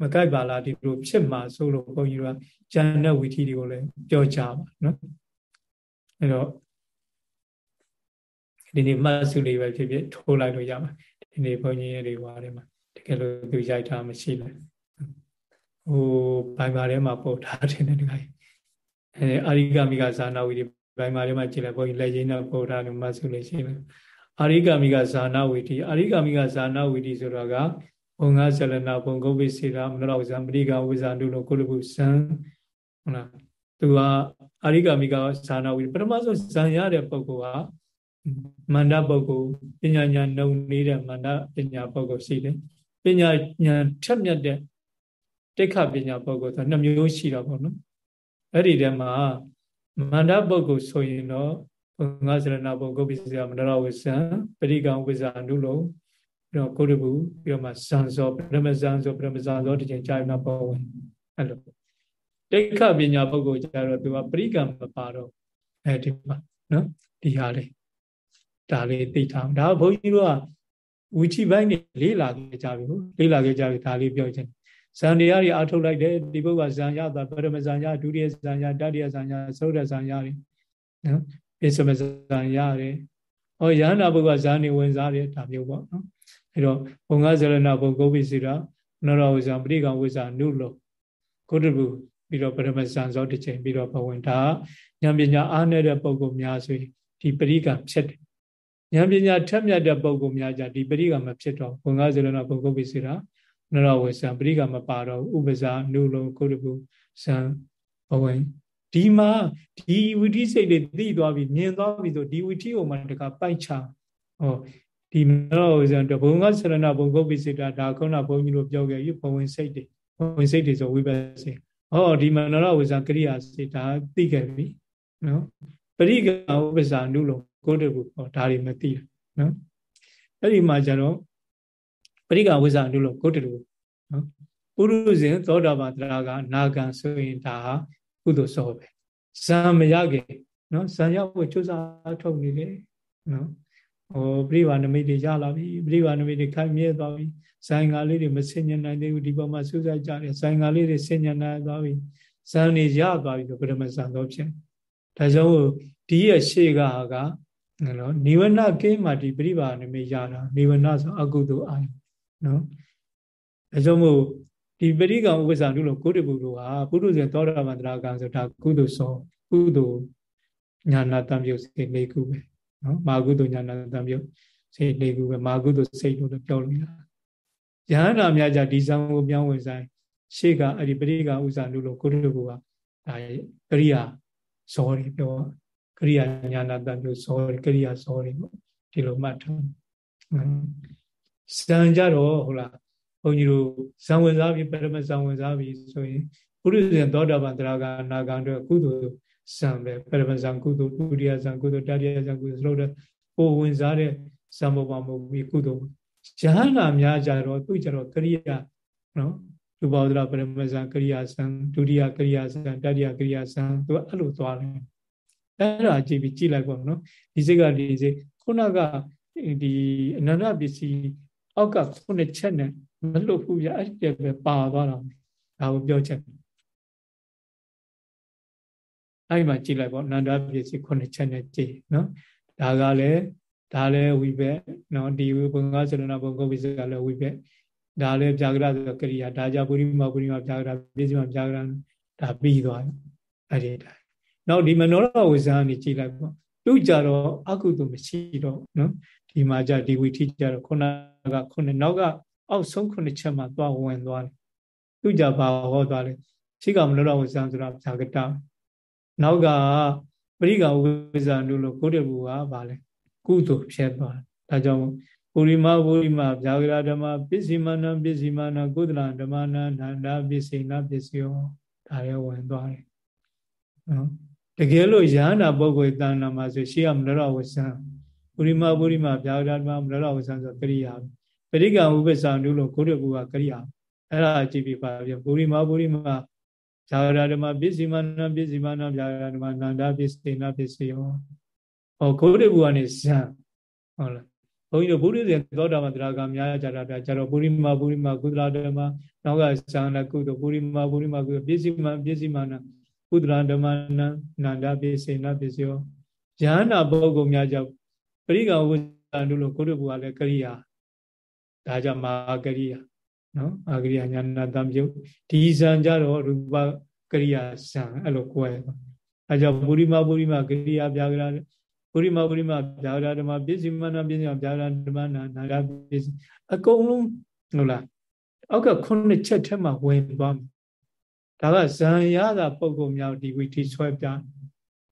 မကြိုက်ပါလားဒီလိုဖြစ်မှာဆိုလို့ဘုန်းကြီးတို့ကဉာဏ်နဲ့ဝီထီတွေကိုလည်းပြောကြပါနော်အဲတော့ဒီနေ့မှတ်စုလေးပဲဖြစ်ဖြစ်ထိုးလိုက်လို့ရမှာဒီနေ့ဘုန်းကြီးတွေဟွာတယ်မှာတကယ်လို့သူရိုက်တာမရှိလဲဟိုဘိုင်မာထဲမှာပို့ထားတယ်တခါအဲအာရိကမိကဇာနာဝီဒီဘိုင်မာထဲမှာကြည့်လိုက်ဘုန်းကြီးလက်ရင်းနဲ့ပို့ထားတယ်မှတ်စုလေးရှိတယ်အာရိကမိကဇာနာဝီဒီအာရိကမိကဇာနာဝီဒီဆိုတော့က ဘုံငါဇလနာဘုံကုတ်ပိစေတာမနောဇံပရိကဝိဇာနုလောကုလပုဇံဟုတ်လားသူကအရိကမိကဇာနာဝိပထမဆုံးဇံရတဲ့ပုဂ္ဂိုလ်ကမန္တပုဂ္ဂိုလ်ပညာညာနှုံနေတဲ့မန္တပညာပုဂ္ဂိုလ်ရှိတယ်ပညာညာထက်မြက်တဲ့တိခပညာပုဂ္ဂိုလ်ဆိုနှစ်မျိုးရှိတာပေါ့နော်အဲ့ဒီထဲမှာမန္တပုဂ္ဂိုလ်ဆိုရင်တော့ငါစရဏပုဂ္ဂိုလ်ပိစယမနရဝိဇံပရိကံဝိဇာနုလောပြီး တော့ကိုရဘူးပြီးတော့မှဇံဇောပရမဇံဇောပရမဇံဇောဒီချိန်ကြာရနာပေါ်ဝင်အဲ့လိုတိခပညာပုဂ္ဂိုလ်ကြတော့သူကပရိကံမပါတော့အဲဒီမှာနော်ဒီဟာလေးဒါလေးသိထားဒါဘုန်းကြီးတို့ကဝီချီပိုင်းနေလေးလာခဲ့ကြပြီလေးလာခဲ့ကြပြီဒါလေးပြောချင်ဇန်တရားတွေအထုတ်လိုက်တယ်ဒီဘုကဇန်ရတာပရမဇန်ရဒုတိယဇန်ရတတိယဇန်ရသုဒ္ဓဇန်ရတယ်နော်ပိစမဇန်ရတယ်ဟောယန္တာဘုကဇန်နေဝင်စားတယ်ဒါမျိုးပေါ့နော် အဲတော့ဘုံငါဇရဏဘုဂုတ်ပိစီရာနရဝဇံပရိကံဝိဇာနုလောကုတ္တပုပြီးတော့ပရမဇန်ဇောတစ်ချိန်ပြီးတော့ဘဝင်ဒါဉာဏ်ပညာအားနေတဲ့ပုံကုများဆိုရင်ဒီပရိကံဖြစ်တယ်ဉာဏ်ပညာထက်မြတ်တဲ့ပုံကုများကြဒီပရိကံမဖြစ်တော့ဘုံငါဇရဏဘုဂုတ်ပိစီရာနရဝဇံပရိကံမပါတော့ဥပဇာနုလောကုတ္တပုဇံဘဝင်ဒီမှာဒီဝိသိစိတ်တွေသိသွားပြီမြင်သွားပြီဆိုဒီဝိသိကိုမှတခါပိုက်ချဟော ဒီမနောဥဇံတဘုံကဆရဏဘုံကုတ်ပိစိတာဒါခုနဘုံကြီးတို့ပြောခဲ့ပြီဘဝင်စိတ်တွေဘဝင်စိတ်တွေဆိုဝိပဿနာဟောဒီမနောဥဇံကရိယာစိတ်ဒါသိခဲ့ပြီနော်ပရိကဥပ္ပဇာနုလုံးကိုတကူဟောဒါတွေမသိဘူးနော်အဲ့ဒီမှာကျတော့ပရိကဝိဇာနုလုံးကိုတကူနော်ပုရုဇဉ်သောတာပန်တရားကနာဂံဆိုရင်ဒါကုသိုလ်စောပဲဇံမရခင်နော်ဇံရောက်ဖို့ကြိုးစားထုတ်နေတယ်နော် ဟောပြိဝနမိတ်တွေရလာပြီပြိဝနမိတ်တွေခိုင်မြဲသွားပြီဇိုင်ငါလေးတွေမဆင်ញံနိုင်သေးဘူးဒီပေါ်မှာစူးစိုက်ကြတယ်ဇိုင်ငါလေးတွေဆင်ញံနိုင်သွားပြီဇန်နေရသွားပြီဆိုပရမဇန်တော့ဖြစ်ဒါကြောင့်ဒီရဲ့ရှေ့ကကနော်နိဝရဏကိမှာဒီပြိပါနမိတ်ရတာနိဝရဏဆိုအကုသိုလ်အာယနော်ဒါကြောင့်မို့ဒီပရိကံဥပ္ပဇာနုလို့ကိုတပုတို့ဟာပုရုဇဉ်သောတာပန်တရာကံဆိုတာကုသိုလ်စောကုသိုလ်ညာနာတံပြုတ်စိတ်လေးခုပဲ နော်မာကုသိုလ်ညာနာတံပြုတ်စိတ်လေးခုပဲမာကုသိုလ်စိတ်လို့လည်းပြောလို့ရတယ်ယဟန္တာများကြဒီဇံကိုပြောင်းဝင်ဆိုင်ရှေ့ကအဲ့ဒီပရိကဥစ္စာနုလို့ကိုတပုကဒါကရိယာဇောတွေပြောကရိယာညာနာတံပြုတ်ဇောတွေကရိယာဇောတွေပေါ့ဒီလိုမှတ်ထားစံကြတော့ဟုတ်လားဘုန်းကြီးတို့ဇံဝင်စားပြီးပရမဇံဝင်စားပြီးဆိုရင်ပုရိသေသောတာပန်တရားကနာဂံတို့ကုသိုလ် ဇံပဲပရမဇံကုသိုလ်ဒုတိယဇံကုသိုလ်တတိယဇံကုသိုလ်ဆိုတော့ပိုဝင်စားတဲ့ဇံဘောပါမဟုတ်ဘူးကုသိုလ်ယဟန္တာများကြတော့သူကြတော့ကရိယာနော်လူပေါဒရာပရမဇံကရိယာဇံဒုတိယကရိယာဇံတတိယကရိယာဇံသူအဲ့လိုသွားတယ်အဲ့ဒါကြည့်ပြီးကြည့်လိုက်ပေါ့နော်ဒီစိတ်ကဒီစိတ်ခုနကဒီအနန္တပစ္စည်းအောက်ကခုနှစ်ချက်နဲ့မလွတ်ဘူးဗျအဲ့ဒီပဲပါသွားတာဒါကိုပြောချက် အဲ့မှာကြည့်လိုက်ပေါ့နန္ဒပစ္စည်းခုနှစ်ချက်နဲ့ကြည့်နော်ဒါကလည်းဒါလည်းဝိဘက်နော်ဒီဘုံကစရဏဘုံကုပ္ပိစကလည်းဝိဘက်ဒါလည်းပြာကရဆိုကရိယာဒါကြပုရိမပုရိမပြာကရပစ္စည်းမပြာကရဒါပြီးသွားတယ်အဲ့ဒီတိုင်းနောက်ဒီမနောရဝိဇ္ဇာနေကြည့်လိုက်ပေါ့သူကြတော့အကုသိုလ်မရှိတော့နော်ဒီမှာကြဒီဝိထိကြတော့ခုနကခုနနောက်ကအောက်ဆုံးခုနှစ်ချက်မှာသွားဝင်သွားတယ်သူကြပါဟောသွားတယ်ရှိကမနောရဝိဇ္ဇာဆိုတာဇာကတ နောက်ကပရိကဝိဇ္ဇာနုလို့ကိုတဘူကပါလဲကုသိုလ်ဖြစ်သွားတယ်ဒါကြောင့်ပုရိမပုရိမဗျာဂရဓမ္မပစ္စည်းမနံပစ္စည်းမနံကုသလဓမ္မနံနန္ဒပစ္စေနပစ္စယောဒါရဲဝင်သွားတယ်နော်တကယ်လို့ယန္တာပုဂ္ဂိုလ်တဏ္ဍာမှာဆိုရှိရမနရဝဇံပုရိမပုရိမဗျာဂရဓမ္မမနရဝဇံဆိုကရိယာပရိကဥပ္ပစ္ဆာနုလို့ကိုတဘူကကရိယာအဲ့ဒါကြည့်ပြီးပါပြပုရိမပုရိမ ဇာရဓမ္မပစ္စည်းမနာပစ္စည်းမနာဗျာရဓမ္မနန္ဒပစ္စေနပစ္စယောဟောကိုရိဘူကနေဇံဟုတ်လားဘုန်းကြီးတို့ဘုရိသေသောတာပန်တရားကများကြတာပြကြတော့ပုရိမပုရိမကုသလဓမ္မနောက်ကဇံလကုသပုရိမပုရိမကုသပစ္စည်းမပစ္စည်းမနာကုသလဓမ္မနန္ဒပစ္စေနပစ္စယောယန္တာပုဂ္ဂိုလ်များကြောင့်ပရိကဝိဇ္ဇာတို့လို့ကိုရိဘူကလည်းကရိယာဒါကြောင့်မာကရိယာ နော်အာဂရိယာညာနာတံပြုတ်ဒီဇံကြတော့ရူပကရိယာဇံအဲ့လိုကိုယ်အဲကြောင့်ပုရိမပုရိမကရိယာပြာကရာပုရိမပုရိမပြာကရာဓမ္မပစ္စည်းမနာပစ္စည်းပြာကရာဓမ္မနာနာဂပစ္စည်းအကုန်လုံးဟုတ်လားအောက်ကခုနှစ်ချက်ထက်မှဝင်သွားမယ်ဒါကဇံရတာပုံကုများဒီဝိထိဆွဲပြ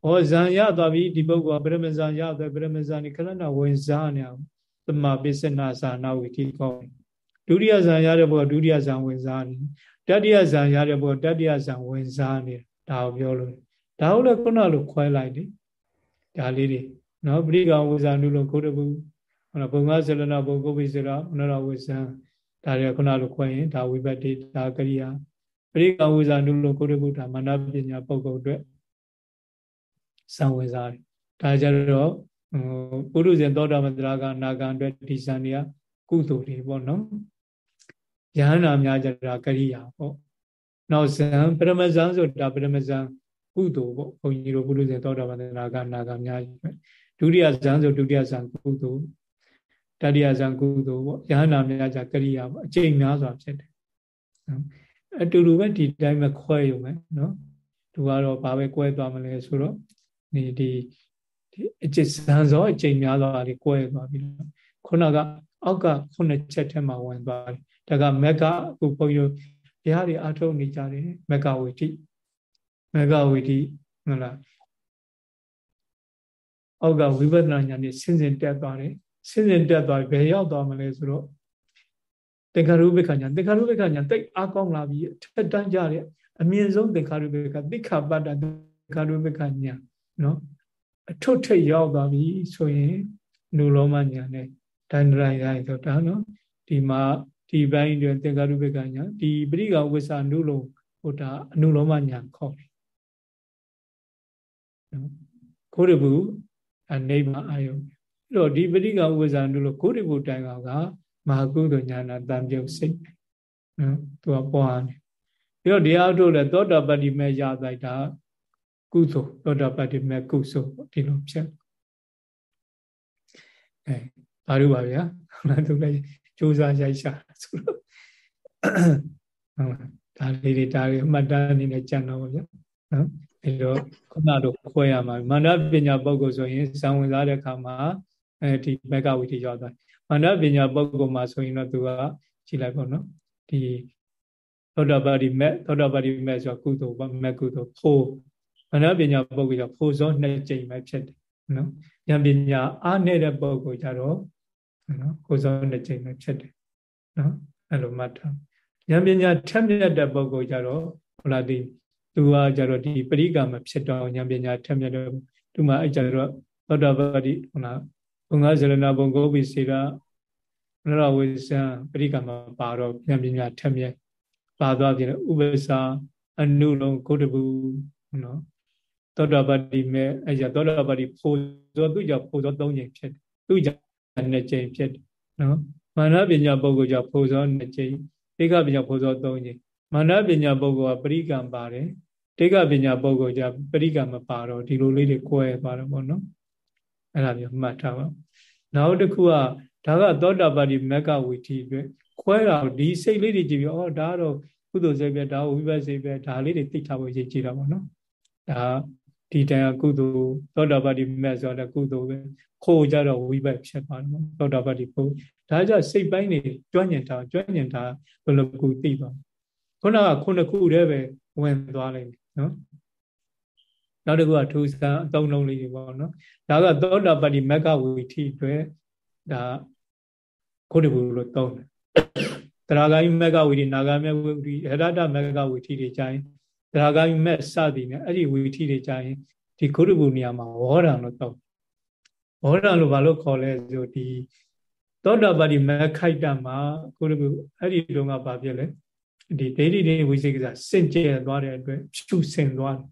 ဟောဇံရသွားပြီဒီပုဂ္ဂိုလ်ကပရမဇံရသွားပရမဇံนี่ခဏနာဝင်စားနေအောင်သမပစ္စနာသာနာဝိထိကောင်း ဒုတိယဇံရတဲ့ဘုရားဒုတိယဇံဝင်စားနေတတိယဇံရတဲ့ဘုရားတတိယဇံဝင်စားနေဒါကိုပြောလို့ဒါဟုတ်လဲခုနလိုခွဲလိုက်တယ်ဒါလေးတွေနော်ပရိကဝဇာနုလို့ကိုတဘူးဟောဘုံငါဇလနာဘုံကုပ္ပိစရမနောရဝဇံဒါတွေခုနလိုခွဲရင်ဒါဝိပတ္တိဒါကရိယာပရိကဝဇာနုလို့ကိုတဘူးဒါမနပညာပုဂ္ဂိုလ်အတွက်ဇံဝင်စားတယ်ဒါကြတော့ပုရုဇဉ်သောတာပတ္တရာကနာဂံအတွက်ဒီဇံတွေကကုသိုလ်တွေပေါ့နော် ယဟန္တာများကြတာကရိယာပေါ့နောက်ဇံပရမဇံဆိုတာပရမဇံကုသိုလ်ပေါ့ဘုန်းကြီးတို့ပုရုဇဉ်သောတာပန်နာကနာကများကြီးပဲဒုတိယဇံဆိုဒုတိယဇံကုသိုလ်တတိယဇံကုသိုလ်ပေါ့ယဟန္တာများကြကရိယာပေါ့အကျိန်များစွာဖြစ်တယ်အတူတူပဲဒီတိုင်းပဲခွဲရုံပဲနော်သူကတော့ဘာပဲကွဲသွားမလဲဆိုတော့ဒီဒီဒီအကျစ်ဇံစောအကျိန်များစွာလေးကွဲသွားပြီခုနကအောက်ကခုနှစ်ချက်ထဲမှာဝင်သွားတယ် ဒါကမက်ကအခုဘုန်းကြီးတို့ဘုရားတွေအထုတ်နေကြတယ်မက်ကဝိတိမက်ကဝိတိဟုတ်လားအောက်ကဝိပဿနာဉာဏ်နဲ့ဆင်းဆင်းတက်သွားတယ်ဆင်းဆင်းတက်သွားဘယ်ရောက်သွားမလဲဆိုတော့သင်္ခါရုပ္ပခဉာဏ်သင်္ခါရုပ္ပခဉာဏ်တိတ်အားကောင်းလာပြီထက်တန်းကြတယ်အမြင့်ဆုံးသင်္ခါရုပ္ပခသိခပတ္တသင်္ခါရုပ္ပခဉာဏ်နော်အထွတ်ထိပ်ရောက်သွားပြီဆိုရင်နုလောမဉာဏ်နဲ့ဒန္တရိုင်ရိုင်ဆိုတာနော်ဒီမှာ ဒီဘိုင်းတွင်သင်္ကာရုပ္ပကညာဒီပရိကဝိသနုလုံးဟိုဒါအနုလောမညာခေါ်တယ်နော်ကိုရဘူးအနေမအာယုအဲ့တော့ဒီပရိကဥပ္ပဇာတို့လို့ကိုရိဘုတိုင်ကမဟာကုသိုလ်ညာနာတန်ပြုတ်စိတ်နော်သူကပွားနေပြီးတော့တရားထုတ်လည်းသောတာပတ္တိမဲ့ရလိုက်တာကုသိုလ်သောတာပတ္တိမဲ့ကုသိုလ်ဒီလိုဖြစ်အဲဘာလို့ပါဗျာသူလည်း စူးစမ်းရိုက်ရှာဆိုတော့ဟုတ်ဒါလေးတွေဒါတွေအမှတ်တမ်းအနေနဲ့ကြံတော့ဗျာနော်အဲတော့ခုနတော့ခွဲရမှာမန္တပညာပုဂ္ဂိုလ်ဆိုရင်ဇံဝင်စားတဲ့အခါမှာအဲဒီမကဝိတိရောက်သွားမန္တပညာပုဂ္ဂိုလ်မှာဆိုရင်တော့သူကကြည့်လိုက်ပေါ့နော်ဒီသောတာပတိမဲ့သောတာပတိမဲ့ဆိုကုသိုလ်ပေါ့မဲ့ကုသိုလ်ဖို့မန္တပညာပုဂ္ဂိုလ်ကဖို့စောနှစ်ကြိမ်ပဲဖြစ်တယ်နော်ဉာဏ်ပညာအားနေတဲ့ပုဂ္ဂိုလ်ကြတော့ နော်ကိုစောနှစ်ကြိမ်ပဲဖြစ်တယ်နော်အဲ့လိုမှတ်ထားဉာဏ်ပညာထက်မြက်တဲ့ပုဂ္ဂိုလ်ကြတော့ဟိုလာဒီသူကကြတော့ဒီပရိကမဖြစ်တော့ဉာဏ်ပညာထက်မြက်တဲ့သူမှအဲ့ကြတော့သောတာပတိဟိုလားဘုံငါဇရဏဘုံကိုပိစေရာနရဝိဇံပရိကမပါတော့ဉာဏ်ပညာထက်မြက်ပါသွားပြီဥပ္ပစာအနုလုံးကိုတဘူးနော်သောတာပတိမဲ့အဲ့ကြသောတာပတိဖို့သောသူကြောင့်ဖို့သော၃ချိန်ဖြစ်တယ်သူကြောင့် နှစ်ချိန်ဖြစ်တယ်နော်မာနပညာပုဂ္ဂိုလ်ကြောင့်ဖို့သောနှစ်ချိန်တိခပညာဖို့သော၃ချိန်မာနပညာပုဂ္ဂိုလ်ကပရိကံပါတယ်တိခပညာပုဂ္ဂိုလ်ကြောင့်ပရိကံမပါတော့ဒီလိုလေးတွေကွဲသွားတယ်ပေါ့နော်အဲ့ဒါမျိုးမှတ်ထားပါနောက်တစ်ခုကဒါကသောတာပတိမက္ကဝီထီအတွက်ခွဲတာဒီစိတ်လေးတွေကြည့်ပြီးအော်ဒါကတော့ကုသိုလ်စိတ်ပဲဒါဝိပဿစိတ်ပဲဒါလေးတွေသိထားဖို့ရည်ကြည်တာပေါ့နော်ဒါ ဒီတန်ကုသိုလ်သောတာပတိမက်ဆိုတာကုသိုလ်ပဲခိုးကြတော့ဝိပဿဖြစ်ပါတယ်နော်သောတာပတိဖို့ဒါကြစိတ်ပိုင်းတွေကျွမ်းကျင်တာကျွမ်းကျင်တာဘယ်လိုကူသိပါခုနကခုနှစ်ခုတည်းပဲဝင်သွားလိုက်နော်နောက်တစ်ခုကထူဆန်းအသုံးလုံးလေးတွေပေါ့နော်ဒါကသောတာပတိမက္ကဝီထိအတွက်ဒါခုတဘူးလို့သုံးတယ်တရားဂိုင်းမက္ကဝီထိနာဂမက္ကဝီထိအရတမက္ကဝီထိတွေကြရင် တရားဂိုင်းမက်စသည်နဲ့အဲ့ဒီဝီထိတွေကြရင်ဒီခုတဘူးနေရာမှာဝေါရံလို့သုံးဝေါရံလို့ဘာလို့ခေါ်လဲဆိုဒီသောတာပတိမက္ခိုက်တမှာခုတဘူးအဲ့ဒီတုန်းကဘာဖြစ်လဲဒီဒိဋ္ဌိတွေဝိသေကစစင်ကြဲသွားတဲ့အတွက်ဖြူစင်သွားတယ်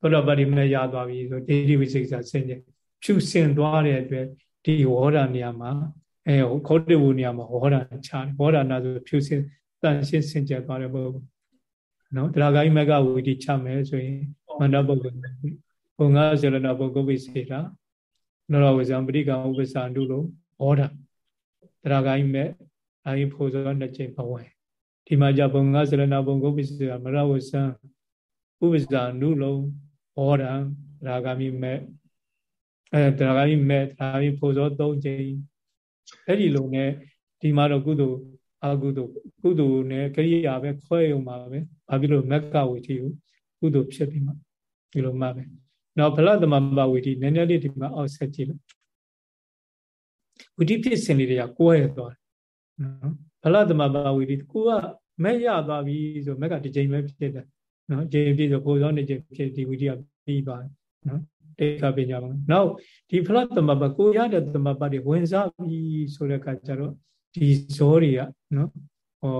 သောတာပတိမရသွားပြီဆိုဒိဋ္ဌိဝိသေကစစင်ကြဲဖြူစင်သွားတဲ့အတွက်ဒီဝေါရနေရာမှာအဲခေါတဝနေရာမှာဝေါရချာဝေါရနာဆိုဖြူစင်တန်ရှင်းစင်ကြဲသွားတဲ့ပုဂ္ဂိုလ် နော်တရားဂိုင်းမကဝီတိချမယ်ဆိုရင်မန္တပုဂ္ဂိုလ်ဘုံငါစေရဏပုဂ္ဂိုလ်ပိစေတာနရဝဇံပရိကံဥပ္ပစာတုလို့ဟောတာတရားဂိုင်းမဲ့အဲဒီဖို့စောနှစ်ချိန်ဘဝင်ဒီမှာကြဘုံငါစေရဏပုဂ္ဂိုလ်ပိစေတာမရဝဇံဥပ္ပစာနုလုံးဟောတာတရားဂိုင်းမဲ့အဲတရားဂိုင်းမဲ့တရားဂိုင်းဖို့စော၃ချိန်အဲ့ဒီလိုနဲ့ဒီမှာတော့ကုသိုလ် အကုသိုလ်ကုသိုလ်နဲ့ကရိယာပဲခွဲရုံပါပဲဘာဖြစ်လို့မက္ကဝေတီကိုကုသိုလ်ဖြစ်ပြီးမှဒီလိုမှပဲနောက်ဗလသမမဝေတီနည်းနည်းလေးဒီမှာအောက်ဆက်ကြည့်လို့ဝိတိဖြစ်စဉ်လေးတွေကကိုယ်ရသွားတယ်နော်ဗလသမမဝေတီကိုကမဲ့ရသွားပြီဆိုမက်ကတစ်ချိန်ပဲဖြစ်တယ်နော်ချိန်ပြည့်ဆိုကိုယ်စောနေချိန်ဖြစ်ဒီဝိတိကပြီးသွားတယ်နော်တေခပညာပါနောက်ဒီဖလသမပကိုရတဲ့သမပတွေဝင်စားပြီဆိုတဲ့အခါကျတော့ ဒီဇောတွေကနော်ဟော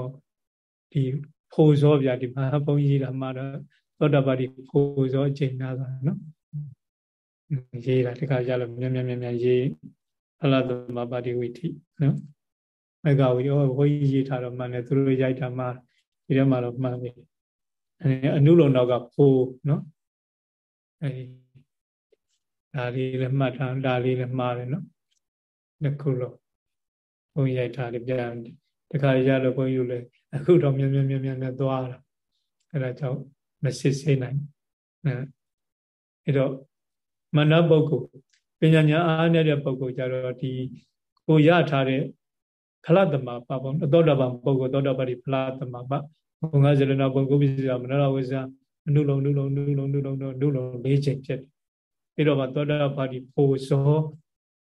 ဒီဖိုဇောဗျာဒီမဟာဘုန်းကြီးလာမှာတော့သောတာပတိဖိုဇောအချိန်နာတာနော်ရေးတာဒီခါကျလို့မြန်မြန်မြန်မြန်ရေးအလသမပါတိဝိထိနော်မကဝီဟောဘုန်းကြီးရေးထားတော့မှန်တယ်သူတို့ရိုက်တာမှဒီထဲမှာတော့မှန်ပြီအဲအနုလုံတော့ကဖိုးနော်အဲဒီဒါလေးလည်းမှတ်ထားဒါလေးလည်းမှားတယ်နော်နှစ်ခုလုံး ဘုန်းကြီးရိုက်ထားတယ်ပြန်တခါရလို့ဘုန်းကြီးလည်းအခုတော့မြန်မြန်မြန်မြန်နဲ့သွားတာအဲဒါကြောင့်မစစ်ဆေးနိုင်အဲအဲ့တော့မနပုဂ္ဂိုလ်ပညာဉာဏ်အားနေတဲ့ပုဂ္ဂိုလ်ကြတော့ဒီကိုရထားတဲ့ခလတမပါပေါ့သောတာပန်ပုဂ္ဂိုလ်သောတာပတိဖလားတမပါဘုံငါဇရဏဘုံကုပ္ပစ္စယမနရဝိဇ္ဇအနုလုံနုလုံနုလုံနုလုံနုလုံ၄ချိန်ဖြစ်တယ်ပြီးတော့မှသောတာပတိဖို့ဇော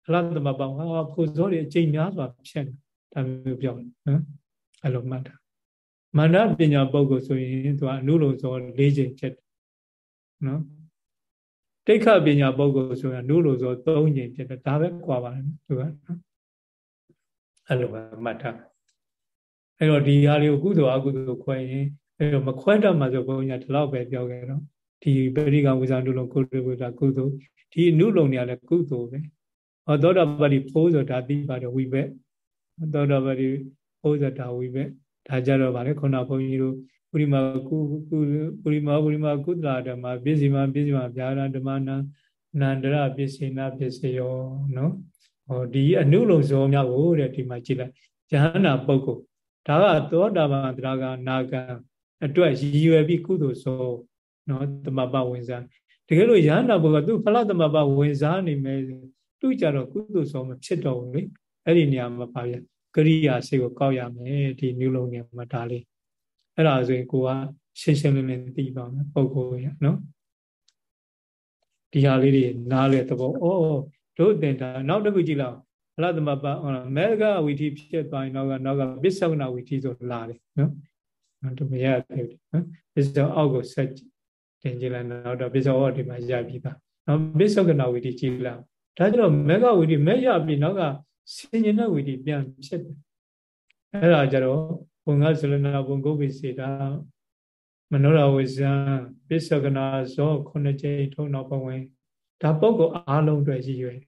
ခလတမပါဟာဖို့ဇောတွေအချိန်များစွာဖြစ်တယ်ဒါမျိုးပြောတယ်နော်အဲ့လိုမှတ်တာမာနပညာပုဂ္ဂိုလ်ဆိုရင်သူကအနုလုံဇော၄ချိန်ဖြစ်တယ်နော်တိခပညာပုဂ္ဂိုလ်ဆိုရင်နုလိုဆို၃ချိန်ဖြစ်တယ်ဒါပဲကွာပါတယ်သူကအဲ့လိုပဲမှတ်ထားအဲ့တော့ဒီဟာလေးကိုကုသိုလ်အကုသိုလ်ခွဲရင်အဲ့တော့မခွဲတတ်မှဆိုဘုန်းကြီးကဒီလောက်ပဲပြောခဲ့တော့ဒီပရိကဝိဇာနုလုံကုသိုလ်ဝိဇာကုသိုလ်ဒီအနုလုံနေရာလဲကုသိုလ်ပဲ ဟောသောတာပတိဖိုးဆိုတာသိပါတယ်ဝိဘက်သောတာပတိဖိုးဆိုတာဝိဘက်ဒါကြတော့ဗာလေခုနဘုန်းကြီးတို့ပုရိမာကုပုရိမာပုရိမာကုသလာဓမ္မပစ္စည်းမပစ္စည်းမဗျာရဓမ္မနာနန္ဒရပစ္စေနာပစ္စယောနော်ဟောဒီအနုလုံဇောမြောက်ကိုတဲ့ဒီမှာကြည့်လိုက်ယဟန္တာပုဂ္ဂိုလ်ဒါကသောတာပန်တရားကနာကံအတွက်ရည်ရွယ်ပြီးကုသိုလ်ဇောနော်သမပဝင်စားတကယ်လို့ယဟန္တာပုဂ္ဂိုလ်သူဖလသမပဝင်စားနေမယ် သူကြတော့ကုသိုလ်ဇောမဖြစ်တော့ဘူးလေအဲ့ဒီနေရာမှာပါဗျကရိယာစိတ်ကိုကောက်ရမယ်ဒီနုလုံနေမှာဒါလေးအဲ့ဒါဆိုရင်ကိုကရှင်းရှင်းလင်းလင်းသိပါမယ်ပုဂ္ဂိုလ်ရနော်ဒီဟာလေးတွေနားလေသဘောဩတို့တင်တာနောက်တစ်ခုကြည့်လောက်အလသမပဟုတ်လားမေဃဝီထိဖြစ်သွားရင်နောက်ကနောက်ကပစ္စောနာဝီထိဆိုလာတယ်နော်တို့မရသေးဘူးနော်ပစ္စောအောက်ကိုဆက်တင်ကြည့်လိုက်နောက်တော့ပစ္စောအောက်ဒီမှာရပြီးသားနော်ပစ္စောကနာဝီထိကြည့်လိုက် ဒါကြတော့မေဃဝီထိမဲရပြီးနောက်ကဆင်ញင်တဲ့ဝီထိပြန်ဖြစ်တယ်အဲ့ဒါကြတော့ဘုံကဇလနာဘုံကုတ်ပိစေတာမနောရဝိဇံပစ္ဆကနာဇောခုနှစ်ကြိမ်ထုံနောက်ပဝင်ဒါပုဂ္ဂိုလ်အားလုံးအတွက်ရည်ရွယ်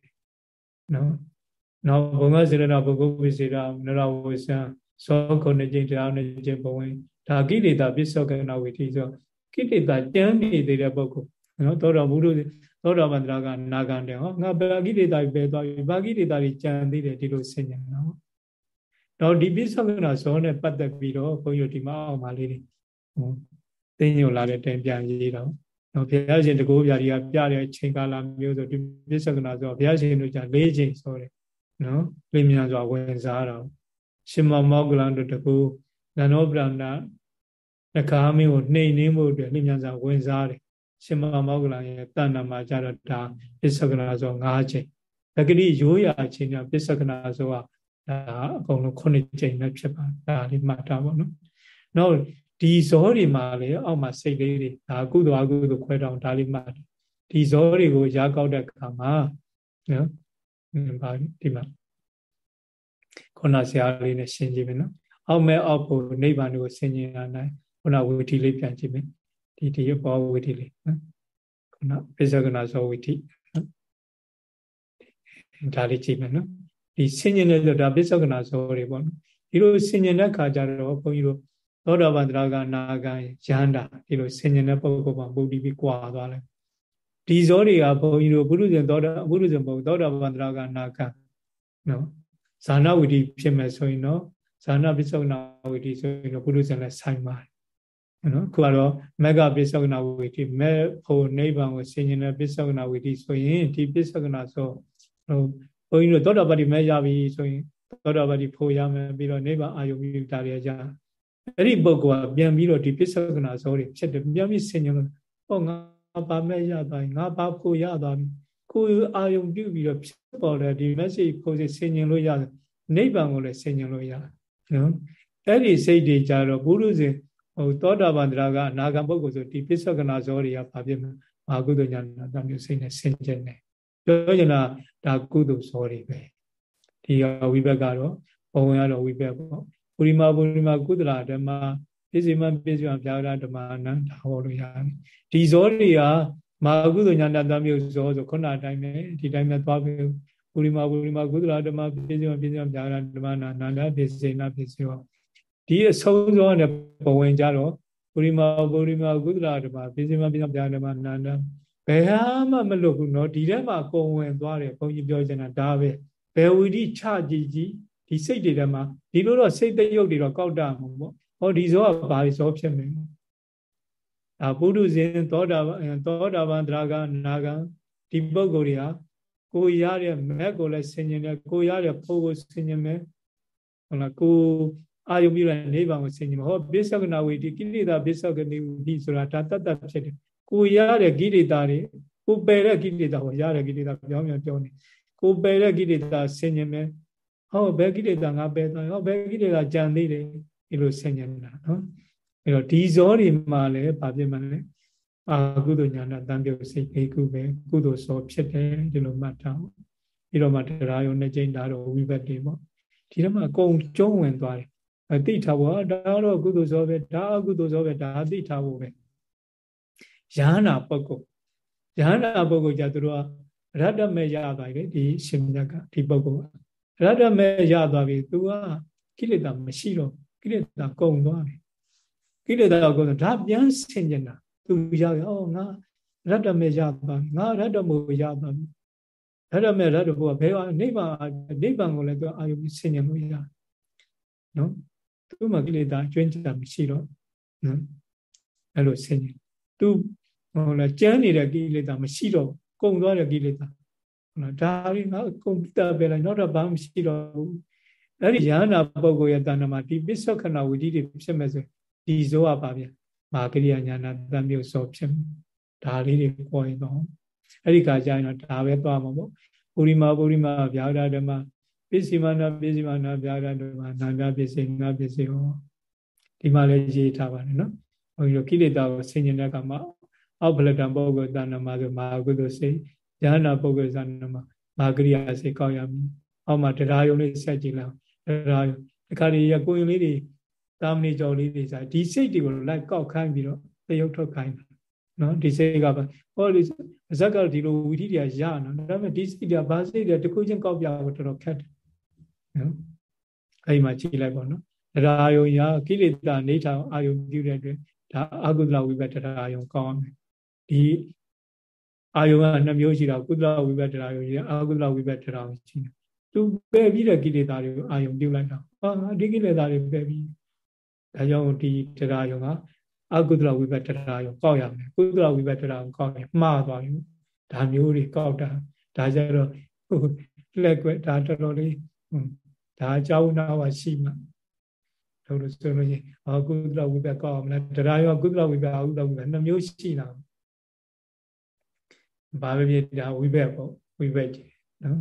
နော်နောက်ဘုံကစေရနာဘုဂုပိစေတာမနောရဝိဇံဇောခုနှစ်ကြိမ်တရားနှစ်ကြိမ်ပဝင်ဒါကိလေသာပစ္ဆကနာဝိတိဆိုကိလေသာတန်းနေသေးတဲ့ပုဂ္ဂိုလ်နော်သောတော်ဘုရု သောတော်ဗန္ဒရာကနာဂန်တယ်ဟောငါဘာကိလေသာပဲသွားပြီဘာကိလေသာကြီးကြံသေးတယ်ဒီလိုဆင်ញံနော်တော့ဒီပစ္ဆကနာဇောနဲ့ပတ်သက်ပြီးတော့ဘုန်းကြီးတို့ဒီမှာအောင်ပါလေးတွေဟိုသိညိုလာတဲ့တိုင်ပြန်ရေးတော့နော်ဘုရားရှင်တကူပြာကြီးကပြတဲ့အချိန်ကာလမျိုးဆိုဒီပစ္ဆကနာဇောဘုရားရှင်တို့じゃ၄ချိန်ဆိုတယ်နော်လင်းမြန်စွာဝင်စားတော့ရှင်မောမောကလန်တို့တကူနနောပရဏနခါမင်းကိုနှိမ်နှင်းဖို့အတွက်လင်းမြန်စွာဝင်စားတယ် ရှင်မောမောကလန်ရဲ့တဏ္ဍမှာကြတော့ဒါပစ္ဆကနာဇော၅ချိန်တကတိရိုးရာအချိန်ကပစ္ဆကနာဇောကဒါအကုန်လုံးခုနှစ်ကြိမ်ပဲဖြစ်ပါဒါလေးမှတ်တာပေါ့နော်နောက်ဒီဇောတွေမှာလေအောက်မှာစိတ်လေးတွေဒါကုသိုလ်အကုသိုလ်ခွဲတောင်ဒါလေးမှတ်တယ်ဒီဇောတွေကိုရာကောက်တဲ့အခါမှာနော်ဘာဒီမှာခုနဆရာလေးနဲ့ရှင်းကြည့်မယ်နော်အောက်မဲ့အောက်ဖို့နိဗ္ဗာန်ကိုဆင်ញင်လာနိုင်ခုနဝိထီလေးပြန်ကြည့်မယ် ဒီဒီဘောဝိထီလေးနော်ခုနပိဿကနာဇောဝိထီနော်ဒါလေးကြည့်မယ်နော်ဒီဆင်ញင်တဲ့ဆိုတာပစ္စုကနာဇောတွေပေါ့နော်ဒီလိုဆင်ញင်တဲ့ခါကျတော့ဘုန်းကြီးတို့သောတာပန်တရားကနာဂံယန္တာဒီလိုဆင်ញင်တဲ့ပုဂ္ဂိုလ်မှာပုဒ်ပြီးကွာသွားတယ်ဒီဇောတွေကဘုန်းကြီးတို့ဘုရုဇဉ်သောတာဘုရုဇဉ်ဘုသောတာပန်တရားကနာဂံနော်ဇာနာဝိတိဖြစ်မဲ့ဆိုရင်တော့ဇာနာပစ္စုကနာဝိတိဆိုရင်တော့ဘုရုဇဉ်လည်းဆိုင်ပါတယ် နော်ခုကတော့မက်ကပိဿကနာဝိတိမက်ဖို့နိဗ္ဗာန်ကိုဆင်ခြင်တဲ့ပိဿကနာဝိတိဆိုရင်ဒီပိဿကနာဆိုဟိုဘုန်းကြီးတို့သောတာပတ္တိမက်ရပြီဆိုရင်သောတာပတ္တိဖို့ရမယ်ပြီးတော့နိဗ္ဗာန်အာယုပြုတာရကြအဲ့ဒီပုဂ္ဂိုလ်ကပြန်ပြီးတော့ဒီပိဿကနာဆိုတွေဖြစ်တယ်ပြန်ပြီးဆင်ခြင်လို့ဟောငါပါမက်ရသွားငါပါဖို့ရသွားပြီကိုယ်အာယုပြုပြီးတော့ဖြစ်ပေါ်တဲ့ဒီ message ကိုဆင်ခြင်လို့ရတယ်နိဗ္ဗာန်ကိုလည်းဆင်ခြင်လို့ရတယ်နော်အဲ့ဒီစိတ်တွေကြတော့ဘုရုရှင် ဟိုသောတာပန်တရားကအနာဂံပုဂ္ဂိုလ်ဆိုဒီပစ္စုကနာဇောတွေကဘာဖြစ်မလဲအာဟုတညာနာတမျိုးစိတ်နဲ့ဆင်ခြင်တယ်ပြောချင်တာဒါကုသိုလ်ဇောတွေပဲဒီဝိဘက်ကတော့ဘဝင်ကတော့ဝိဘက်ပေါ့ပုရိမာပုရိမာကုသလာဓမ္မပြည့်စုံမပြည့်စုံပြာရဓမ္မနံဒါဟောလို့ရတယ်ဒီဇောတွေကမာကုသိုလ်ညာတမျိုးဇောဆိုခုနအတိုင်းပဲဒီတိုင်းပဲသွားပြီပုရိမာပုရိမာကုသလာဓမ္မပြည့်စုံပြည့်စုံပြာရဓမ္မနာနန္ဒပြည့်စုံနာပြည့်စုံ ဒီအဆုံးဇောနဲ့ဘဝင်ကြတော့ပုရိမာပုရိမာကုသလာဓမ္မပြည့်စုံပြည့်စုံပြာရဓမ္မနန္ဒဘယ်ဟာမှမလွတ်ဘူးเนาะဒီထဲမှာကုံဝင်သွားတယ်ဘုန်းကြီးပြောချင်တာဒါပဲဘယ်ဝီတိချကြည့်ကြည့်ဒီစိတ်တွေထဲမှာဒီလိုတော့စိတ်တရုပ်တွေတော့ကောက်တာမှာပေါ့ဟောဒီဇောကဘာဇောဖြစ်မယ်ဒါပုရုဇဉ်သောတာသောတာပန်တရားကနာဂံဒီပုဂ္ဂိုလ်တွေဟာကိုရတဲ့မက်ကိုလည်းဆင်ញင်တယ်ကိုရတဲ့ဖို့ကိုဆင်ញင်မယ်ဟုတ်လားကို အာယုံပြုတဲ့နိဗ္ဗာန်ကိုဆင်ခြင်မှာဟောပိဿကနာဝေဒီကိလေသာပိဿကနိဝတိဆိုတာဒါတတ်တတ်ဖြစ်တယ်ကိုရတဲ့ကိလေသာတွေကိုပယ်တဲ့ကိလေသာကိုရတဲ့ကိလေသာပြောင်းပြောင်းပြောင်းနေကိုပယ်တဲ့ကိလေသာဆင်ခြင်မယ်ဟောဘယ်ကိလေသာငါပယ်သွားဟောဘယ်ကိလေသာကြံသေးတယ်ဒီလိုဆင်ခြင်တာနော်အဲ့တော့ဒီဇောတွေမှာလည်းဗာပြမှလည်းအာကုသိုလ်ညာနာတံပြုတ်စိတ်အေကုပဲကုသိုလ်စောဖြစ်တယ်ဒီလိုမှတ်ထားပြီးတော့မှတရားယုံနှစ်ကြိမ်ဒါတော့ဝိဘတ်တွေပေါ့ဒီတော့မှအကုန်ကျုံးဝင်သွားတယ် အသိထားဖို့ဒါတော့ကုသိုလ်စောပဲဒါအကုသိုလ်စောပဲဒါအသိထားဖို့ပဲယဟနာပုဂ္ဂိုလ်ယဟနာပုဂ္ဂိုလ်ကြသူတို့က ရတ္တမေရသွားပြီဒီရှင်မြတ်ကဒီပုဂ္ဂိုလ်ကရတ္တမေရသွားပြီ तू ကကိလေသာမရှိတော့ကိလေသာကုန်သွားပြီကိလေသာကုန်ဒါပြန်ဆင်ကျင်တာ तू ရောက်ရောငါရတ္တမေရသွားပြီငါရတ္တမို့ရသွားပြီရတ္တမေရတ္တဘုရားဘယ်ဟာနိဗ္ဗာန်နိဗ္ဗာန်ကိုလည်း तू အာယုဆင်ကျင်လို့ရနော် သူ့မှာကိလေသာအကျွမ်းကြမရှိတော့နော်အဲ့လိုဆင်ကျင်သူဟုတ်လားကြမ်းနေတဲ့ကိလေသာမရှိတော့ကုန်သွားတဲ့ကိလေသာဟုတ်လားဒါရီငါကုန်တာပဲလားနောက်တော့ဘာမှမရှိတော့ဘူးအဲ့ဒီယန္နာပုဂ္ဂိုလ်ရဲ့တဏ္ဍမှာဒီပစ္စောခဏဝိဓိတွေဖြစ်မဲ့ဆိုဒီဇောကပါဗျာမာကရိယာညာနာတန်မျိုးဇောဖြစ်ဒါလေးတွေပေါ်ရင်တော့အဲ့ဒီကကြာရင်တော့ဒါပဲသွားမှာပေါ့ပုရိမာပုရိမာဗျာဒဓမ္မ ပစ္စည်းမနာပစ္စည်းမနာဗျာဒဓမ္မနာနာပစ္စည်းနာပစ္စည်းဟောဒီမှာလည်းရေးထားပါတယ်နော်ဘုန်းကြီးတို့ကိလေသာကိုဆင်ញင်တဲ့အခါမှာအောက်ဗလတံပုဂ္ဂိုလ်တဏ္ဍမှာဆိုမာကုသိုလ်စိတ်ဉာဏပုဂ္ဂိုလ်သဏ္ဍမှာမာကရိယာစိတ်ကောက်ရမည်အောက်မှာတရားယုံလေးဆက်ကြည့်လိုက်တရားယုံဒီခါလေးရကိုရင်လေးတွေတာမဏိကြော်လေးတွေစားဒီစိတ်တွေကိုလိုက်ကောက်ခိုင်းပြီးတော့တယုတ်ထုတ်ခိုင်းနော်ဒီစိတ်ကပါဟောဒီဇက်ကဒီလိုဝိသီတရားရနော်ဒါပေမဲ့ဒီစိတ်ကဘာစိတ်တွေတခုချင်းကောက်ပြဖို့တော်တော်ခက်တယ် နော်အဲ့မှာကြည့်လိုက်ပါနော်တရားယုံရကိလေသာနေထောင်အာယုံပြုတဲ့အတွက်ဒါအကုသလဝိပတ္တရားယုံကောင်းအောင်ဒီအာယုံကနှစ်မျိုးရှိတာကုသလဝိပတ္တရားယုံရှိတယ်အကုသလဝိပတ္တရားယုံရှိတယ်သူပယ်ပြီးတဲ့ကိလေသာတွေကိုအာယုံပြုလိုက်တာဟာဒီကိလေသာတွေပယ်ပြီးဒါကြောင့်ဒီတရားယုံကအကုသလဝိပတ္တရားယုံကောက်ရမယ်ကုသလဝိပတ္တရားယုံကောက်ရင်မှားသွားပြီဒါမျိုးတွေကောက်တာဒါကြတော့လက်ကွက်ဒါတော်တော်လေး ဒါအကြောင်းနာဝရှိမှလို့လို့ဆိုလို့ရှိရင်အကုသလဝိပက်ကောက်အောင်လားတရားရောကုသလဝိပက်အကုသလဝိပက်နှစ်မျိုးရှိတာဘာပဲဖြစ်ဒါဝိပက်ပေါ့ဝိပက်ကြီးနော်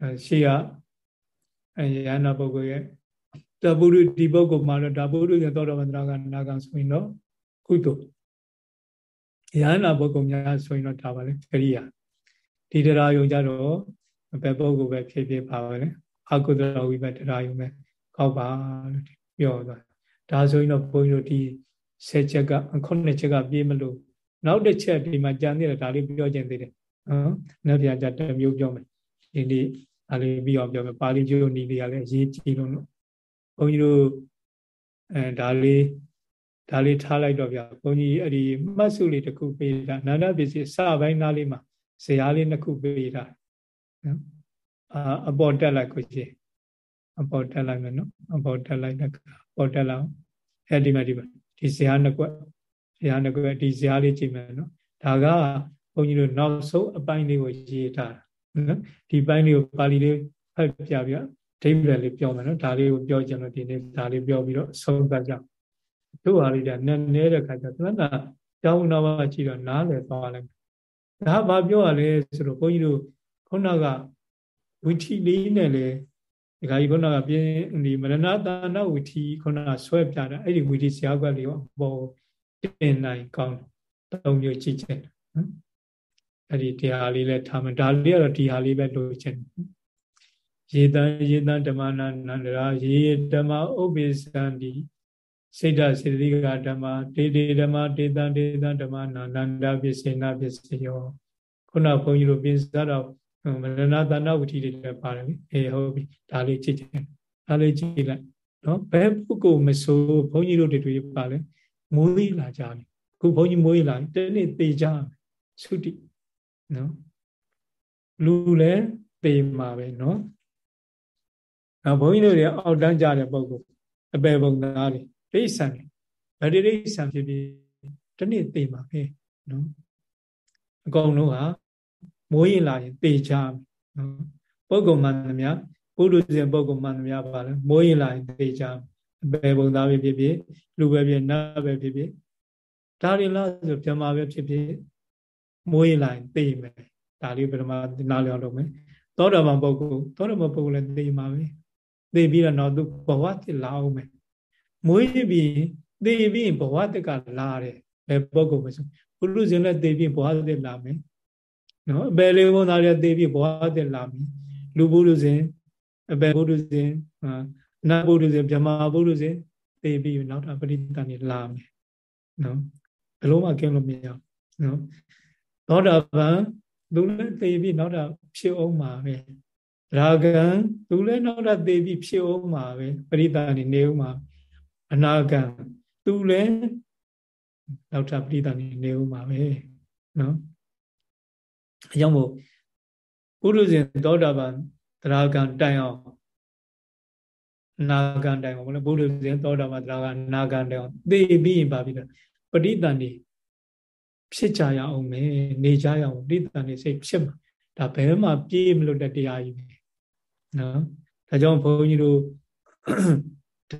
အဲရှေ့ကအယန္နာပုဂ္ဂိုလ်ရဲ့တပုရုဒီပုဂ္ဂိုလ်မှာတော့ဒါပုရုရဲ့သောတော်မန္တရာကနာကံဆိုရင်တော့ကုသိုလ်ယန္နာပုဂ္ဂိုလ်များဆိုရင်တော့ဒါပါလေကရိယာဒီတရားယုံကြတော့ဘယ်ပုဂ္ဂိုလ်ပဲဖြစ်ဖြစ်ပါပဲလေ အကုသလဝိပက်တရားယုံပဲကောက်ပါလို့ပြောသွားဒါဆိုရင်တော့ဘုန်းကြီးတို့ဒီ10ချက်က9ချက်ကပြေးမလို့နောက်တစ်ချက်ဒီမှာကြံသေးတယ်ဒါလေးပြောခြင်းသေးတယ်နော်နောက်ပြကြတစ်မျိုးပြောမယ်ဒီနေ့ဒါလေးပြီးအောင်ပြောမယ်ပါဠိကျိုးနီလေးကလည်းရေးကြည့်လို့နော်ဘုန်းကြီးတို့အဲဒါလေးဒါလေးထားလိုက်တော့ဗျာဘုန်းကြီးအဲ့ဒီမှတ်စုလေးတစ်ခုပေးတာနာနာပစ္စည်းစပိုင်းသားလေးမှာဇရာလေးနှစ်ခုပေးတာနော် အာအပေါ်တက်လိုက်ကိုရှင်အပေါ်တက်လိုက်မယ်နော်အပေါ်တက်လိုက်တဲ့ပေါ်တက်လောက်အဲဒီမှာဒီမှာဒီဇာနှစ်ကွက်ဇာနှစ်ကွက်ဒီဇာလေးကြည့်မယ်နော်ဒါကဘုန်းကြီးတို့နောက်ဆုံးအပိုင်းလေးကိုရေးထားတာနော်ဒီပိုင်းလေးကိုပါဠိလေးဖတ်ပြပြဒိဗ္ဗရလေးပြောမယ်နော်ဒါလေးကိုပြောချင်လို့ဒီနေ့ဒါလေးပြောပြီးတော့ဆုံးသတ်ကြတို့ဟာလေးကနည်းနည်းတဲ့ခါကျသမဏတောင်းတော့ကြည့်တော့နားလည်သွားလိုက်ဒါဘာပြောရလဲဆိုတော့ဘုန်းကြီးတို့ခုနက ဝိထီလေးနဲ့လေဒီခါကြီးခုနကပြင်းဒီမရဏတာနဝီထီခုနကဆွဲပြတာအဲ့ဒီဝီထီဆရာကွက်လေးကိုအပေါ်တင်နိုင်ကောင်းသုံးမျိုးကြည့်ချက်နော်အဲ့ဒီတရားလေးလည်းထားမယ်ဒါလေးကတော့ဒီဟာလေးပဲလိုချင်ရေတံရေတံဓမ္မနာနန္ဒရာရေဓမ္မဥပ္ပိသန္တိစိတ်ဓာစေတိကဓမ္မတေတေဓမ္မတေတံတေတံဓမ္မနာနန္ဒပစ္စေနာပစ္စယောခုနဘုန်းကြီးတို့ပြင်စားတော့ မရဏတဏဝတိတွေလည်းပါတယ်လေအေးဟုတ်ပြီဒါလေးကြည့်ကြည့်ဒါလေးကြည့်လိုက်နော်ဘယ်ပုဂ္ဂိုလ်မဆိုဘုန်းကြီးတို့တွေတွေ့ပါလဲမွေးလာကြပြီခုဘုန်းကြီးမွေးလာတနေ့သေကြသုတိနော်လူလည်းသေမှာပဲနော်နောက်ဘုန်းကြီးတို့တွေအောက်တန်းကြတဲ့ပုဂ္ဂိုလ်အပေပုံသားတွေဒိဋ္ဌံဗတိဒိဋ္ဌံဖြစ်ပြီးတနေ့သေမှာပဲနော်အကုန်လုံးဟာ မိုးရင်လာရင်တေချာနော်ပုဂ္ဂိုလ်မှန်သမျှပုရုဇဉ်ပုဂ္ဂိုလ်မှန်သမျှပါလဲမိုးရင်လာရင်တေချာဘယ်ပုံသားပဲဖြစ်ဖြစ်လူပဲဖြစ်နတ်ပဲဖြစ်ဖြစ်ဒါတွေလားဆိုပြမပဲဖြစ်ဖြစ်မိုးရင်လာရင်တေမယ်ဒါလေးပထမနားလျော်လုပ်မယ်သောတာပန်ပုဂ္ဂိုလ်သောတာပန်ပုဂ္ဂိုလ်လည်းတေမှာပဲတေပြီးတော့နောက်သူဘဝတစ်လာအောင်မယ်မွေးပြီးတေပြီးဘဝတစ်ကလာတယ်ဘယ်ပုဂ္ဂိုလ်ပဲဆိုပုရုဇဉ်လည်းတေပြီးဘဝတစ်လာမယ် နော်အပယ်လေးဘုံသားတွေသိပြီးဘဝတက်လာပြီလူဘုရုဇဉ်အပယ်ဘုရုဇဉ်နတ်ဘုရုဇဉ်ဗြဟ္မာဘုရုဇဉ်သိပြီးနောက်တာပရိသတ်နေလာမယ်နော်ဘယ်လုံးမှကင်းလို့မရနော်သောတာပန်သူလည်းသေပြီးနောက်တာဖြစ်အောင်မှာပဲရာဂံသူလည်းနောက်တာသေပြီးဖြစ်အောင်မှာပဲပရိသတ်နေနေအောင်မှာအနာဂံသူလည်းနောက်တာပရိသတ်နေနေအောင်မှာပဲနော် အကြောင်းမို့ပုရုဇဉ်သောတာပန်သရဂံတိုင်အောင်နာဂံတိုင်အောင်ဘုရားပုရုဇဉ်သောတာပန်သရဂံနာဂံတိုင်အောင်သိပြီးရင်ပါပြီလားပရိသတ်နေဖြစ်ကြရအောင်မယ်နေကြရအောင်ပရိသတ်နေစိတ်ဖြစ်မှာဒါဘယ်မှပြေးမလို့တဲ့တရားကြီးပဲနော်ဒါကြောင့်ဘုန်းကြီးတို့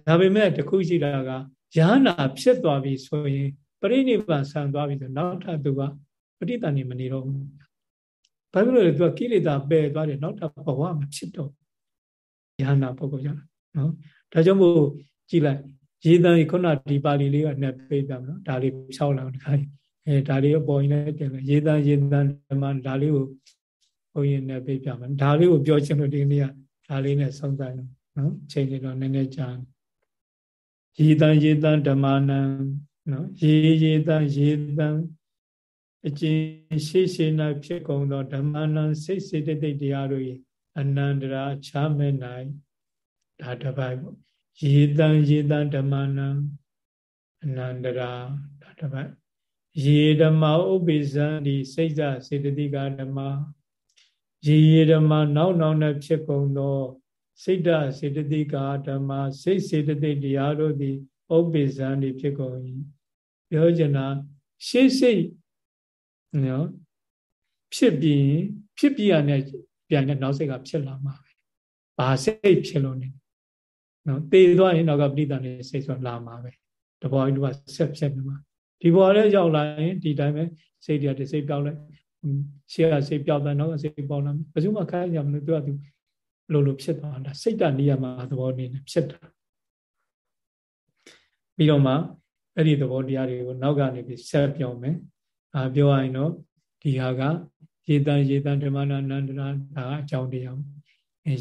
ဒါပေမဲ့တခုရှိတာကယဟနာဖြစ်သွားပြီဆိုရင်ပရိနိဗ္ဗာန်ဆံသွားပြီဆိုနောက်ထပ်သူကပဋိသန္ဓေမနေတော့ဘူး ဘာဖြစ်လို့လဲသူကကိလေသာပယ်သွားတယ်နောက်ထပ်ဘဝမဖြစ်တော့ယဟနာပုဂ္ဂိုလ်ကြတာနော်ဒါကြောင့်မို့ကြည်လိုက်ရေတံခုနဒီပါဠိလေးကနဲ့ပြေးပြမယ်နော်ဒါလေးဖြောက်လာတခါအဲဒါလေးအပေါ်ရင်လည်းတင်တယ်ရေတံရေတံဓမ္မဒါလေးကိုဘုန်းကြီးနဲ့ပြေးပြမယ်ဒါလေးကိုပြောချင်လို့ဒီနေ့ကဒါလေးနဲ့ဆုံးဆိုင်တော့နော်ချိန်လေးတော့နည်းနည်းကြာရေတံရေတံဓမ္မနံနော်ရေရေတံရေတံ အကျဉ်ရှိရှိ၌ဖြစ်ကုန်သောဓမ္မနံစိတ်စေတသိက်တရားတို့၏အနန္တရာချမဲ့၌ဒါတပိုက်ပေါ့ရေတံရေတံဓမ္မနံအနန္တရာဒါတပိုက်ရေဓမ္မဥပိ္ပဇံဒီစိတ်ဓာစေတသိကဓမ္မရေရေဓမ္မနောက်နောက်နဲ့ဖြစ်ကုန်သောစိတ်ဓာစေတသိကဓမ္မစိတ်စေတသိက်တရားတို့သည်ဥပိ္ပဇံဒီဖြစ်ကုန်၏ပြောချင်တာရှေ့စိတ် နော်ဖြစ်ပြီးဖြစ်ပြီးရတဲ့ပြန်တဲ့နောက်စိတ်ကဖြစ်လာမှာပဲဘာစိတ်ဖြစ်လို့နေနော်တည်သွားရင်တော့ကပဋိသန္ဓေစိတ်ဆိုလာမှာပဲတဘောကြီးကဆက်ဖြစ်နေမှာဒီဘောလည်းရောက်လာရင်ဒီတိုင်းပဲစိတ်တရားတစ်စိတ်ပြောက်လိုက်ရှေ့ကစိတ်ပြောက်တဲ့နောက်ကစိတ်ပေါက်လာမယ်ဘယ်သူမှခိုင်းရမလို့သူကသူလိုလိုဖြစ်သွားတာစိတ်တနေရာမှာသဘောနေနဲ့ဖြစ်တာပြီးတော့မှအဲ့ဒီသဘောတရားတွေကိုနောက်ကနေပြီးဆက်ပြောင်းမယ် အာပြောရရင်တော့ဒီဟာကရေတံရေတံဓမ္မနာနန္ဒနာဒါအကြောင်းတရား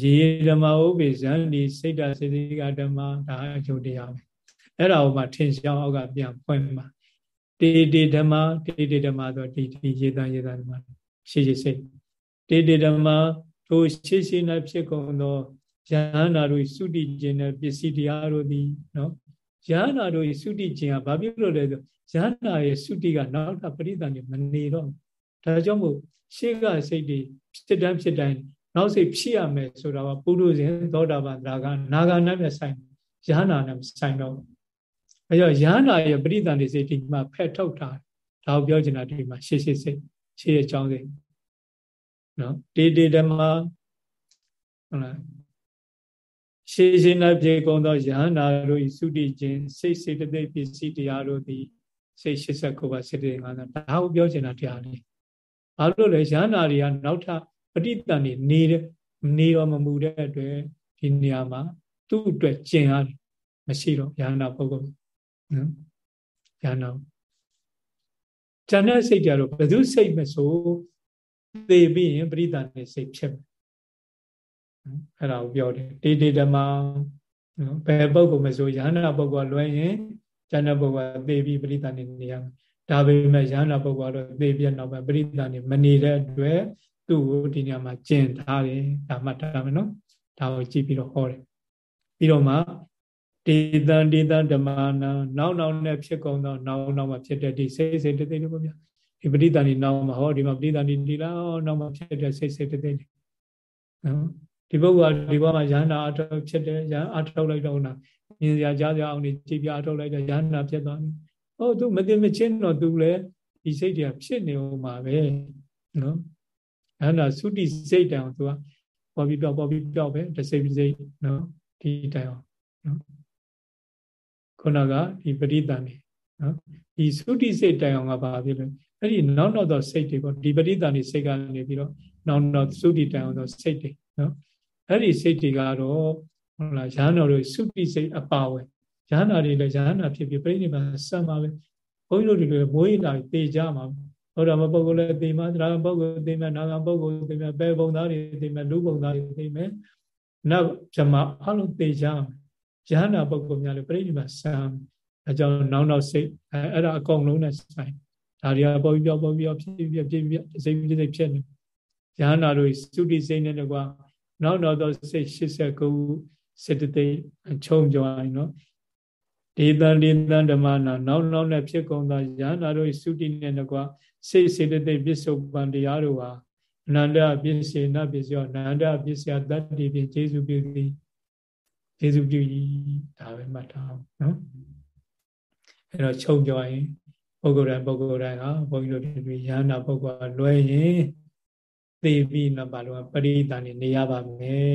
ရေဓမ္မဥပိ္ပဇံဒီစိတ်တစေတိကဓမ္မဒါအကျိုးတရားပဲအဲ့ဒါကိုမှထင်ရှားအောက်ကပြန်ဖွင့်မှာတေတေဓမ္မတေတေဓမ္မဆိုဒီဒီရေတံရေတံဓမ္မရှိရှိစိတ်တေတေဓမ္မတို့ရှိရှိနဲ့ဖြစ်ကုန်သောယန္နာတို့စုတိခြင်းနဲ့ပစ္စည်းတရားတို့သည်နော် ယန္နာတို့စုတိခြင်းကဘာဖြစ်လို့လဲဆိုယန္နာရဲ့စုတိကနောက်ထပ်ပရိသတ်နေမနေတော့ဒါကြောင့်မို့ရှေ့ကစိတ်တွေဖြစ်တန်းဖြစ်တိုင်းနောက်စိတ်ဖြစ်ရမယ်ဆိုတာကပုရုဇဉ်သောတာပန်ဒါကနာဂာနနဲ့ဆိုင်ယန္နာနဲ့ဆိုင်တော့အဲကြောင့်ယန္နာရဲ့ပရိသတ်နေစိတ်ဒီမှာဖက်ထုတ်တာဒါကိုပြောချင်တာဒီမှာရှေ့ရှေ့စိတ်ရှေ့အကြောင်းစိတ်နော်တေတေဓမ္မဟုတ်လား ရှေးရှင်း၌ပြေကုန်သောယဟန္တာတို့၏သုတိခြင်းစိတ်စေတသိက်ပစ္စည်းတရားတို့သည်စိတ်89ပါးစေတသိက်50ဒါကိုပြောချင်တာတရားလေးဘာလို့လဲယဟန္တာတွေကနောက်ထပ်ပဋိတန်နေနေတဲ့နေတော့မမူတဲ့အတွက်ဒီနေရာမှာသူ့အတွက်ကျင်ရတယ်မရှိတော့ယဟန္တာပုဂ္ဂိုလ်နော်ယဟန္တာဉာဏ်နဲ့စိတ်ကြတော့ဘယ်သူစိတ်မဆိုသေပြီးရင်ပရိသတ်နဲ့စိတ်ဖြစ်မယ် အဲ့ဒါကိုပြောတယ်တေတေဓမ္မနော်ဘယ်ပုဂ္ဂိုလ်မဆိုယန္နာပုဂ္ဂိုလ်လွယ်ရင်ဉာဏ်ပုဂ္ဂိုလ်သေပြီးပရိသတ်နဲ့နေရမယ်ဒါပေမဲ့ယန္နာပုဂ္ဂိုလ်ကတော့သေပြနောက်ပဲပရိသတ်နဲ့မနေတဲ့အတွက်သူ့ကိုဒီနေရာမှာကျင့်ထားတယ်ဒါမှတ်ထားမယ်နော်ဒါကိုကြည့်ပြီးတော့ဟောတယ်ပြီးတော့မှတေတံတေတံဓမ္မနာနောက်နောက်နဲ့ဖြစ်ကုန်သောနောက်နောက်မှာဖြစ်တဲ့ဒီစိတ်စိတ်တိတ်တိတ်လို့ပြောဒီပဋိသန္ဓေနောက်မှာဟောဒီမှာပဋိသန္ဓေဒီလောက်နောက်မှာဖြစ်တဲ့စိတ်စိတ်တိတ်တိတ်နော် ဒီပုဂ္ဂိုလ်ကဒီဘဝမှာယန္တာအထောက်ဖြစ်တယ်ယန္အထောက်လိုက်တော့နာမြင်စရာကြားစရာအောင်နေကြည်ပြအထောက်လိုက်တော့ယန္တာဖြစ်သွားတယ်။ဟုတ်သူမသိမချင်းတော့သူလည်းဒီစိတ်တွေကဖြစ်နေဦးမှာပဲနော်။ယန္တာသုတိစိတ်တောင်သူကပေါ်ပြီးပြောက်ပေါ်ပြီးပြောက်ပဲတစိတ်စိတ်နော်ဒီတိုင်အောင်နော်ခုနကဒီပရိသန်နေနော်ဒီသုတိစိတ်တိုင်အောင်ကဘာဖြစ်လဲအဲ့ဒီနောက်နောက်သောစိတ်တွေပေါ့ဒီပရိသန်နေစိတ်ကနေပြီးတော့နောက်နောက်သုတိတိုင်အောင်သောစိတ်တွေနော် အဲ့ဒီစိတ်တွေကတော့ဟုတ်လားရဟန်းတော်တို့စုတိစိတ်အပါဝင်ရဟန္တာတွေလည်းရဟန္တာဖြစ်ပြီးပြိဋိဘံဆက်မှာပဲဘုန်းကြီးတို့တွေလည်းမိုးရိတာတေကြမှာဟောတာမပုဂ္ဂိုလ်လည်းတေမှာသရပုဂ္ဂိုလ်တေမှာနာဂံပုဂ္ဂိုလ်တေမှာပဲဘုံသားတွေတေမှာလူဘုံသားတွေတေမှာနောက်ဇမအလုံးတေကြမှာရဟန္တာပုဂ္ဂိုလ်များလည်းပြိဋိဘံဆက်အကြောင်းနောက်နောက်စိတ်အဲအဲ့ဒါအကုန်လုံးနဲ့ဆိုင်ဒါတွေကပေါ်ပြီးပြောပေါ်ပြီးဖြစ်ဖြစ်ဖြစ်ဖြစ်စိတ်ဖြစ်စိတ်ဖြစ်နေယဟနာတို့သုတိစိတ်နဲ့တကွာ နောက်တော့သောစိတ်89စေတသိက်ချုံကြောင်းနော်ဒေသံဒေသံဓမ္မနာနောက်နောက်နဲ့ဖြစ်ကုန်သောယဟနာတို့သုတိနဲ့တကွာစိတ်စေတသိက်ပစ္စုပန်တရားတို့ဟာအနန္တပစ္စေနပစ္စယောအနန္တပစ္စယတတ္တိဖြင့်ကျေစုပြုသည်ကျေစုပြု၏ဒါပဲမှတ်ထားအောင်နော်အဲ့တော့ချုပ်ပြောရင်ပုဂ္ဂိုလ်တိုင်းပုဂ္ဂိုလ်တိုင်းဟာဘုန်းကြီးတို့ဒီရဟန္တာပုဂ္ဂိုလ်လွဲရင် သိပြီးတော့ဘာလို့ပရိသန်နေနေရပါမယ်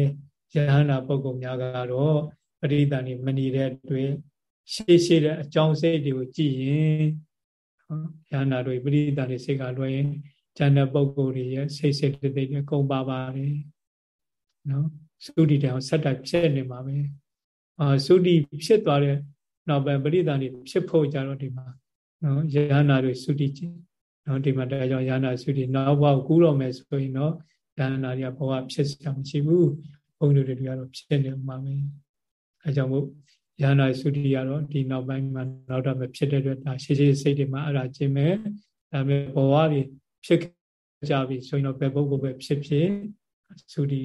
ယဟန္တာပုဂ္ဂိုလ်များကတော့ပရိသန်နေမနေတဲ့အတွက်ရှေ့ရှေ့တဲ့အကြောင်းစိတ်တွေကိုကြည့်ရင်ယဟန္တာတို့ပရိသန်နေစိတ်ကလွဲရင်ဉာဏ်ပုဂ္ဂိုလ်တွေရဲ့စိတ်စိတ်တိတ်တိတ်ကုံပါပါတယ်နော်သုတိတောင်ဆက်တိုက်ဖြစ်နေမှာပဲအာသုတိဖြစ်သွားတဲ့နောက်ပိုင်းပရိသန်နေဖြစ်ဖို့ကြတော့ဒီမှာနော်ယဟနာတွေသုတိချင်း နော်ဒီမှာတရားကြောင့်ယဟနာသုတိနောက်ဘဝကူးတော့မယ်ဆိုရင်တော့ယဟနာတွေကဘဝဖြစ်စရာမရှိဘူးဘုန်းကြီးတွေကတော့ဖြစ်နေမှာပဲအဲကြောင့်မို့ယဟနာသုတိကတော့ဒီနောက်ပိုင်းမှာနောက်တော့မဖြစ်တဲ့အတွက်ဒါရှေးရှေးစိတ်တွေမှာအဲ့ဒါကျင်းမဲ့ဒါပေမဲ့ဘဝတွေဖြစ်ကြပြီဆိုရင်တော့ဘယ်ပုဂ္ဂိုလ်ပဲဖြစ်ဖြစ်သုတိ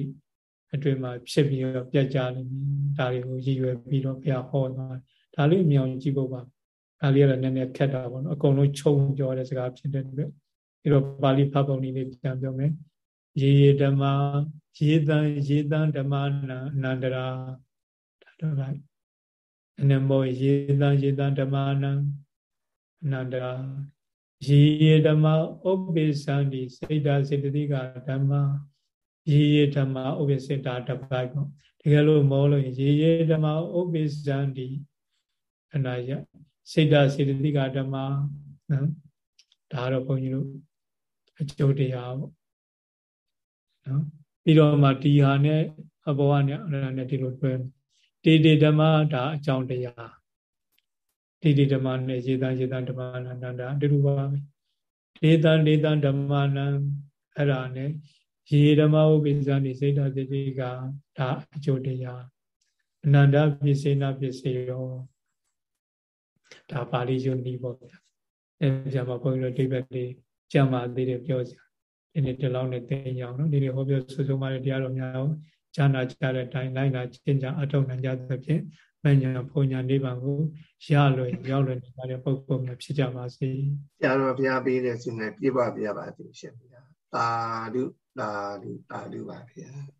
အတွင်မှာဖြစ်ပြီးတော့ပြတ်ကြလိမ့်မယ်ဒါတွေကိုရည်ရွယ်ပြီးတော့ဘုရားဟောသွားဒါလေးမြောင်ကြည့်ဖို့ပါ ဒါလေးကတော့နည်းနည်းခက်တာပေါ့နော်အကုန်လုံးခြုံပြောတဲ့စကားဖြစ်တဲ့အတွက်ဒီတော့ပါဠိဖတ်ပုံလေးပြန်ပြောမယ်ရေရေဓမ္မရေတံရေတံဓမ္မနာအနန္တရာဒါတော့ကနမောရေတံရေတံဓမ္မနာအနန္တရာရေရေဓမ္မဥပ္ပိသံဒီစေတစေတသိကဓမ္မရေရေဓမ္မဥပ္ပိစေတာတပိုက်ပေါ့တကယ်လို့မောလို့ရေရေဓမ္မဥပ္ပိသံဒီအနာယ စေတစေတသိကဓမ္မနော်ဒါတော့ဘုန်းကြီးတို့အကျိုးတရားပေါ့နော်ပြီးတော့မှဒီဟာနဲ့အဘောနဲ့အရနဲ့ဒီလိုတွဲတေတေဓမ္မဒါအကြောင်းတရားတေတေဓမ္မနဲ့ရေတံရေတံဓမ္မနာနန္ဒအတူတူပါပဲဒေတံဒေတံဓမ္မနံအဲ့ဒါနဲ့ရေဓမ္မဥပ္ပိဇာနိစေတသေတိကဒါအကျိုးတရားအနန္တပစ္စေနာပစ္စေယော ဒါပါဠိယုန်ဒီပေါ့ဗျာအဲကြမှာဘုန်းကြီးတို့ဒီဘက်လေးကြံပါသေးတယ်ပြောစရာဒီနေ့ဒီလောက်နဲ့သိကြအောင်နော်ဒီနေ့ဟောပြောဆွဆုံးပါတဲ့တရားတော်များကိုဈာနာကြတဲ့အတိုင်းလိုက်လာကျင့်ကြအထောက်ခံကြသဖြင့်မညာဘုံညာနိဗ္ဗာန်ကိုရလွယ်ရောက်လွယ်နေတဲ့ပုဂ္ဂိုလ်များဖြစ်ကြပါစေ။ဆရာတော်ဘုရားပေးတဲ့ဆုနဲ့ပြည့်ဝပြပါစေရှင်ဗျာ။သာဓုသာဓုသာဓုပါဗျာ။